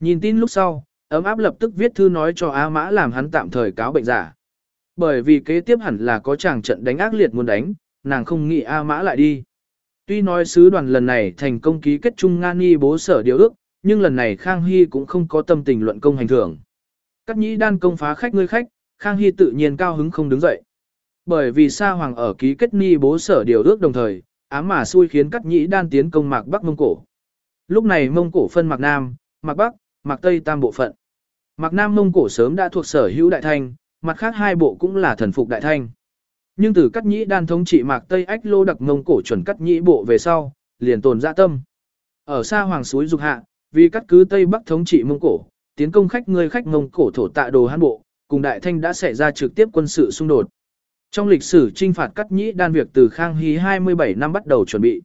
Nhìn tin lúc sau, ấm áp lập tức viết thư nói cho A Mã làm hắn tạm thời cáo bệnh giả. Bởi vì kế tiếp hẳn là có chàng trận đánh ác liệt muốn đánh, nàng không nghĩ A Mã lại đi. Tuy nói sứ đoàn lần này thành công ký kết chung Nga Ni bố sở điều ước, nhưng lần này Khang Hy cũng không có tâm tình luận công hành thưởng. Các nhĩ đan công phá khách ngươi khách, Khang Hy tự nhiên cao hứng không đứng dậy. Bởi vì Sa Hoàng ở ký kết Ni bố sở điều ước đồng thời, ám mà xui khiến cắt nhĩ đan tiến công mạc Bắc Mông Cổ. Lúc này Mông Cổ phân mạc Nam, mạc Bắc, mạc Tây tam bộ phận. Mạc Nam Mông Cổ sớm đã thuộc sở hữu Đại Thanh, mặt khác hai bộ cũng là thần phục Đại Thanh. Nhưng từ cắt nhĩ đan thống trị mạc Tây ách lô đặc Mông Cổ chuẩn cắt nhĩ bộ về sau, liền tồn dạ tâm. Ở xa hoàng suối dục hạ, vì cắt cứ Tây Bắc thống trị Mông Cổ, tiến công khách người khách Mông Cổ thổ tạ đồ Hán Bộ, cùng Đại Thanh đã xảy ra trực tiếp quân sự xung đột. Trong lịch sử trinh phạt cắt nhĩ đan việc từ Khang Hy 27 năm bắt đầu chuẩn bị.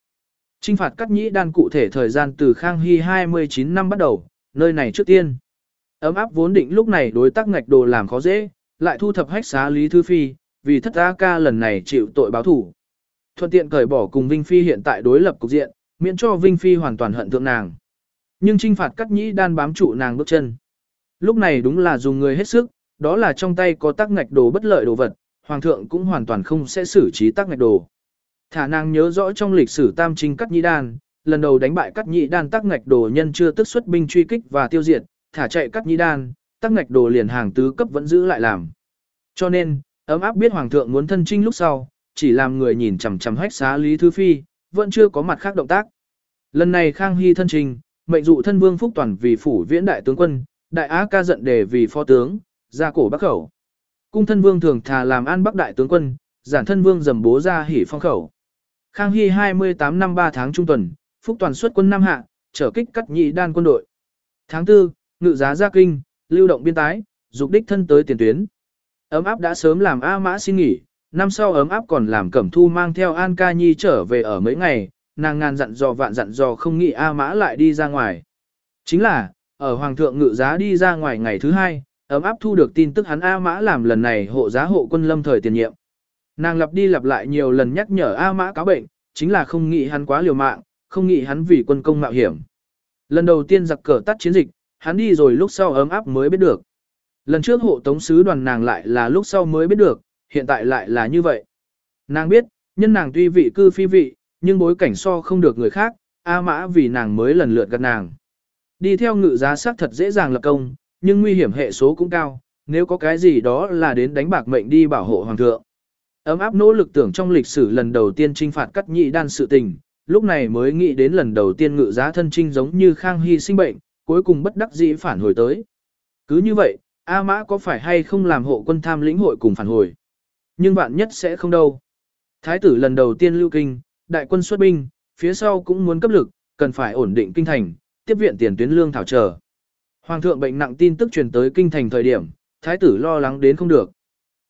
Trinh phạt cắt nhĩ đan cụ thể thời gian từ Khang Hy 29 năm bắt đầu, nơi này trước tiên. Ấm áp vốn định lúc này đối tác ngạch đồ làm khó dễ, lại thu thập hách xá Lý Thư Phi, vì thất A ca lần này chịu tội báo thủ. Thuận tiện cởi bỏ cùng Vinh Phi hiện tại đối lập cục diện, miễn cho Vinh Phi hoàn toàn hận thượng nàng. Nhưng trinh phạt cắt nhĩ đan bám trụ nàng bước chân. Lúc này đúng là dùng người hết sức, đó là trong tay có tác ngạch đồ bất lợi đồ vật, hoàng thượng cũng hoàn toàn không sẽ xử trí tắc ngạch đồ. Thả nàng nhớ rõ trong lịch sử tam trinh cắt nhĩ đan, lần đầu đánh bại cắt nhĩ đan tắc ngạch đồ nhân chưa tức xuất binh truy kích và tiêu diệt, thả chạy cắt nhĩ đan, tắc ngạch đồ liền hàng tứ cấp vẫn giữ lại làm. Cho nên, ấm áp biết hoàng thượng muốn thân trinh lúc sau, chỉ làm người nhìn chằm chằm hách xá Lý Thứ Phi, vẫn chưa có mặt khác động tác. Lần này Khang Hy thân trình, mệnh dụ thân vương Phúc Toàn vì phủ viễn đại tướng quân, đại á ca giận đề vì phó tướng, ra cổ bắc khẩu. Cung thân vương thường thà làm an bắc đại tướng quân, giản thân vương dầm bố ra hỉ phong khẩu. Khang Hy 28 năm 3 tháng trung tuần, Phúc Toàn xuất quân Nam Hạ, trở kích cắt nhị đan quân đội. Tháng 4, ngự giá gia kinh, lưu động biên tái, dục đích thân tới tiền tuyến. Ấm áp đã sớm làm A Mã xin nghỉ, năm sau ấm áp còn làm Cẩm Thu mang theo An Ca Nhi trở về ở mấy ngày, nàng ngàn dặn dò vạn dặn dò không nghĩ A Mã lại đi ra ngoài. Chính là, ở Hoàng thượng ngự giá đi ra ngoài ngày thứ hai, ấm áp thu được tin tức hắn A Mã làm lần này hộ giá hộ quân lâm thời tiền nhiệm. Nàng lặp đi lặp lại nhiều lần nhắc nhở A Mã cáo bệnh, chính là không nghĩ hắn quá liều mạng, không nghĩ hắn vì quân công mạo hiểm. Lần đầu tiên giặc cờ tắt chiến dịch, hắn đi rồi lúc sau ấm áp mới biết được. Lần trước hộ tống sứ đoàn nàng lại là lúc sau mới biết được, hiện tại lại là như vậy. Nàng biết, nhân nàng tuy vị cư phi vị, nhưng bối cảnh so không được người khác, A mã vì nàng mới lần lượt gặp nàng. Đi theo ngự giá sắc thật dễ dàng lập công, nhưng nguy hiểm hệ số cũng cao, nếu có cái gì đó là đến đánh bạc mệnh đi bảo hộ hoàng thượng. Ấm áp nỗ lực tưởng trong lịch sử lần đầu tiên trinh phạt cắt nhị đan sự tình, lúc này mới nghĩ đến lần đầu tiên ngự giá thân trinh giống như Khang Hy sinh bệnh, cuối cùng bất đắc dĩ phản hồi tới. Cứ như vậy, A Mã có phải hay không làm hộ quân tham lĩnh hội cùng phản hồi? Nhưng bạn nhất sẽ không đâu. Thái tử lần đầu tiên lưu kinh, đại quân xuất binh, phía sau cũng muốn cấp lực, cần phải ổn định kinh thành, tiếp viện tiền tuyến lương thảo trở. Hoàng thượng bệnh nặng tin tức truyền tới kinh thành thời điểm, thái tử lo lắng đến không được.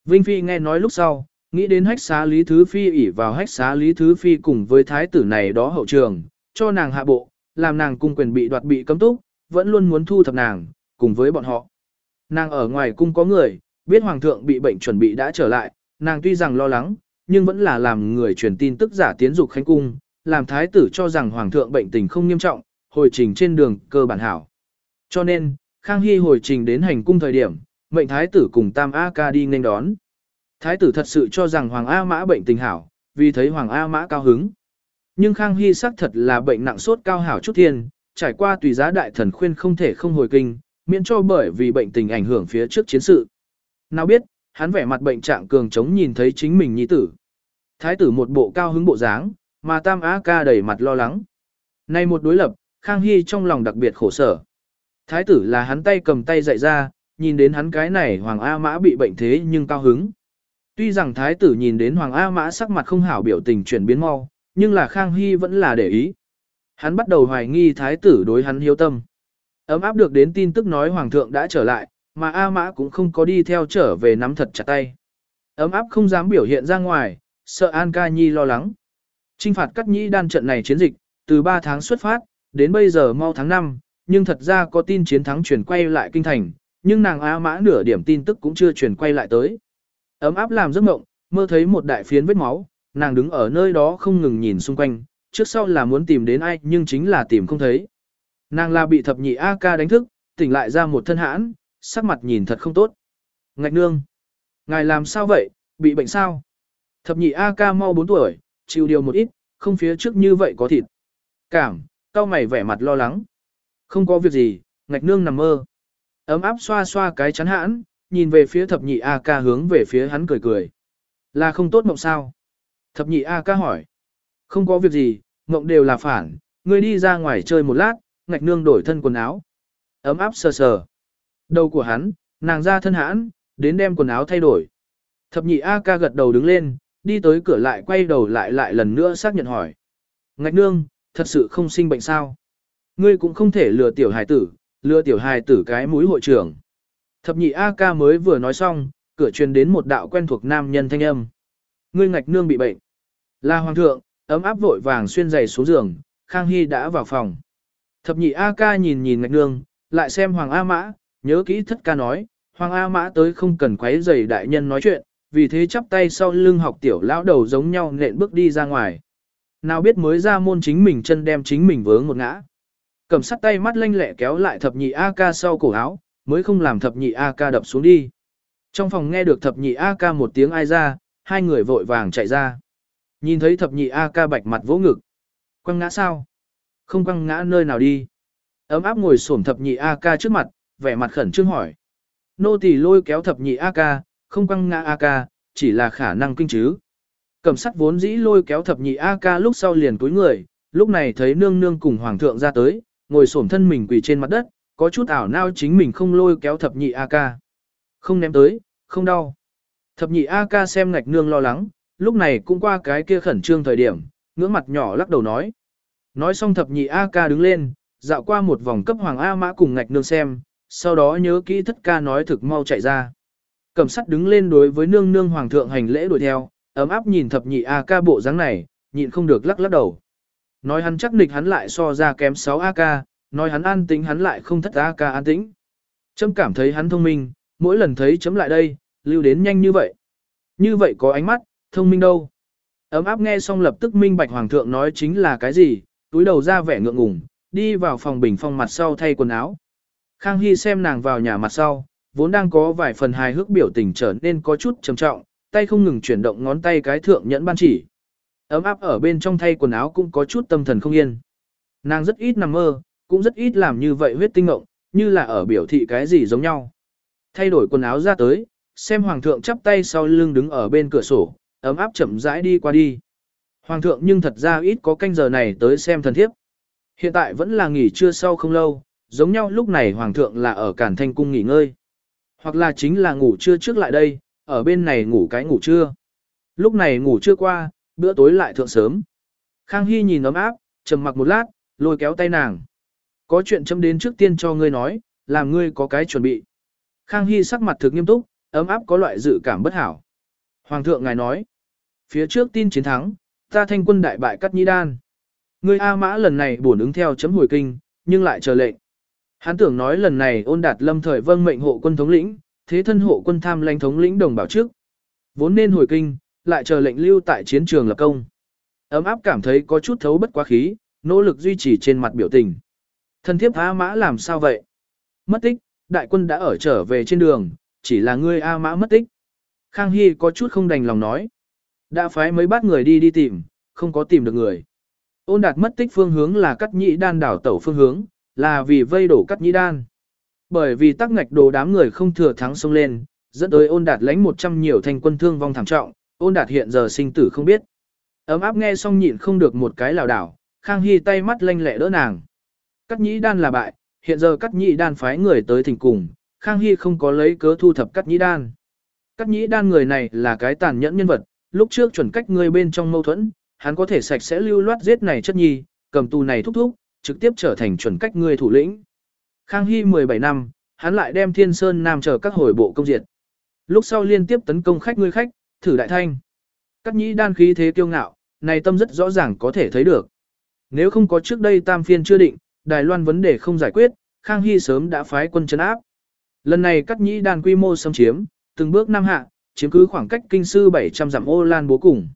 Vinh Phi nghe nói lúc sau, nghĩ đến hách xá Lý Thứ Phi ỉ vào hách xá Lý Thứ Phi cùng với thái tử này đó hậu trường, cho nàng hạ bộ, làm nàng cung quyền bị đoạt bị cấm túc, vẫn luôn muốn thu thập nàng, cùng với bọn họ. Nàng ở ngoài cung có người, biết hoàng thượng bị bệnh chuẩn bị đã trở lại, nàng tuy rằng lo lắng, nhưng vẫn là làm người truyền tin tức giả tiến dục khánh cung, làm thái tử cho rằng hoàng thượng bệnh tình không nghiêm trọng, hồi trình trên đường cơ bản hảo. Cho nên, Khang Hy hồi trình đến hành cung thời điểm, mệnh thái tử cùng Tam A Ca đi nên đón. Thái tử thật sự cho rằng Hoàng A Mã bệnh tình hảo, vì thấy Hoàng A Mã cao hứng. Nhưng Khang Hy xác thật là bệnh nặng sốt cao hảo chút thiên, trải qua tùy giá đại thần khuyên không thể không hồi kinh, miễn cho bởi vì bệnh tình ảnh hưởng phía trước chiến sự. Nào biết, hắn vẻ mặt bệnh trạng cường chống nhìn thấy chính mình nhi tử. Thái tử một bộ cao hứng bộ dáng, mà Tam Á ca đầy mặt lo lắng. Nay một đối lập, Khang Hy trong lòng đặc biệt khổ sở. Thái tử là hắn tay cầm tay dạy ra, nhìn đến hắn cái này Hoàng A Mã bị bệnh thế nhưng cao hứng. Tuy rằng thái tử nhìn đến Hoàng A Mã sắc mặt không hảo biểu tình chuyển biến mau, nhưng là Khang Hy vẫn là để ý. Hắn bắt đầu hoài nghi thái tử đối hắn hiếu tâm. Ấm áp được đến tin tức nói Hoàng thượng đã trở lại, mà A Mã cũng không có đi theo trở về nắm thật chặt tay. Ấm áp không dám biểu hiện ra ngoài, sợ An Ca Nhi lo lắng. Trinh phạt cắt nhĩ đan trận này chiến dịch, từ 3 tháng xuất phát, đến bây giờ mau tháng 5, nhưng thật ra có tin chiến thắng chuyển quay lại kinh thành, nhưng nàng A Mã nửa điểm tin tức cũng chưa chuyển quay lại tới. Ấm áp làm giấc mộng, mơ thấy một đại phiến vết máu, nàng đứng ở nơi đó không ngừng nhìn xung quanh, trước sau là muốn tìm đến ai nhưng chính là tìm không thấy. Nàng là bị thập nhị A ca đánh thức, tỉnh lại ra một thân hãn, sắc mặt nhìn thật không tốt. Ngạch nương. Ngài làm sao vậy, bị bệnh sao? Thập nhị A ca mau 4 tuổi, chịu điều một ít, không phía trước như vậy có thịt. Cảm, cao mày vẻ mặt lo lắng. Không có việc gì, ngạch nương nằm mơ. Ấm áp xoa xoa cái chắn hãn, nhìn về phía thập nhị A ca hướng về phía hắn cười cười. Là không tốt mộng sao? Thập nhị A ca hỏi. Không có việc gì, mộng đều là phản, ngươi đi ra ngoài chơi một lát, ngạch nương đổi thân quần áo. Ấm áp sờ sờ. Đầu của hắn, nàng ra thân hãn, đến đem quần áo thay đổi. Thập nhị A ca gật đầu đứng lên, đi tới cửa lại quay đầu lại lại lần nữa xác nhận hỏi. Ngạch nương, thật sự không sinh bệnh sao? Ngươi cũng không thể lừa tiểu hài tử, lừa tiểu hài tử cái mũi hội trưởng. Thập nhị A ca mới vừa nói xong, cửa truyền đến một đạo quen thuộc nam nhân thanh âm. Ngươi ngạch nương bị bệnh. Là hoàng thượng, ấm áp vội vàng xuyên giày xuống giường, Khang Hy đã vào phòng. Thập nhị A ca nhìn nhìn ngạch nương, lại xem Hoàng A Mã, nhớ kỹ thất ca nói, Hoàng A Mã tới không cần quấy giày đại nhân nói chuyện, vì thế chắp tay sau lưng học tiểu lão đầu giống nhau nện bước đi ra ngoài. Nào biết mới ra môn chính mình chân đem chính mình vướng một ngã. Cầm sắt tay mắt lanh lẹ kéo lại thập nhị A ca sau cổ áo, mới không làm thập nhị A ca đập xuống đi. Trong phòng nghe được thập nhị A ca một tiếng ai ra, hai người vội vàng chạy ra. Nhìn thấy thập nhị A ca bạch mặt vỗ ngực. Quăng ngã sao? Không quăng ngã nơi nào đi. Ấm áp ngồi xổm thập nhị A ca trước mặt, vẻ mặt khẩn trương hỏi. Nô tỳ lôi kéo thập nhị A ca, không quăng ngã A ca, chỉ là khả năng kinh chứ. cầm sắt vốn dĩ lôi kéo thập nhị A ca lúc sau liền túi người, lúc này thấy nương nương cùng hoàng thượng ra tới, ngồi xổm thân mình quỳ trên mặt đất, có chút ảo nao chính mình không lôi kéo thập nhị A ca. Không ném tới, không đau. Thập nhị A ca xem ngạch nương lo lắng, lúc này cũng qua cái kia khẩn trương thời điểm, ngưỡng mặt nhỏ lắc đầu nói. Nói xong thập nhị A ca đứng lên, dạo qua một vòng cấp hoàng A mã cùng ngạch nương xem, sau đó nhớ kỹ thất ca nói thực mau chạy ra. Cẩm sắt đứng lên đối với nương nương hoàng thượng hành lễ đuổi theo, ấm áp nhìn thập nhị A ca bộ dáng này, nhịn không được lắc lắc đầu. Nói hắn chắc nịch hắn lại so ra kém 6 A ca, nói hắn an tĩnh hắn lại không thất A ca an tĩnh. Chấm cảm thấy hắn thông minh, mỗi lần thấy chấm lại đây, lưu đến nhanh như vậy. Như vậy có ánh mắt, thông minh đâu. Ấm áp nghe xong lập tức minh bạch hoàng thượng nói chính là cái gì, túi đầu ra vẻ ngượng ngùng, đi vào phòng bình phong mặt sau thay quần áo. Khang Hy xem nàng vào nhà mặt sau, vốn đang có vài phần hài hước biểu tình trở nên có chút trầm trọng, tay không ngừng chuyển động ngón tay cái thượng nhẫn ban chỉ. Ấm áp ở bên trong thay quần áo cũng có chút tâm thần không yên. Nàng rất ít nằm mơ, cũng rất ít làm như vậy huyết tinh ngộng, như là ở biểu thị cái gì giống nhau. Thay đổi quần áo ra tới, xem hoàng thượng chắp tay sau lưng đứng ở bên cửa sổ, ấm áp chậm rãi đi qua đi. Hoàng thượng nhưng thật ra ít có canh giờ này tới xem thần thiếp. Hiện tại vẫn là nghỉ trưa sau không lâu, giống nhau lúc này hoàng thượng là ở Cản Thanh cung nghỉ ngơi. Hoặc là chính là ngủ trưa trước lại đây, ở bên này ngủ cái ngủ trưa. Lúc này ngủ trưa qua, bữa tối lại thượng sớm. Khang Hy nhìn ấm áp, trầm mặc một lát, lôi kéo tay nàng. Có chuyện chấm đến trước tiên cho ngươi nói, làm ngươi có cái chuẩn bị. Khang Hy sắc mặt thực nghiêm túc, ấm áp có loại dự cảm bất hảo. Hoàng thượng ngài nói, phía trước tin chiến thắng, ta thanh quân đại bại cắt nhĩ đan. Ngươi A Mã lần này bổn ứng theo chấm hồi kinh, nhưng lại chờ lệnh. Hán tưởng nói lần này ôn đạt lâm thời vâng mệnh hộ quân thống lĩnh, thế thân hộ quân tham lãnh thống lĩnh đồng bảo trước. Vốn nên hồi kinh, lại chờ lệnh lưu tại chiến trường lập công. Ấm áp cảm thấy có chút thấu bất quá khí, nỗ lực duy trì trên mặt biểu tình. Thân thiếp A Mã làm sao vậy? Mất tích, đại quân đã ở trở về trên đường, chỉ là ngươi A Mã mất tích. Khang Hy có chút không đành lòng nói. Đã phái mấy bát người đi đi tìm, không có tìm được người. Ôn đạt mất tích phương hướng là cắt nhị đan đảo tẩu phương hướng, là vì vây đổ cắt nhị đan. Bởi vì tắc ngạch đồ đám người không thừa thắng xông lên, dẫn tới ôn đạt lãnh 100 nhiều thành quân thương vong thảm trọng, ôn đạt hiện giờ sinh tử không biết. Ấm áp nghe xong nhịn không được một cái lảo đảo, Khang Hy tay mắt lanh lẹ đỡ nàng. Cắt nhĩ đan là bại, hiện giờ cắt nhĩ đan phái người tới thỉnh cùng, Khang Hy không có lấy cớ thu thập cắt nhĩ đan. Cắt nhĩ đan người này là cái tàn nhẫn nhân vật, lúc trước chuẩn cách người bên trong mâu thuẫn, hắn có thể sạch sẽ lưu loát giết này chất nhi, cầm tù này thúc thúc, trực tiếp trở thành chuẩn cách người thủ lĩnh. Khang Hy 17 năm, hắn lại đem Thiên Sơn Nam chờ các hồi bộ công diệt. Lúc sau liên tiếp tấn công khách ngươi khách, thử đại thanh. Cắt nhĩ đan khí thế kiêu ngạo, này tâm rất rõ ràng có thể thấy được. Nếu không có trước đây tam phiên chưa định, Đài Loan vấn đề không giải quyết, Khang Hy sớm đã phái quân chấn áp. Lần này cắt nhĩ đan quy mô xâm chiếm, từng bước năm hạ, chiếm cứ khoảng cách kinh sư 700 dặm ô lan bố cùng.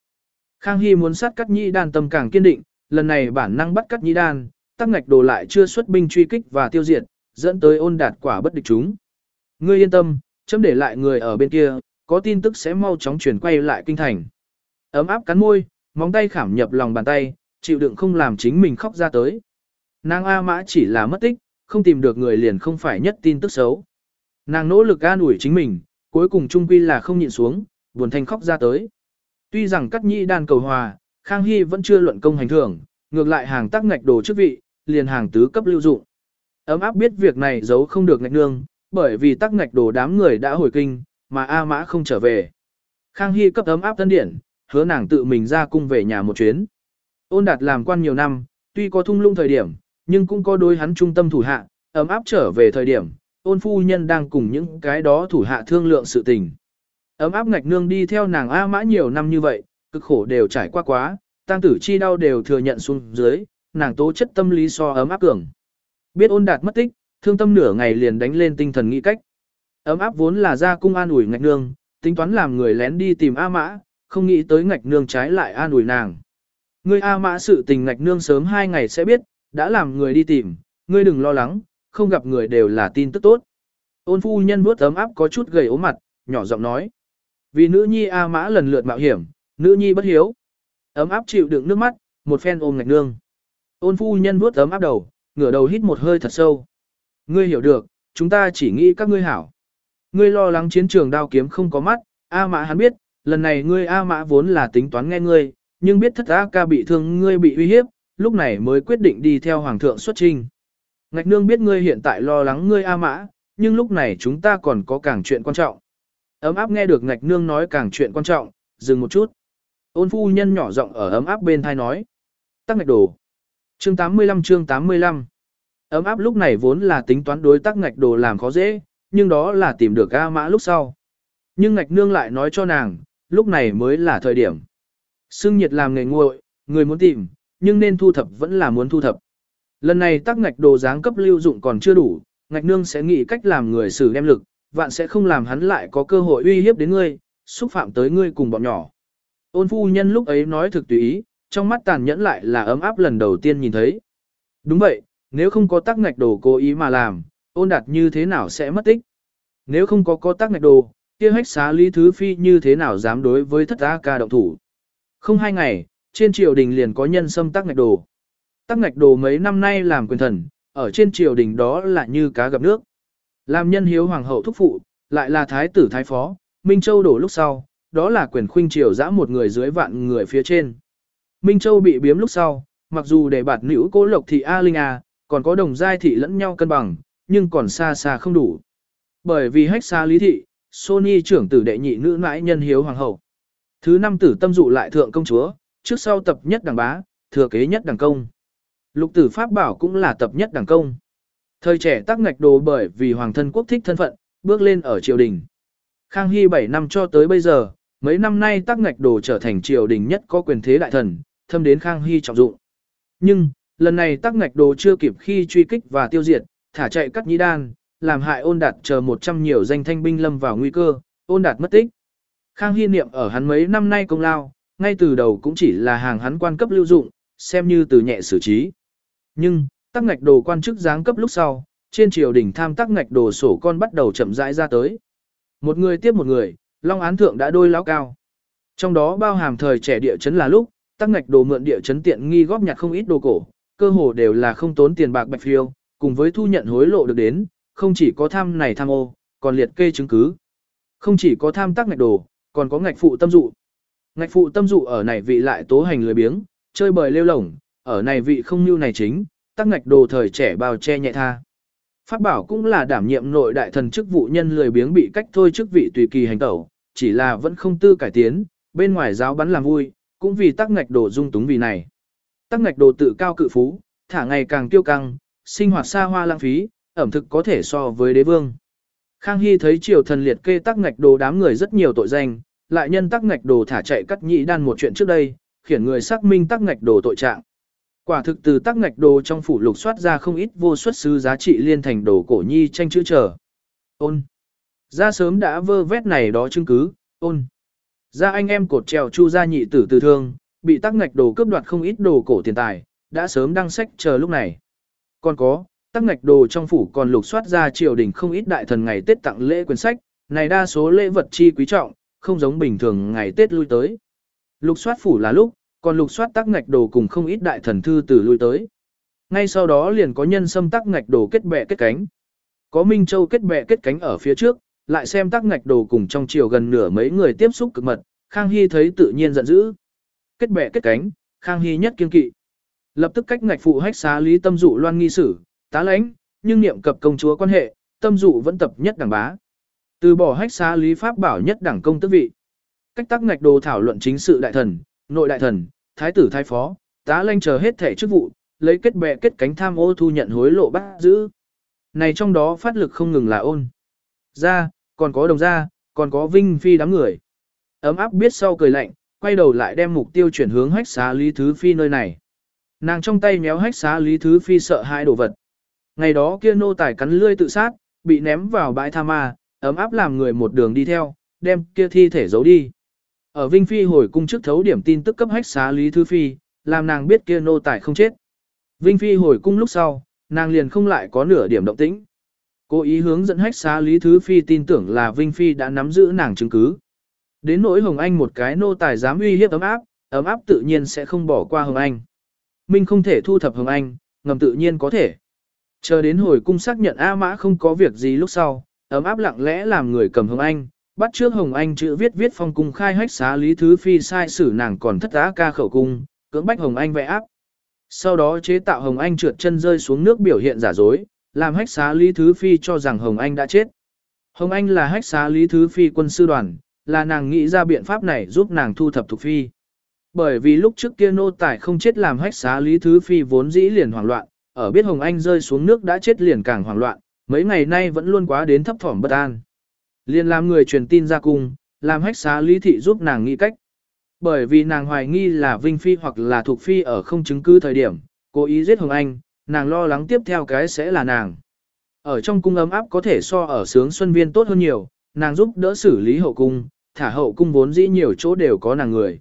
Khang Hy muốn sát cắt nhĩ đan tâm càng kiên định, lần này bản năng bắt cắt nhĩ đan, tắc ngạch đồ lại chưa xuất binh truy kích và tiêu diệt, dẫn tới ôn đạt quả bất địch chúng. Ngươi yên tâm, chấm để lại người ở bên kia, có tin tức sẽ mau chóng chuyển quay lại kinh thành. Ấm áp cắn môi, móng tay khảm nhập lòng bàn tay, chịu đựng không làm chính mình khóc ra tới. Nàng A Mã chỉ là mất tích, không tìm được người liền không phải nhất tin tức xấu. Nàng nỗ lực an ủi chính mình, cuối cùng trung quy là không nhịn xuống, buồn thanh khóc ra tới. Tuy rằng cắt nhị đan cầu hòa, Khang Hy vẫn chưa luận công hành thưởng, ngược lại hàng tác ngạch đồ chức vị, liền hàng tứ cấp lưu dụng. Ấm áp biết việc này giấu không được ngạch nương, bởi vì tác ngạch đồ đám người đã hồi kinh, mà A Mã không trở về. Khang Hy cấp ấm áp tân điển, hứa nàng tự mình ra cung về nhà một chuyến. Ôn đạt làm quan nhiều năm, tuy có thung lung thời điểm, Nhưng cũng có đối hắn trung tâm thủ hạ, ấm áp trở về thời điểm, ôn phu nhân đang cùng những cái đó thủ hạ thương lượng sự tình. Ấm áp ngạch nương đi theo nàng A mã nhiều năm như vậy, cực khổ đều trải qua quá, tăng tử chi đau đều thừa nhận xuống dưới, nàng tố chất tâm lý so ấm áp cường. Biết ôn đạt mất tích, thương tâm nửa ngày liền đánh lên tinh thần nghĩ cách. Ấm áp vốn là ra cung an ủi ngạch nương, tính toán làm người lén đi tìm A mã, không nghĩ tới ngạch nương trái lại an ủi nàng. Ngươi A mã sự tình ngạch nương sớm hai ngày sẽ biết, đã làm người đi tìm, ngươi đừng lo lắng, không gặp người đều là tin tức tốt. Ôn phu nhân vuốt ấm áp có chút gầy ốm mặt, nhỏ giọng nói. Vì nữ nhi A mã lần lượt mạo hiểm, nữ nhi bất hiếu. Ấm áp chịu đựng nước mắt, một phen ôm ngạch nương. Ôn phu nhân vuốt ấm áp đầu, ngửa đầu hít một hơi thật sâu. Ngươi hiểu được, chúng ta chỉ nghĩ các ngươi hảo. Ngươi lo lắng chiến trường đao kiếm không có mắt, A mã hắn biết, lần này ngươi A mã vốn là tính toán nghe ngươi, nhưng biết thất A ca bị thương ngươi bị uy hiếp, lúc này mới quyết định đi theo hoàng thượng xuất trình. Ngạch nương biết ngươi hiện tại lo lắng ngươi A mã, nhưng lúc này chúng ta còn có càng chuyện quan trọng. Ấm áp nghe được ngạch nương nói càng chuyện quan trọng, dừng một chút. Ôn phu nhân nhỏ giọng ở ấm áp bên thai nói. Tắc ngạch đồ. Chương 85 chương 85. Ấm áp lúc này vốn là tính toán đối tác ngạch đồ làm khó dễ, nhưng đó là tìm được A mã lúc sau. Nhưng ngạch nương lại nói cho nàng, lúc này mới là thời điểm. Sưng nhiệt làm nghề nguội, người muốn tìm, nhưng nên thu thập vẫn là muốn thu thập. Lần này tác ngạch đồ dáng cấp lưu dụng còn chưa đủ, ngạch nương sẽ nghĩ cách làm người xử đem lực, vạn sẽ không làm hắn lại có cơ hội uy hiếp đến ngươi, xúc phạm tới ngươi cùng bọn nhỏ. Ôn phu nhân lúc ấy nói thực tùy ý, trong mắt tàn nhẫn lại là ấm áp lần đầu tiên nhìn thấy. Đúng vậy, nếu không có tác ngạch đồ cố ý mà làm, ôn đạt như thế nào sẽ mất tích. Nếu không có có tác ngạch đồ, kia hách xá lý thứ phi như thế nào dám đối với thất A ca động thủ. Không hai ngày, trên triều đình liền có nhân xâm tác ngạch đồ. Tác ngạch đồ mấy năm nay làm quyền thần, ở trên triều đình đó là như cá gặp nước. Làm nhân hiếu hoàng hậu thúc phụ, lại là thái tử thái phó, Minh Châu đổ lúc sau, đó là quyền khuynh triều dã một người dưới vạn người phía trên. Minh Châu bị biếm lúc sau, mặc dù để bạt nữ cố lộc thị A Linh A, còn có đồng giai thị lẫn nhau cân bằng, nhưng còn xa xa không đủ. Bởi vì hách xa lý thị, Sony trưởng tử đệ nhị nữ nãi nhân hiếu hoàng hậu. Thứ năm tử tâm dụ lại thượng công chúa, trước sau tập nhất đẳng bá, thừa kế nhất đẳng công. Lục tử pháp bảo cũng là tập nhất đẳng công. Thời trẻ tác ngạch đồ bởi vì hoàng thân quốc thích thân phận, bước lên ở triều đình. Khang Hy 7 năm cho tới bây giờ, mấy năm nay tác ngạch đồ trở thành triều đình nhất có quyền thế đại thần, thâm đến Khang Hy trọng dụng. Nhưng, lần này tác ngạch đồ chưa kịp khi truy kích và tiêu diệt, thả chạy cắt nhĩ đan, làm hại ôn đạt chờ 100 nhiều danh thanh binh lâm vào nguy cơ, ôn đạt mất tích. Khang Hy niệm ở hắn mấy năm nay công lao, ngay từ đầu cũng chỉ là hàng hắn quan cấp lưu dụng, xem như từ nhẹ xử trí. Nhưng, tắc ngạch đồ quan chức giáng cấp lúc sau, trên triều đình tham tắc ngạch đồ sổ con bắt đầu chậm rãi ra tới. Một người tiếp một người, long án thượng đã đôi lão cao. Trong đó bao hàm thời trẻ địa chấn là lúc, tắc ngạch đồ mượn địa chấn tiện nghi góp nhặt không ít đồ cổ, cơ hồ đều là không tốn tiền bạc bạch phiêu, cùng với thu nhận hối lộ được đến, không chỉ có tham này tham ô, còn liệt kê chứng cứ. Không chỉ có tham tác ngạch đồ, còn có ngạch phụ tâm dụ. Ngạch phụ tâm dụ ở này vị lại tố hành lười biếng, chơi bời lêu lổng, ở này vị không như này chính, tác ngạch đồ thời trẻ bao che nhẹ tha. Pháp bảo cũng là đảm nhiệm nội đại thần chức vụ nhân lười biếng bị cách thôi chức vị tùy kỳ hành tẩu, chỉ là vẫn không tư cải tiến, bên ngoài giáo bắn làm vui, cũng vì tác ngạch đồ dung túng vì này. Tắc ngạch đồ tự cao cự phú, thả ngày càng tiêu căng, sinh hoạt xa hoa lãng phí, ẩm thực có thể so với đế vương. Khang Hy thấy triều thần liệt kê tắc ngạch đồ đám người rất nhiều tội danh, lại nhân tắc ngạch đồ thả chạy cắt nhị đan một chuyện trước đây, khiển người xác minh tắc ngạch đồ tội trạng. Quả thực từ tắc ngạch đồ trong phủ lục soát ra không ít vô xuất xứ giá trị liên thành đồ cổ nhi tranh chữ trở. Ôn. Ra sớm đã vơ vét này đó chứng cứ, ôn. Ra anh em cột trèo chu gia nhị tử từ thương, bị tắc ngạch đồ cướp đoạt không ít đồ cổ tiền tài, đã sớm đăng sách chờ lúc này. Còn có, tắc ngạch đồ trong phủ còn lục soát ra triều đình không ít đại thần ngày Tết tặng lễ quyển sách, này đa số lễ vật chi quý trọng, không giống bình thường ngày Tết lui tới. Lục soát phủ là lúc, còn lục soát tắc ngạch đồ cùng không ít đại thần thư từ lui tới. Ngay sau đó liền có nhân xâm tắc ngạch đồ kết bè kết cánh. Có Minh Châu kết bè kết cánh ở phía trước, lại xem tắc ngạch đồ cùng trong chiều gần nửa mấy người tiếp xúc cực mật, Khang Hy thấy tự nhiên giận dữ. Kết bè kết cánh, Khang Hy nhất kiên kỵ. Lập tức cách ngạch phụ hách xá lý tâm dụ loan nghi sử, tá lãnh, nhưng niệm cập công chúa quan hệ, tâm dụ vẫn tập nhất đẳng bá. Từ bỏ hách xá lý pháp bảo nhất đẳng công tước vị. Cách tác ngạch đồ thảo luận chính sự đại thần, nội đại thần, thái tử thái phó, tá lãnh chờ hết thể chức vụ, lấy kết bè kết cánh tham ô thu nhận hối lộ bắt giữ. Này trong đó phát lực không ngừng là ôn. Ra, còn có đồng gia còn có vinh phi đám người. Ấm áp biết sau cười lạnh, quay đầu lại đem mục tiêu chuyển hướng hách xá Lý Thứ Phi nơi này. Nàng trong tay méo hách xá Lý Thứ Phi sợ hai đồ vật. Ngày đó kia nô tài cắn lươi tự sát, bị ném vào bãi tha ma, ấm áp làm người một đường đi theo, đem kia thi thể giấu đi. Ở Vinh Phi hồi cung trước thấu điểm tin tức cấp hách xá Lý Thứ Phi, làm nàng biết kia nô tài không chết. Vinh Phi hồi cung lúc sau, nàng liền không lại có nửa điểm động tĩnh. Cố ý hướng dẫn hách xá Lý Thứ Phi tin tưởng là Vinh Phi đã nắm giữ nàng chứng cứ. Đến nỗi Hồng Anh một cái nô tài dám uy hiếp ấm áp, ấm áp tự nhiên sẽ không bỏ qua Hồng Anh. Minh không thể thu thập Hồng Anh, ngầm tự nhiên có thể. Chờ đến hồi cung xác nhận A Mã không có việc gì lúc sau, ấm áp lặng lẽ làm người cầm Hồng Anh, bắt trước Hồng Anh chữ viết viết phong cung khai hách xá Lý Thứ Phi sai sử nàng còn thất giá ca khẩu cung, cưỡng bách Hồng Anh vẽ áp. Sau đó chế tạo Hồng Anh trượt chân rơi xuống nước biểu hiện giả dối, làm hách xá Lý Thứ Phi cho rằng Hồng Anh đã chết. Hồng Anh là hách xá Lý Thứ Phi quân sư đoàn, là nàng nghĩ ra biện pháp này giúp nàng thu thập Thục Phi. Bởi vì lúc trước kia nô tài không chết làm hách xá Lý Thứ Phi vốn dĩ liền hoảng loạn, ở biết Hồng Anh rơi xuống nước đã chết liền càng hoảng loạn, mấy ngày nay vẫn luôn quá đến thấp thỏm bất an. Liền làm người truyền tin ra cung, làm hách xá Lý Thị giúp nàng nghĩ cách. Bởi vì nàng hoài nghi là Vinh Phi hoặc là Thục Phi ở không chứng cứ thời điểm, cố ý giết Hồng Anh, nàng lo lắng tiếp theo cái sẽ là nàng. Ở trong cung ấm áp có thể so ở sướng xuân viên tốt hơn nhiều, nàng giúp đỡ xử lý hậu cung, thả hậu cung vốn dĩ nhiều chỗ đều có nàng người.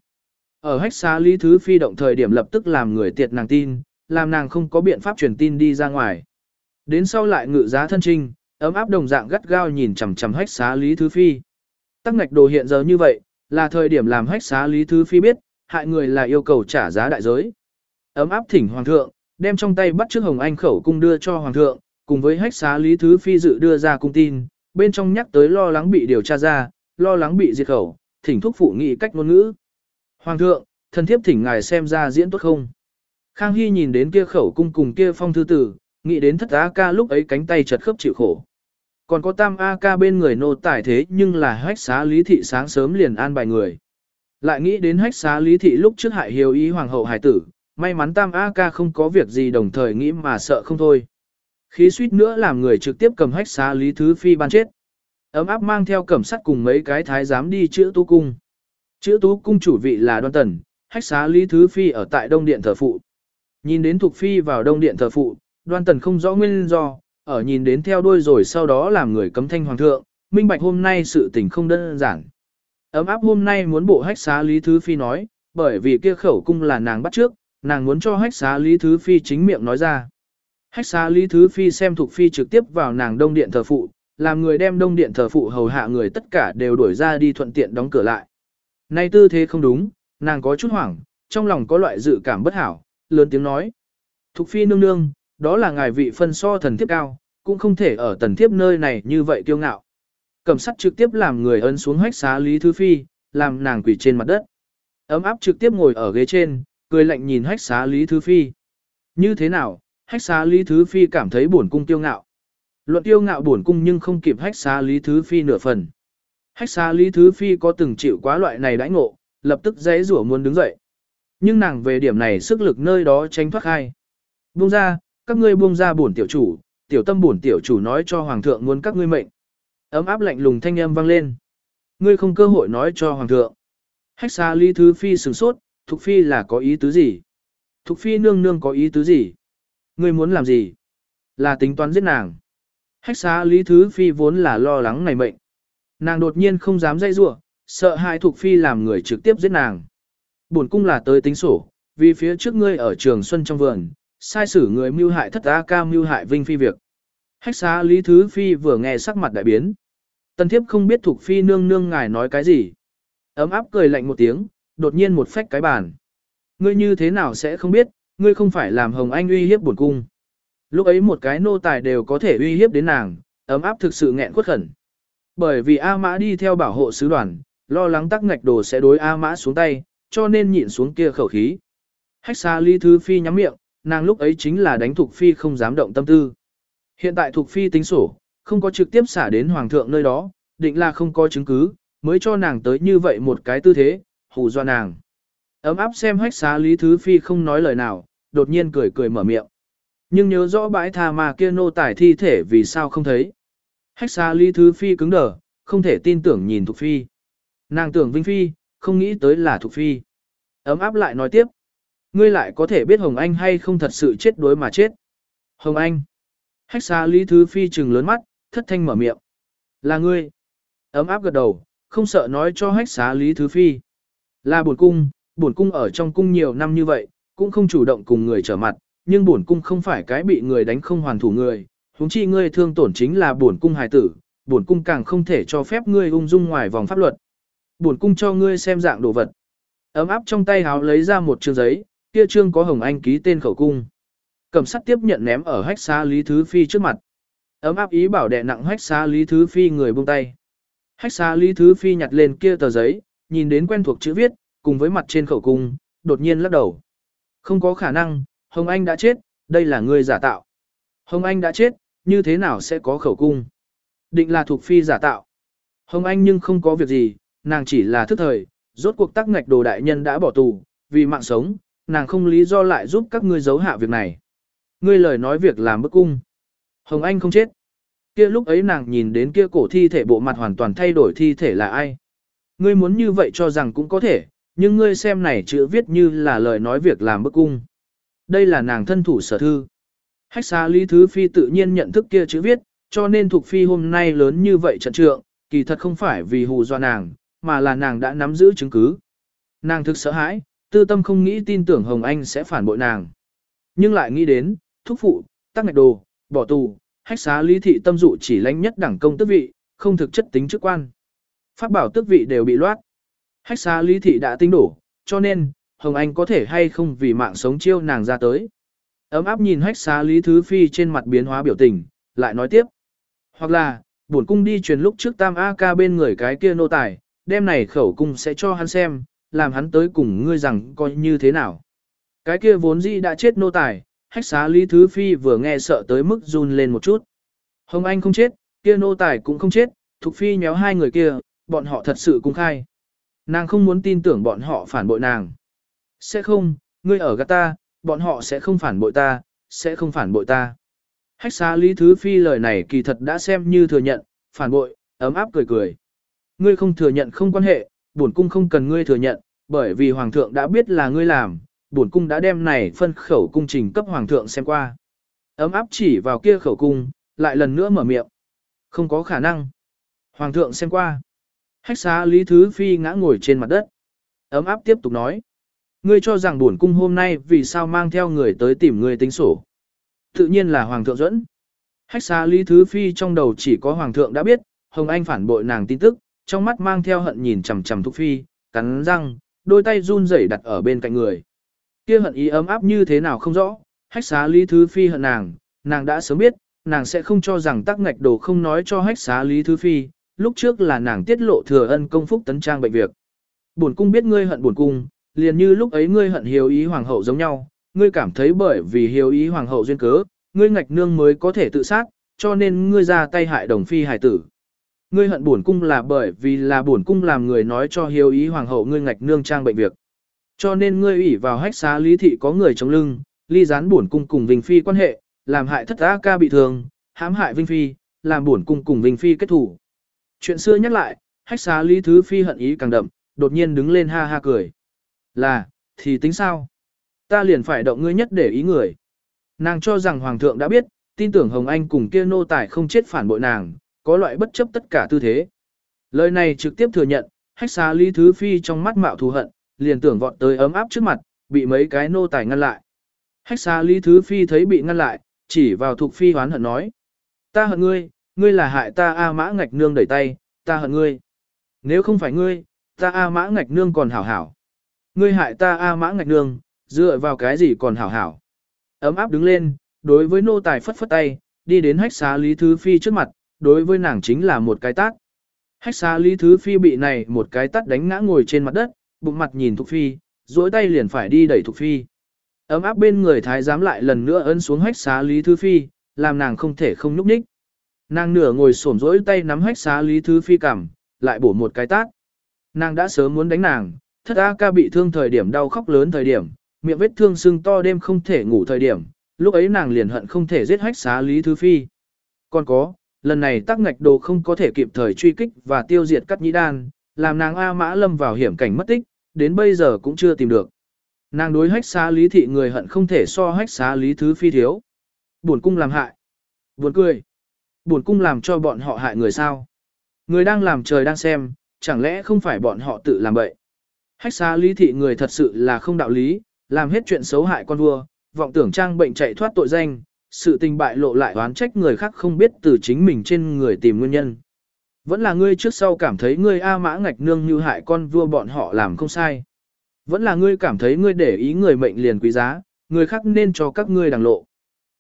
Ở hách xá Lý Thứ Phi động thời điểm lập tức làm người tiệt nàng tin, làm nàng không có biện pháp truyền tin đi ra ngoài. Đến sau lại ngự giá thân trinh, ấm áp đồng dạng gắt gao nhìn chằm chằm hách xá Lý Thứ Phi. Tắc ngạch đồ hiện giờ như vậy, là thời điểm làm hách xá Lý Thứ Phi biết, hại người là yêu cầu trả giá đại giới. Ấm áp thỉnh hoàng thượng, đem trong tay bắt trước Hồng Anh khẩu cung đưa cho hoàng thượng, cùng với hách xá Lý Thứ Phi dự đưa ra cung tin, bên trong nhắc tới lo lắng bị điều tra ra, lo lắng bị diệt khẩu, thỉnh thúc phụ nghị cách ngôn ngữ. Hoàng thượng, thần thiếp thỉnh ngài xem ra diễn tốt không. Khang Hy nhìn đến kia khẩu cung cùng kia phong thư tử, nghĩ đến thất á ca lúc ấy cánh tay chật khớp chịu khổ. Còn có tam A ca bên người nô tải thế nhưng là hách xá lý thị sáng sớm liền an bài người. Lại nghĩ đến hách xá lý thị lúc trước hại hiếu ý hoàng hậu hải tử, may mắn tam A ca không có việc gì đồng thời nghĩ mà sợ không thôi. Khí suýt nữa làm người trực tiếp cầm hách xá lý thứ phi ban chết. Ấm áp mang theo cẩm sắt cùng mấy cái thái giám đi chữa tu cung. Chữa tú cung chủ vị là đoan tần, hách xá lý thứ phi ở tại đông điện thờ phụ. Nhìn đến Thục Phi vào đông điện thờ phụ, đoan tần không rõ nguyên do, ở nhìn đến theo đuôi rồi sau đó làm người cấm thanh hoàng thượng, minh bạch hôm nay sự tình không đơn giản. Ấm áp hôm nay muốn bộ hách xá Lý Thứ Phi nói, bởi vì kia khẩu cung là nàng bắt trước, nàng muốn cho hách xá Lý Thứ Phi chính miệng nói ra. Hách xá Lý Thứ Phi xem Thục Phi trực tiếp vào nàng đông điện thờ phụ, làm người đem đông điện thờ phụ hầu hạ người tất cả đều đuổi ra đi thuận tiện đóng cửa lại. Nay tư thế không đúng, nàng có chút hoảng, trong lòng có loại dự cảm bất hảo, lớn tiếng nói. Thục phi nương nương, đó là ngài vị phân so thần thiếp cao, cũng không thể ở tần thiếp nơi này như vậy kiêu ngạo. Cầm sắt trực tiếp làm người ấn xuống hách xá Lý Thứ Phi, làm nàng quỷ trên mặt đất. Ấm áp trực tiếp ngồi ở ghế trên, cười lạnh nhìn hách xá Lý Thứ Phi. Như thế nào, hách xá Lý Thứ Phi cảm thấy buồn cung kiêu ngạo. Luận kiêu ngạo buồn cung nhưng không kịp hách xá Lý Thứ Phi nửa phần. Hách xa Lý Thứ Phi có từng chịu quá loại này đãi ngộ, lập tức dãy rủa muốn đứng dậy. Nhưng nàng về điểm này sức lực nơi đó tránh thoát khai. Buông ra, các ngươi buông ra bổn tiểu chủ, tiểu tâm bổn tiểu chủ nói cho hoàng thượng muốn các ngươi mệnh. Ấm áp lạnh lùng thanh âm vang lên. Ngươi không cơ hội nói cho hoàng thượng. Hách xa Lý thứ phi sửng sốt, thục phi là có ý tứ gì? Thục phi nương nương có ý tứ gì? Ngươi muốn làm gì? Là tính toán giết nàng. Hách xa lý thứ phi vốn là lo lắng này mệnh. Nàng đột nhiên không dám dây rủa sợ hai thuộc phi làm người trực tiếp giết nàng. Bổn cung là tới tính sổ, vì phía trước ngươi ở trường xuân trong vườn, sai sử người mưu hại thất á ca mưu hại vinh phi việc. Hách xá Lý Thứ Phi vừa nghe sắc mặt đại biến. Tần thiếp không biết thuộc phi nương nương ngài nói cái gì. Ấm áp cười lạnh một tiếng, đột nhiên một phách cái bàn. Ngươi như thế nào sẽ không biết, ngươi không phải làm Hồng Anh uy hiếp bổn cung. Lúc ấy một cái nô tài đều có thể uy hiếp đến nàng, ấm áp thực sự nghẹn khuất khẩn. Bởi vì A Mã đi theo bảo hộ sứ đoàn, lo lắng tắc ngạch đồ sẽ đối A Mã xuống tay, cho nên nhịn xuống kia khẩu khí. Hách xa ly thứ phi nhắm miệng, nàng lúc ấy chính là đánh Thục Phi không dám động tâm tư. Hiện tại Thục Phi tính sổ, không có trực tiếp xả đến Hoàng thượng nơi đó, định là không có chứng cứ, mới cho nàng tới như vậy một cái tư thế, hù do nàng. Ấm áp xem hách xá Lý Thứ Phi không nói lời nào, đột nhiên cười cười mở miệng. Nhưng nhớ rõ bãi tha mà kia nô tài thi thể vì sao không thấy. Hách xa Lý Thứ Phi cứng đờ, không thể tin tưởng nhìn Thục Phi. Nàng tưởng Vinh Phi, không nghĩ tới là Thục Phi. Ấm áp lại nói tiếp. Ngươi lại có thể biết Hồng Anh hay không thật sự chết đối mà chết. Hồng Anh. Hách xa Lý Thứ Phi trừng lớn mắt, thất thanh mở miệng. Là ngươi. Ấm áp gật đầu, không sợ nói cho hách xá Lý Thứ Phi. Là buồn cung, buồn cung ở trong cung nhiều năm như vậy, cũng không chủ động cùng người trở mặt, nhưng buồn cung không phải cái bị người đánh không hoàn thủ người, huống chi ngươi thương tổn chính là buồn cung hài tử, buồn cung càng không thể cho phép ngươi ung dung ngoài vòng pháp luật. Buồn cung cho ngươi xem dạng đồ vật. Ấm áp trong tay háo lấy ra một chương giấy, kia trương có Hồng Anh ký tên khẩu cung. Cầm sắt tiếp nhận ném ở hách xá Lý Thứ Phi trước mặt. Ấm áp ý bảo đè nặng hách xá Lý Thứ Phi người buông tay. Hách xá Lý Thứ Phi nhặt lên kia tờ giấy, nhìn đến quen thuộc chữ viết, cùng với mặt trên khẩu cung, đột nhiên lắc đầu. Không có khả năng, Hồng Anh đã chết, đây là người giả tạo. Hồng Anh đã chết, như thế nào sẽ có khẩu cung? Định là thuộc phi giả tạo. Hồng Anh nhưng không có việc gì, nàng chỉ là thức thời, rốt cuộc tắc ngạch đồ đại nhân đã bỏ tù, vì mạng sống, nàng không lý do lại giúp các ngươi giấu hạ việc này. Ngươi lời nói việc làm bức cung. Hồng Anh không chết. Kia lúc ấy nàng nhìn đến kia cổ thi thể bộ mặt hoàn toàn thay đổi thi thể là ai. Ngươi muốn như vậy cho rằng cũng có thể, nhưng ngươi xem này chữ viết như là lời nói việc làm bức cung. Đây là nàng thân thủ sở thư. Hách xa Lý Thứ Phi tự nhiên nhận thức kia chữ viết, cho nên Thục Phi hôm nay lớn như vậy trận trượng, kỳ thật không phải vì hù do nàng, mà là nàng đã nắm giữ chứng cứ. Nàng thực sợ hãi, tư tâm không nghĩ tin tưởng Hồng Anh sẽ phản bội nàng. Nhưng lại nghĩ đến, thúc phụ, tắc ngạch đồ, bỏ tù, hách xá lý thị tâm dụ chỉ lãnh nhất đẳng công tước vị, không thực chất tính chức quan. Pháp bảo tước vị đều bị loát. Hách xá lý thị đã tinh đổ, cho nên, Hồng Anh có thể hay không vì mạng sống chiêu nàng ra tới. Ấm áp nhìn hách xá lý thứ phi trên mặt biến hóa biểu tình, lại nói tiếp. Hoặc là, bổn cung đi truyền lúc trước tam A ca bên người cái kia nô tài, đêm này khẩu cung sẽ cho hắn xem, làm hắn tới cùng ngươi rằng coi như thế nào. Cái kia vốn dĩ đã chết nô tài, hách xá Lý Thứ Phi vừa nghe sợ tới mức run lên một chút. Hồng Anh không chết, kia nô tài cũng không chết, Thục Phi nhéo hai người kia, bọn họ thật sự cung khai. Nàng không muốn tin tưởng bọn họ phản bội nàng. Sẽ không, ngươi ở gạt ta, bọn họ sẽ không phản bội ta, sẽ không phản bội ta. Hách xá Lý Thứ Phi lời này kỳ thật đã xem như thừa nhận, phản bội, ấm áp cười cười. Ngươi không thừa nhận không quan hệ, bổn cung không cần ngươi thừa nhận, bởi vì hoàng thượng đã biết là ngươi làm, bổn cung đã đem này phân khẩu cung trình cấp hoàng thượng xem qua. Ấm áp chỉ vào kia khẩu cung, lại lần nữa mở miệng. Không có khả năng. Hoàng thượng xem qua. Hách xá Lý Thứ Phi ngã ngồi trên mặt đất. Ấm áp tiếp tục nói. Ngươi cho rằng buồn cung hôm nay vì sao mang theo người tới tìm ngươi tính sổ. Tự nhiên là Hoàng thượng dẫn. Hách xa Lý Thứ Phi trong đầu chỉ có Hoàng thượng đã biết, Hồng Anh phản bội nàng tin tức, trong mắt mang theo hận nhìn chằm chằm Thục Phi, cắn răng, đôi tay run rẩy đặt ở bên cạnh người. Kia hận ý ấm áp như thế nào không rõ, hách xá Lý Thứ Phi hận nàng, nàng đã sớm biết, nàng sẽ không cho rằng tắc ngạch đồ không nói cho hách xá Lý Thứ Phi, lúc trước là nàng tiết lộ thừa ân công phúc tấn trang bệnh việc. Bổn cung biết ngươi hận bổn cung, liền như lúc ấy ngươi hận hiếu ý hoàng hậu giống nhau, ngươi cảm thấy bởi vì hiếu ý hoàng hậu duyên cớ, ngươi ngạch nương mới có thể tự sát, cho nên ngươi ra tay hại đồng phi hải tử. Ngươi hận bổn cung là bởi vì là bổn cung làm người nói cho hiếu ý hoàng hậu ngươi ngạch nương trang bệnh việc. Cho nên ngươi ủy vào hách xá lý thị có người chống lưng, ly gián bổn cung cùng Vinh Phi quan hệ, làm hại thất A ca bị thương, hãm hại Vinh Phi, làm bổn cung cùng Vinh Phi kết thủ. Chuyện xưa nhắc lại, hách xá lý thứ Phi hận ý càng đậm, đột nhiên đứng lên ha ha cười. Là, thì tính sao? Ta liền phải động ngươi nhất để ý người. Nàng cho rằng Hoàng thượng đã biết, tin tưởng Hồng Anh cùng kia nô tài không chết phản bội nàng, có loại bất chấp tất cả tư thế. Lời này trực tiếp thừa nhận, hách xá Lý Thứ Phi trong mắt mạo thù hận, liền tưởng vọt tới ấm áp trước mặt, bị mấy cái nô tài ngăn lại. Hách xá Lý Thứ Phi thấy bị ngăn lại, chỉ vào thuộc Phi hoán hận nói. Ta hận ngươi, ngươi là hại ta A mã ngạch nương đẩy tay, ta hận ngươi. Nếu không phải ngươi, ta A mã ngạch nương còn hảo hảo. Ngươi hại ta A mã ngạch nương, dựa vào cái gì còn hảo hảo. Ấm áp đứng lên, đối với nô tài phất phất tay, đi đến hách xá Lý Thứ Phi trước mặt, đối với nàng chính là một cái tát. Hách xá Lý Thứ Phi bị này một cái tát đánh ngã ngồi trên mặt đất, bụng mặt nhìn Thục Phi, duỗi tay liền phải đi đẩy Thục Phi. Ấm áp bên người thái giám lại lần nữa ấn xuống hách xá Lý Thứ Phi, làm nàng không thể không nhúc nhích. Nàng nửa ngồi xổm duỗi tay nắm hách xá Lý Thứ Phi cằm, lại bổ một cái tát. Nàng đã sớm muốn đánh nàng, thất A ca bị thương thời điểm đau khóc lớn thời điểm, miệng vết thương sưng to đêm không thể ngủ thời điểm, lúc ấy nàng liền hận không thể giết hách xá Lý Thứ Phi. Còn có, lần này tắc ngạch đồ không có thể kịp thời truy kích và tiêu diệt cắt nhĩ đan, làm nàng A Mã lâm vào hiểm cảnh mất tích, đến bây giờ cũng chưa tìm được. Nàng đối hách xá Lý Thị người hận không thể so hách xá Lý Thứ Phi thiếu. Buồn cung làm hại. Buồn cười. Buồn cung làm cho bọn họ hại người sao. Người đang làm trời đang xem, chẳng lẽ không phải bọn họ tự làm bậy. Hách xá Lý Thị người thật sự là không đạo lý, làm hết chuyện xấu hại con vua, vọng tưởng trang bệnh chạy thoát tội danh, sự tình bại lộ lại oán trách người khác không biết từ chính mình trên người tìm nguyên nhân. Vẫn là ngươi trước sau cảm thấy ngươi A mã ngạch nương như hại con vua bọn họ làm không sai. Vẫn là ngươi cảm thấy ngươi để ý người mệnh liền quý giá, người khác nên cho các ngươi đằng lộ.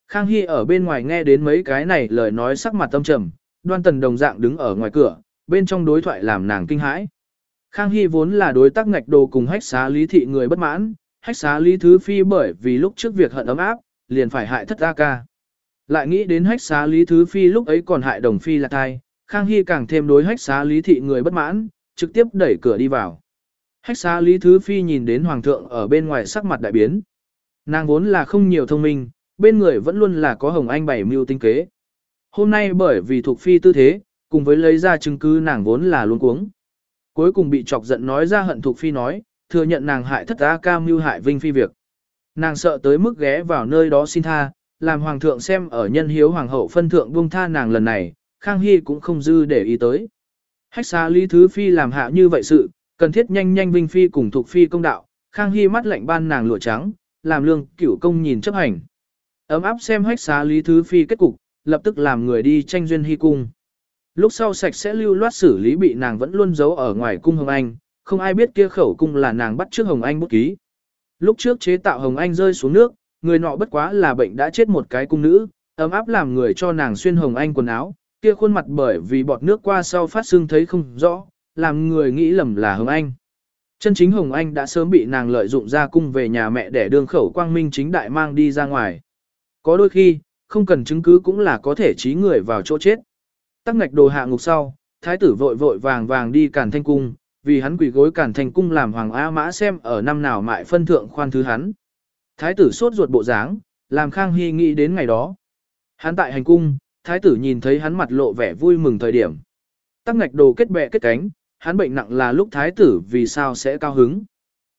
Khang Hy ở bên ngoài nghe đến mấy cái này lời nói sắc mặt tâm trầm, đoan tần đồng dạng đứng ở ngoài cửa, bên trong đối thoại làm nàng kinh hãi. Khang Hy vốn là đối tác ngạch đồ cùng hách xá lý thị người bất mãn, hách xá lý thứ phi bởi vì lúc trước việc hận ấm áp, liền phải hại thất A ca. Lại nghĩ đến hách xá lý thứ phi lúc ấy còn hại đồng phi là thai, Khang Hy càng thêm đối hách xá lý thị người bất mãn, trực tiếp đẩy cửa đi vào. Hách xá lý thứ phi nhìn đến hoàng thượng ở bên ngoài sắc mặt đại biến. Nàng vốn là không nhiều thông minh, bên người vẫn luôn là có hồng anh bảy mưu tinh kế. Hôm nay bởi vì thuộc phi tư thế, cùng với lấy ra chứng cứ nàng vốn là luôn cuống. Cuối cùng bị chọc giận nói ra hận thuộc phi nói, thừa nhận nàng hại thất A ca mưu hại vinh phi việc. Nàng sợ tới mức ghé vào nơi đó xin tha, làm hoàng thượng xem ở nhân hiếu hoàng hậu phân thượng buông tha nàng lần này, Khang Hy cũng không dư để ý tới. Hách xa Lý Thứ Phi làm hạ như vậy sự, cần thiết nhanh nhanh Vinh Phi cùng thuộc Phi công đạo, Khang Hy mắt lạnh ban nàng lụa trắng, làm lương cửu công nhìn chấp hành. Ấm áp xem hách xá Lý Thứ Phi kết cục, lập tức làm người đi tranh duyên hy cung. Lúc sau sạch sẽ lưu loát xử lý bị nàng vẫn luôn giấu ở ngoài cung Hồng Anh, không ai biết kia khẩu cung là nàng bắt trước Hồng Anh bút ký. Lúc trước chế tạo Hồng Anh rơi xuống nước, người nọ bất quá là bệnh đã chết một cái cung nữ, ấm áp làm người cho nàng xuyên Hồng Anh quần áo, kia khuôn mặt bởi vì bọt nước qua sau phát sưng thấy không rõ, làm người nghĩ lầm là Hồng Anh. Chân chính Hồng Anh đã sớm bị nàng lợi dụng ra cung về nhà mẹ để đương khẩu quang minh chính đại mang đi ra ngoài. Có đôi khi, không cần chứng cứ cũng là có thể trí người vào chỗ chết. Tắc ngạch đồ hạ ngục sau, thái tử vội vội vàng vàng đi cản thanh cung, vì hắn quỷ gối cản thanh cung làm hoàng A mã xem ở năm nào mại phân thượng khoan thứ hắn. Thái tử sốt ruột bộ dáng, làm Khang Hy nghĩ đến ngày đó. Hắn tại hành cung, thái tử nhìn thấy hắn mặt lộ vẻ vui mừng thời điểm. Tắc ngạch đồ kết bè kết cánh, hắn bệnh nặng là lúc thái tử vì sao sẽ cao hứng.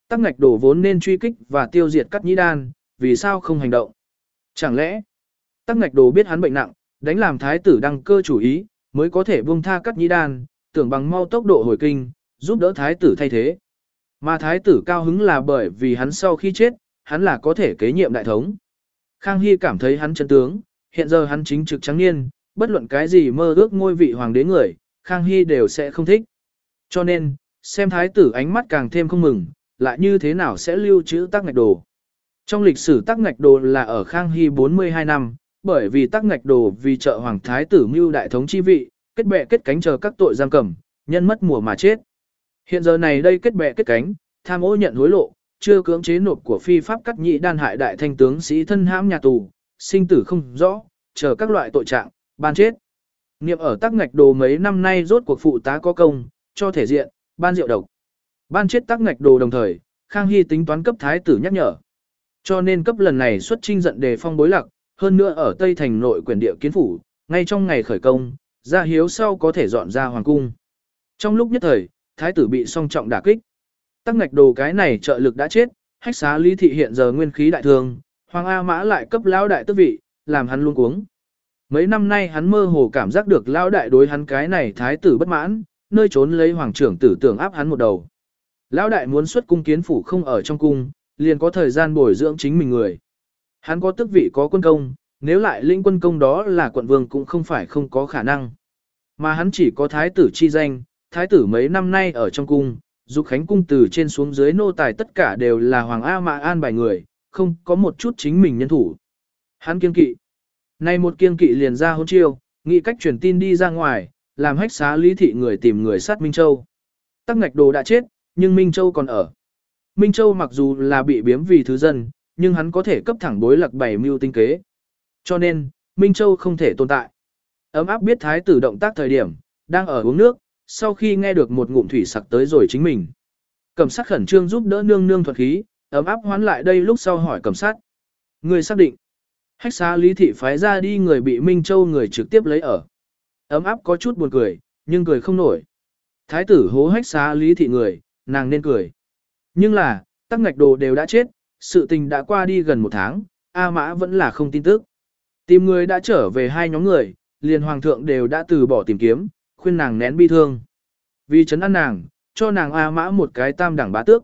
Tắc ngạch đồ vốn nên truy kích và tiêu diệt cắt nhĩ đan, vì sao không hành động. Chẳng lẽ, tắc ngạch đồ biết hắn bệnh nặng, đánh làm thái tử đăng cơ chủ ý, mới có thể buông tha cắt nhĩ đan, tưởng bằng mau tốc độ hồi kinh, giúp đỡ thái tử thay thế. Mà thái tử cao hứng là bởi vì hắn sau khi chết, hắn là có thể kế nhiệm đại thống. Khang Hy cảm thấy hắn chân tướng, hiện giờ hắn chính trực trắng niên, bất luận cái gì mơ ước ngôi vị hoàng đế người, Khang Hy đều sẽ không thích. Cho nên, xem thái tử ánh mắt càng thêm không mừng, lại như thế nào sẽ lưu trữ tắc ngạch đồ. Trong lịch sử tắc ngạch đồ là ở Khang Hy 42 năm, bởi vì tắc ngạch đồ vì trợ hoàng thái tử mưu đại thống chi vị, kết bè kết cánh chờ các tội giam cầm, nhân mất mùa mà chết. Hiện giờ này đây kết bè kết cánh, tham ô nhận hối lộ, chưa cưỡng chế nộp của phi pháp cắt nhị đan hại đại thanh tướng sĩ thân hãm nhà tù, sinh tử không rõ, chờ các loại tội trạng, ban chết. Niệm ở tắc ngạch đồ mấy năm nay rốt cuộc phụ tá có công, cho thể diện, ban rượu độc. Ban chết tắc ngạch đồ đồng thời, Khang Hy tính toán cấp thái tử nhắc nhở. Cho nên cấp lần này xuất trinh giận đề phong bối lạc, hơn nữa ở Tây Thành nội quyền địa kiến phủ, ngay trong ngày khởi công, ra hiếu sau có thể dọn ra hoàng cung. Trong lúc nhất thời, thái tử bị song trọng đả kích. Tắc ngạch đồ cái này trợ lực đã chết, hách xá lý thị hiện giờ nguyên khí đại thương, hoàng A mã lại cấp lão đại tước vị, làm hắn luôn cuống. Mấy năm nay hắn mơ hồ cảm giác được lão đại đối hắn cái này thái tử bất mãn, nơi trốn lấy hoàng trưởng tử tưởng áp hắn một đầu. Lão đại muốn xuất cung kiến phủ không ở trong cung, liền có thời gian bồi dưỡng chính mình người. Hắn có tước vị có quân công, nếu lại lĩnh quân công đó là quận vương cũng không phải không có khả năng. Mà hắn chỉ có thái tử chi danh, thái tử mấy năm nay ở trong cung, dục khánh cung từ trên xuống dưới nô tài tất cả đều là hoàng A mạ an bài người, không có một chút chính mình nhân thủ. Hắn kiên kỵ. Này một kiên kỵ liền ra hôn chiêu, nghĩ cách truyền tin đi ra ngoài, làm hách xá lý thị người tìm người sát Minh Châu. Tắc ngạch đồ đã chết, nhưng Minh Châu còn ở. Minh Châu mặc dù là bị biếm vì thứ dân, nhưng hắn có thể cấp thẳng bối lạc bảy mưu tinh kế. Cho nên, Minh Châu không thể tồn tại. Ấm áp biết thái tử động tác thời điểm, đang ở uống nước, sau khi nghe được một ngụm thủy sặc tới rồi chính mình. cẩm sát khẩn trương giúp đỡ nương nương thuật khí, ấm áp hoán lại đây lúc sau hỏi cẩm sát. Người xác định. Hách xá lý thị phái ra đi người bị Minh Châu người trực tiếp lấy ở. Ấm áp có chút buồn cười, nhưng cười không nổi. Thái tử hố hách xá lý thị người, nàng nên cười. Nhưng là, tắc ngạch đồ đều đã chết, sự tình đã qua đi gần một tháng, A Mã vẫn là không tin tức. Tìm người đã trở về hai nhóm người, liền hoàng thượng đều đã từ bỏ tìm kiếm, khuyên nàng nén bi thương. Vì chấn an nàng, cho nàng A Mã một cái tam đẳng bá tước.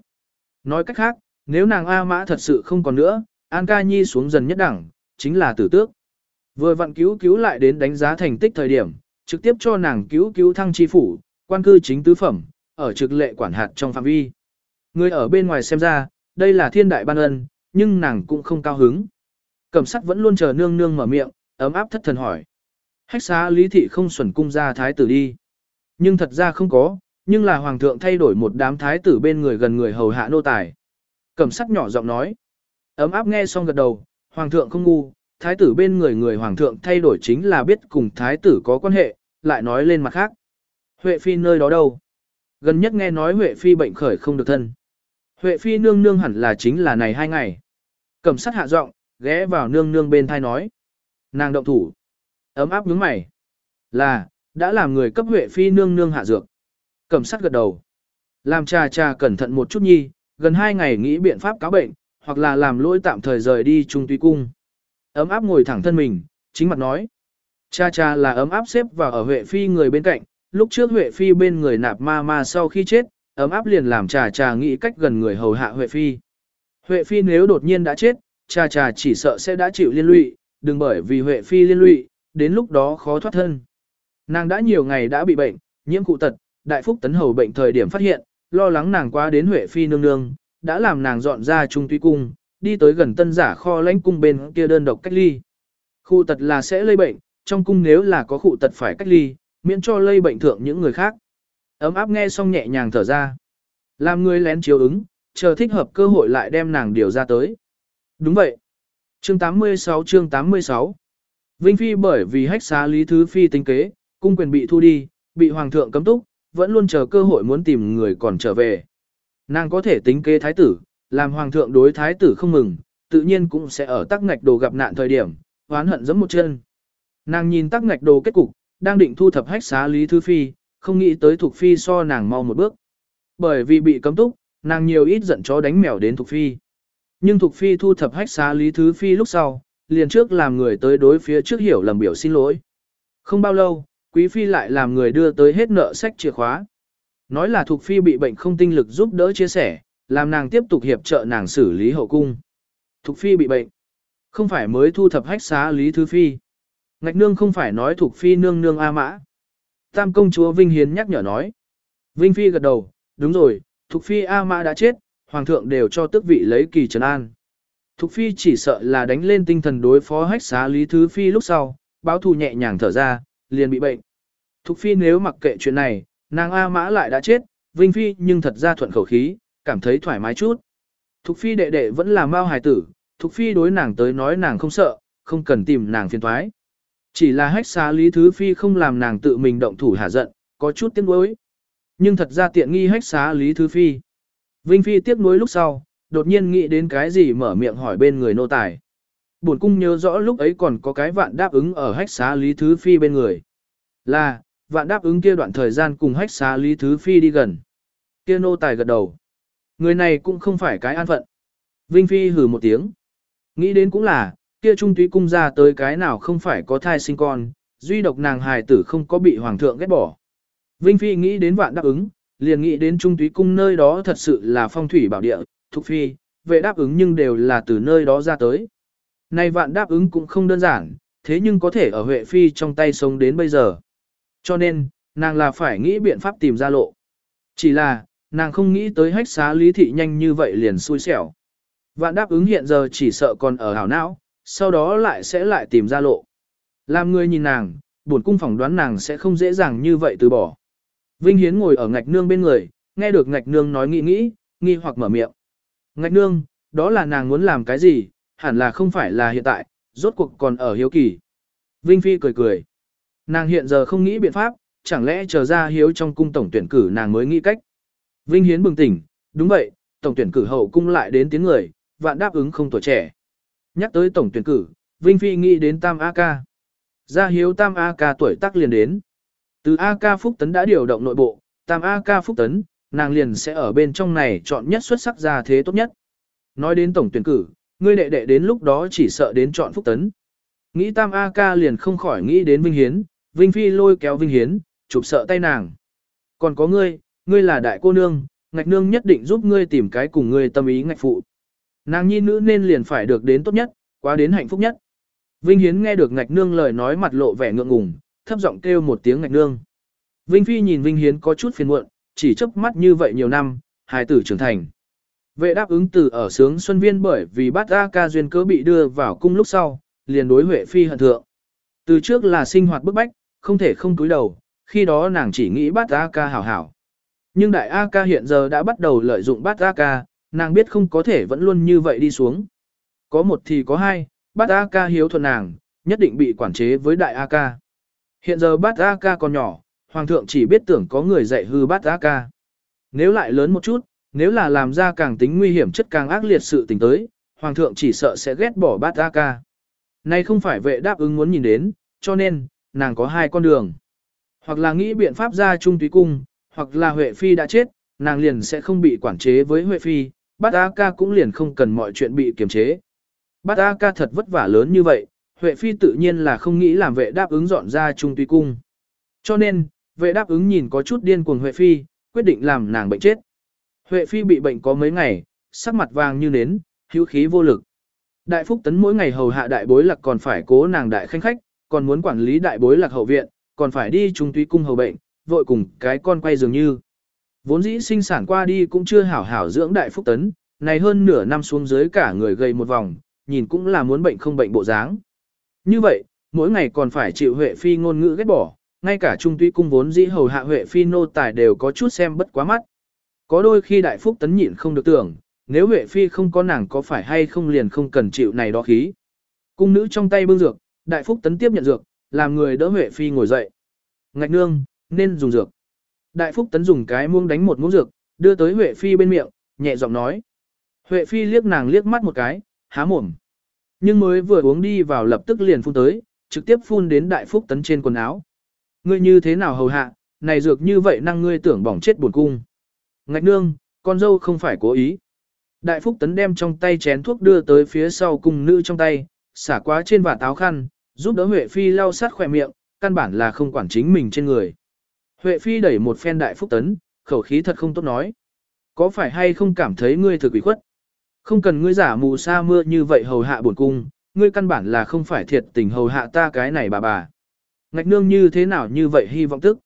Nói cách khác, nếu nàng A Mã thật sự không còn nữa, An Ca Nhi xuống dần nhất đẳng, chính là tử tước. Vừa vặn cứu cứu lại đến đánh giá thành tích thời điểm, trực tiếp cho nàng cứu cứu thăng chi phủ, quan cư chính tứ phẩm, ở trực lệ quản hạt trong phạm vi. Người ở bên ngoài xem ra, đây là thiên đại ban ân, nhưng nàng cũng không cao hứng. Cẩm sắc vẫn luôn chờ nương nương mở miệng, ấm áp thất thần hỏi. Hách xá lý thị không xuẩn cung ra thái tử đi. Nhưng thật ra không có, nhưng là hoàng thượng thay đổi một đám thái tử bên người gần người hầu hạ nô tài. Cẩm sắc nhỏ giọng nói. Ấm áp nghe xong gật đầu, hoàng thượng không ngu, thái tử bên người người hoàng thượng thay đổi chính là biết cùng thái tử có quan hệ, lại nói lên mặt khác. Huệ phi nơi đó đâu? Gần nhất nghe nói Huệ phi bệnh khởi không được thân. Huệ phi nương nương hẳn là chính là này hai ngày. Cẩm sát hạ giọng, ghé vào nương nương bên thai nói. Nàng động thủ. Ấm áp nhướng mày. Là, đã làm người cấp Huệ phi nương nương hạ dược. Cẩm sát gật đầu. Làm trà trà cẩn thận một chút nhi, gần hai ngày nghĩ biện pháp cáo bệnh, hoặc là làm lỗi tạm thời rời đi trung tuy cung. Ấm áp ngồi thẳng thân mình, chính mặt nói. Cha cha là ấm áp xếp vào ở Huệ Phi người bên cạnh, lúc trước Huệ Phi bên người nạp ma ma sau khi chết, ấm áp liền làm trà trà nghĩ cách gần người hầu hạ Huệ Phi. Huệ Phi nếu đột nhiên đã chết, trà trà chỉ sợ sẽ đã chịu liên lụy, đừng bởi vì Huệ Phi liên lụy, đến lúc đó khó thoát thân. Nàng đã nhiều ngày đã bị bệnh, nhiễm cụ tật, đại phúc tấn hầu bệnh thời điểm phát hiện, lo lắng nàng quá đến Huệ Phi nương nương, đã làm nàng dọn ra trung tuy cung, đi tới gần tân giả kho lãnh cung bên kia đơn độc cách ly. Khu tật là sẽ lây bệnh, trong cung nếu là có khu tật phải cách ly, miễn cho lây bệnh thượng những người khác. Ấm áp nghe xong nhẹ nhàng thở ra. Làm người lén chiếu ứng, chờ thích hợp cơ hội lại đem nàng điều ra tới. Đúng vậy. Chương 86 chương 86 Vinh Phi bởi vì hách xá Lý Thứ Phi tính kế, cung quyền bị thu đi, bị Hoàng thượng cấm túc, vẫn luôn chờ cơ hội muốn tìm người còn trở về. Nàng có thể tính kế thái tử, làm Hoàng thượng đối thái tử không mừng, tự nhiên cũng sẽ ở tắc ngạch đồ gặp nạn thời điểm, hoán hận giẫm một chân. Nàng nhìn tắc ngạch đồ kết cục, đang định thu thập hách xá Lý Thứ Phi, không nghĩ tới Thục Phi so nàng mau một bước. Bởi vì bị cấm túc, nàng nhiều ít giận chó đánh mèo đến Thục Phi. Nhưng Thục Phi thu thập hách xá Lý Thứ Phi lúc sau, liền trước làm người tới đối phía trước hiểu lầm biểu xin lỗi. Không bao lâu, Quý Phi lại làm người đưa tới hết nợ sách chìa khóa. Nói là Thục Phi bị bệnh không tinh lực giúp đỡ chia sẻ, làm nàng tiếp tục hiệp trợ nàng xử lý hậu cung. Thục Phi bị bệnh. Không phải mới thu thập hách xá Lý Thứ Phi. Ngạch nương không phải nói Thục Phi nương nương A Mã. Tam công chúa Vinh Hiến nhắc nhở nói. Vinh Phi gật đầu, đúng rồi, Thục Phi A Mã đã chết, Hoàng thượng đều cho tước vị lấy kỳ trấn an. Thục Phi chỉ sợ là đánh lên tinh thần đối phó hách xá Lý Thứ Phi lúc sau, báo thù nhẹ nhàng thở ra, liền bị bệnh. Thục Phi nếu mặc kệ chuyện này, nàng A Mã lại đã chết, Vinh Phi nhưng thật ra thuận khẩu khí, cảm thấy thoải mái chút. Thục Phi đệ đệ vẫn là mau hài tử, Thục Phi đối nàng tới nói nàng không sợ, không cần tìm nàng phiền thoái. Chỉ là hách xá Lý Thứ Phi không làm nàng tự mình động thủ hạ giận, có chút tiếc nuối. Nhưng thật ra tiện nghi hách xá Lý Thứ Phi. Vinh Phi tiếc nuối lúc sau, đột nhiên nghĩ đến cái gì mở miệng hỏi bên người nô tài. Bổn cung nhớ rõ lúc ấy còn có cái vạn đáp ứng ở hách xá Lý Thứ Phi bên người. Là, vạn đáp ứng kia đoạn thời gian cùng hách xá Lý Thứ Phi đi gần. Kia nô tài gật đầu. Người này cũng không phải cái an phận. Vinh Phi hừ một tiếng. Nghĩ đến cũng là, kia trung túy cung ra tới cái nào không phải có thai sinh con, duy độc nàng hài tử không có bị hoàng thượng ghét bỏ. Vinh Phi nghĩ đến vạn đáp ứng, liền nghĩ đến trung túy cung nơi đó thật sự là phong thủy bảo địa, thục phi, vệ đáp ứng nhưng đều là từ nơi đó ra tới. Này vạn đáp ứng cũng không đơn giản, thế nhưng có thể ở Huệ Phi trong tay sống đến bây giờ. Cho nên, nàng là phải nghĩ biện pháp tìm ra lộ. Chỉ là, nàng không nghĩ tới hách xá lý thị nhanh như vậy liền xui xẻo. Vạn đáp ứng hiện giờ chỉ sợ còn ở hảo não, sau đó lại sẽ lại tìm ra lộ. Làm người nhìn nàng, buồn cung phỏng đoán nàng sẽ không dễ dàng như vậy từ bỏ. Vinh Hiến ngồi ở ngạch nương bên người, nghe được ngạch nương nói nghĩ nghĩ, nghi hoặc mở miệng. Ngạch nương, đó là nàng muốn làm cái gì, hẳn là không phải là hiện tại, rốt cuộc còn ở hiếu kỳ. Vinh Phi cười cười. Nàng hiện giờ không nghĩ biện pháp, chẳng lẽ chờ ra hiếu trong cung tổng tuyển cử nàng mới nghĩ cách. Vinh Hiến bừng tỉnh, đúng vậy, tổng tuyển cử hậu cung lại đến tiếng người, vạn đáp ứng không tuổi trẻ. Nhắc tới tổng tuyển cử, Vinh Phi nghĩ đến Tam A Ca. Gia hiếu Tam A Ca tuổi tác liền đến. Từ A Ca Phúc Tấn đã điều động nội bộ, Tam A Ca Phúc Tấn, nàng liền sẽ ở bên trong này chọn nhất xuất sắc ra thế tốt nhất. Nói đến tổng tuyển cử, ngươi đệ đệ đến lúc đó chỉ sợ đến chọn Phúc Tấn. Nghĩ Tam A Ca liền không khỏi nghĩ đến Vinh Hiến, Vinh Phi lôi kéo Vinh Hiến, chụp sợ tay nàng. Còn có ngươi, ngươi là đại cô nương, ngạch nương nhất định giúp ngươi tìm cái cùng ngươi tâm ý ngạch phụ. Nàng nhi nữ nên liền phải được đến tốt nhất, quá đến hạnh phúc nhất. Vinh Hiến nghe được ngạch nương lời nói mặt lộ vẻ ngượng ngùng, thấp giọng kêu một tiếng ngạch nương. Vinh Phi nhìn Vinh Hiến có chút phiền muộn, chỉ chớp mắt như vậy nhiều năm, hài tử trưởng thành. Vệ đáp ứng từ ở sướng Xuân Viên bởi vì bát A ca duyên cớ bị đưa vào cung lúc sau, liền đối Huệ Phi hận thượng. Từ trước là sinh hoạt bức bách, không thể không túi đầu, khi đó nàng chỉ nghĩ bát A ca hảo hảo. Nhưng đại A ca hiện giờ đã bắt đầu lợi dụng bát A ca, nàng biết không có thể vẫn luôn như vậy đi xuống. Có một thì có hai, bát A ca hiếu thuận nàng, nhất định bị quản chế với đại A ca. Hiện giờ bát A ca còn nhỏ, hoàng thượng chỉ biết tưởng có người dạy hư bát A ca. Nếu lại lớn một chút, nếu là làm ra càng tính nguy hiểm chất càng ác liệt sự tình tới, hoàng thượng chỉ sợ sẽ ghét bỏ bát A ca. Này không phải vệ đáp ứng muốn nhìn đến, cho nên, nàng có hai con đường. Hoặc là nghĩ biện pháp ra trung túy cung, hoặc là Huệ Phi đã chết, nàng liền sẽ không bị quản chế với Huệ Phi, bát A ca cũng liền không cần mọi chuyện bị kiềm chế. Bát A ca thật vất vả lớn như vậy, Huệ Phi tự nhiên là không nghĩ làm vệ đáp ứng dọn ra trung tuy cung. Cho nên, vệ đáp ứng nhìn có chút điên cuồng Huệ Phi, quyết định làm nàng bệnh chết. Huệ Phi bị bệnh có mấy ngày, sắc mặt vàng như nến, hữu khí vô lực. Đại Phúc Tấn mỗi ngày hầu hạ đại bối lạc còn phải cố nàng đại khanh khách, còn muốn quản lý đại bối lạc hậu viện, còn phải đi trung tuy cung hầu bệnh, vội cùng cái con quay dường như. Vốn dĩ sinh sản qua đi cũng chưa hảo hảo dưỡng đại Phúc Tấn, này hơn nửa năm xuống dưới cả người gầy một vòng, nhìn cũng là muốn bệnh không bệnh bộ dáng. Như vậy, mỗi ngày còn phải chịu Huệ Phi ngôn ngữ ghét bỏ, ngay cả trung tuy cung vốn dĩ hầu hạ Huệ Phi nô tài đều có chút xem bất quá mắt. Có đôi khi đại phúc tấn nhịn không được tưởng, nếu Huệ Phi không có nàng có phải hay không liền không cần chịu này đó khí. Cung nữ trong tay bưng dược, đại phúc tấn tiếp nhận dược, làm người đỡ Huệ Phi ngồi dậy. Ngạch nương, nên dùng dược. Đại phúc tấn dùng cái muông đánh một muỗng dược, đưa tới Huệ Phi bên miệng, nhẹ giọng nói. Huệ Phi liếc nàng liếc mắt một cái, há mồm. Nhưng mới vừa uống đi vào lập tức liền phun tới, trực tiếp phun đến đại phúc tấn trên quần áo. Ngươi như thế nào hầu hạ, này dược như vậy năng ngươi tưởng bỏng chết buồn cung. Ngạch nương, con dâu không phải cố ý. Đại phúc tấn đem trong tay chén thuốc đưa tới phía sau cung nữ trong tay, xả quá trên vạt áo khăn, giúp đỡ Huệ Phi lau sát khỏe miệng, căn bản là không quản chính mình trên người. Huệ Phi đẩy một phen đại phúc tấn, khẩu khí thật không tốt nói. Có phải hay không cảm thấy ngươi thực quỷ khuất? Không cần ngươi giả mù sa mưa như vậy hầu hạ buồn cung, ngươi căn bản là không phải thiệt tình hầu hạ ta cái này bà bà. Ngạch nương như thế nào như vậy hy vọng tức.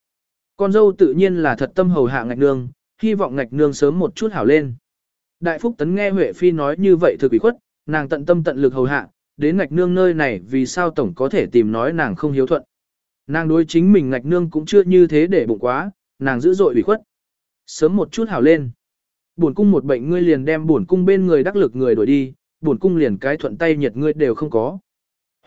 Con dâu tự nhiên là thật tâm hầu hạ ngạch nương, hy vọng ngạch nương sớm một chút hảo lên. Đại Phúc Tấn nghe Huệ Phi nói như vậy thực quỷ khuất, nàng tận tâm tận lực hầu hạ, đến ngạch nương nơi này vì sao tổng có thể tìm nói nàng không hiếu thuận. Nàng đối chính mình ngạch nương cũng chưa như thế để bụng quá, nàng dữ dội ủy khuất. Sớm một chút hảo lên. Buồn cung một bệnh ngươi liền đem buồn cung bên người đắc lực người đuổi đi, buồn cung liền cái thuận tay nhiệt ngươi đều không có.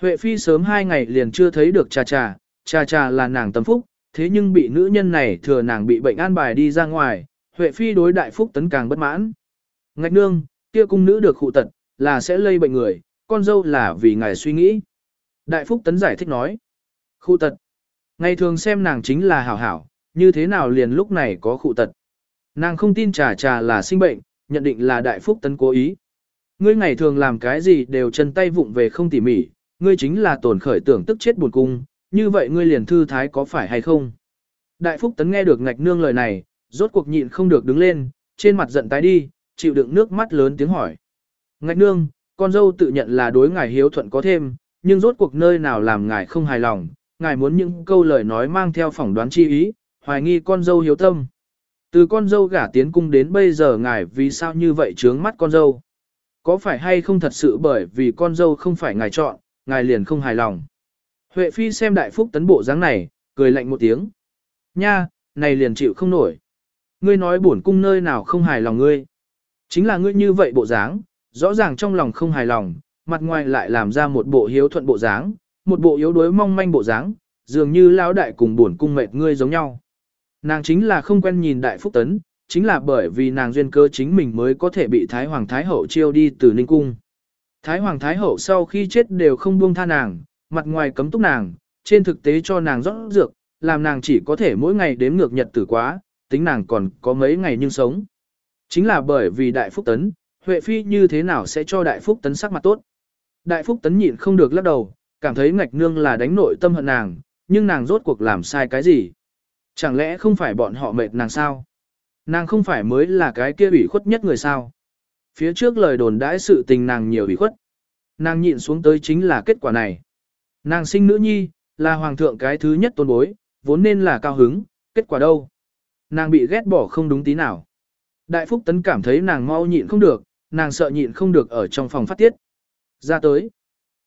Huệ Phi sớm hai ngày liền chưa thấy được trà trà, trà trà là nàng tâm phúc, thế nhưng bị nữ nhân này thừa nàng bị bệnh an bài đi ra ngoài, Huệ Phi đối đại phúc tấn càng bất mãn. Ngạch nương, kia cung nữ được khụ tật, là sẽ lây bệnh người, con dâu là vì ngài suy nghĩ. Đại phúc tấn giải thích nói. Khu tật. Ngày thường xem nàng chính là hảo hảo, như thế nào liền lúc này có khụ tật. Nàng không tin trà trà là sinh bệnh, nhận định là đại phúc tấn cố ý. Ngươi ngày thường làm cái gì đều chân tay vụng về không tỉ mỉ, ngươi chính là tổn khởi tưởng tức chết buồn cung, như vậy ngươi liền thư thái có phải hay không? Đại phúc tấn nghe được ngạch nương lời này, rốt cuộc nhịn không được đứng lên, trên mặt giận tái đi, chịu đựng nước mắt lớn tiếng hỏi. Ngạch nương, con dâu tự nhận là đối ngài hiếu thuận có thêm, nhưng rốt cuộc nơi nào làm ngài không hài lòng, ngài muốn những câu lời nói mang theo phỏng đoán chi ý, hoài nghi con dâu hiếu tâm. Từ con dâu gả tiến cung đến bây giờ ngài vì sao như vậy trướng mắt con dâu? Có phải hay không thật sự bởi vì con dâu không phải ngài chọn, ngài liền không hài lòng? Huệ Phi xem đại phúc tấn bộ dáng này, cười lạnh một tiếng. Nha, này liền chịu không nổi. Ngươi nói bổn cung nơi nào không hài lòng ngươi. Chính là ngươi như vậy bộ dáng, rõ ràng trong lòng không hài lòng, mặt ngoài lại làm ra một bộ hiếu thuận bộ dáng, một bộ yếu đuối mong manh bộ dáng, dường như lão đại cùng buồn cung mệt ngươi giống nhau. Nàng chính là không quen nhìn đại phúc tấn, chính là bởi vì nàng duyên cơ chính mình mới có thể bị Thái Hoàng Thái Hậu chiêu đi từ Ninh Cung. Thái Hoàng Thái Hậu sau khi chết đều không buông tha nàng, mặt ngoài cấm túc nàng, trên thực tế cho nàng rót dược, làm nàng chỉ có thể mỗi ngày đếm ngược nhật tử quá, tính nàng còn có mấy ngày nhưng sống. Chính là bởi vì Đại Phúc Tấn, Huệ Phi như thế nào sẽ cho Đại Phúc Tấn sắc mặt tốt. Đại Phúc Tấn nhịn không được lắc đầu, cảm thấy ngạch nương là đánh nội tâm hận nàng, nhưng nàng rốt cuộc làm sai cái gì. Chẳng lẽ không phải bọn họ mệt nàng sao? Nàng không phải mới là cái kia ủy khuất nhất người sao? Phía trước lời đồn đãi sự tình nàng nhiều ủy khuất. Nàng nhịn xuống tới chính là kết quả này. Nàng sinh nữ nhi, là hoàng thượng cái thứ nhất tôn bối, vốn nên là cao hứng, kết quả đâu? Nàng bị ghét bỏ không đúng tí nào. Đại Phúc Tấn cảm thấy nàng mau nhịn không được, nàng sợ nhịn không được ở trong phòng phát tiết. Ra tới.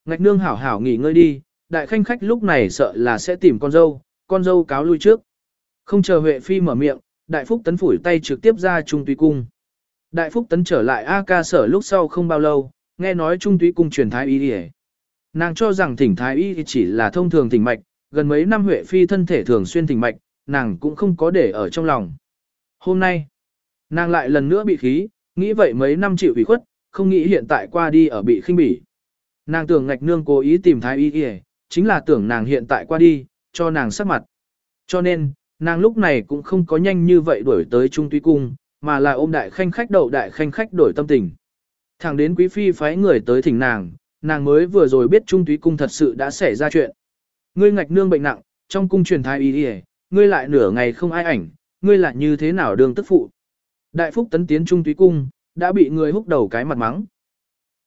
Ngạch nương hảo hảo nghỉ ngơi đi, đại khanh khách lúc này sợ là sẽ tìm con dâu, con dâu cáo lui trước. Không chờ Huệ Phi mở miệng, Đại Phúc Tấn phủi tay trực tiếp ra Trung Túy Cung. Đại Phúc Tấn trở lại A ca sở lúc sau không bao lâu, nghe nói Trung Túy Cung truyền thái y đi Nàng cho rằng thỉnh thái y chỉ là thông thường thỉnh mạch, gần mấy năm Huệ Phi thân thể thường xuyên thỉnh mạch, nàng cũng không có để ở trong lòng. Hôm nay, nàng lại lần nữa bị khí, nghĩ vậy mấy năm chịu ủy khuất, không nghĩ hiện tại qua đi ở bị khinh bỉ. Nàng tưởng ngạch nương cố ý tìm thái y kìa, chính là tưởng nàng hiện tại qua đi, cho nàng sắc mặt. Cho nên, nàng lúc này cũng không có nhanh như vậy đuổi tới trung tuy cung, mà là ôm đại khanh khách đậu đại khanh khách đổi tâm tình. Thẳng đến quý phi phái người tới thỉnh nàng, nàng mới vừa rồi biết trung túy cung thật sự đã xảy ra chuyện. Ngươi ngạch nương bệnh nặng, trong cung truyền thái y đi ngươi lại nửa ngày không ai ảnh, ngươi lại như thế nào đường tức phụ. Đại phúc tấn tiến trung túy cung, đã bị người húc đầu cái mặt mắng.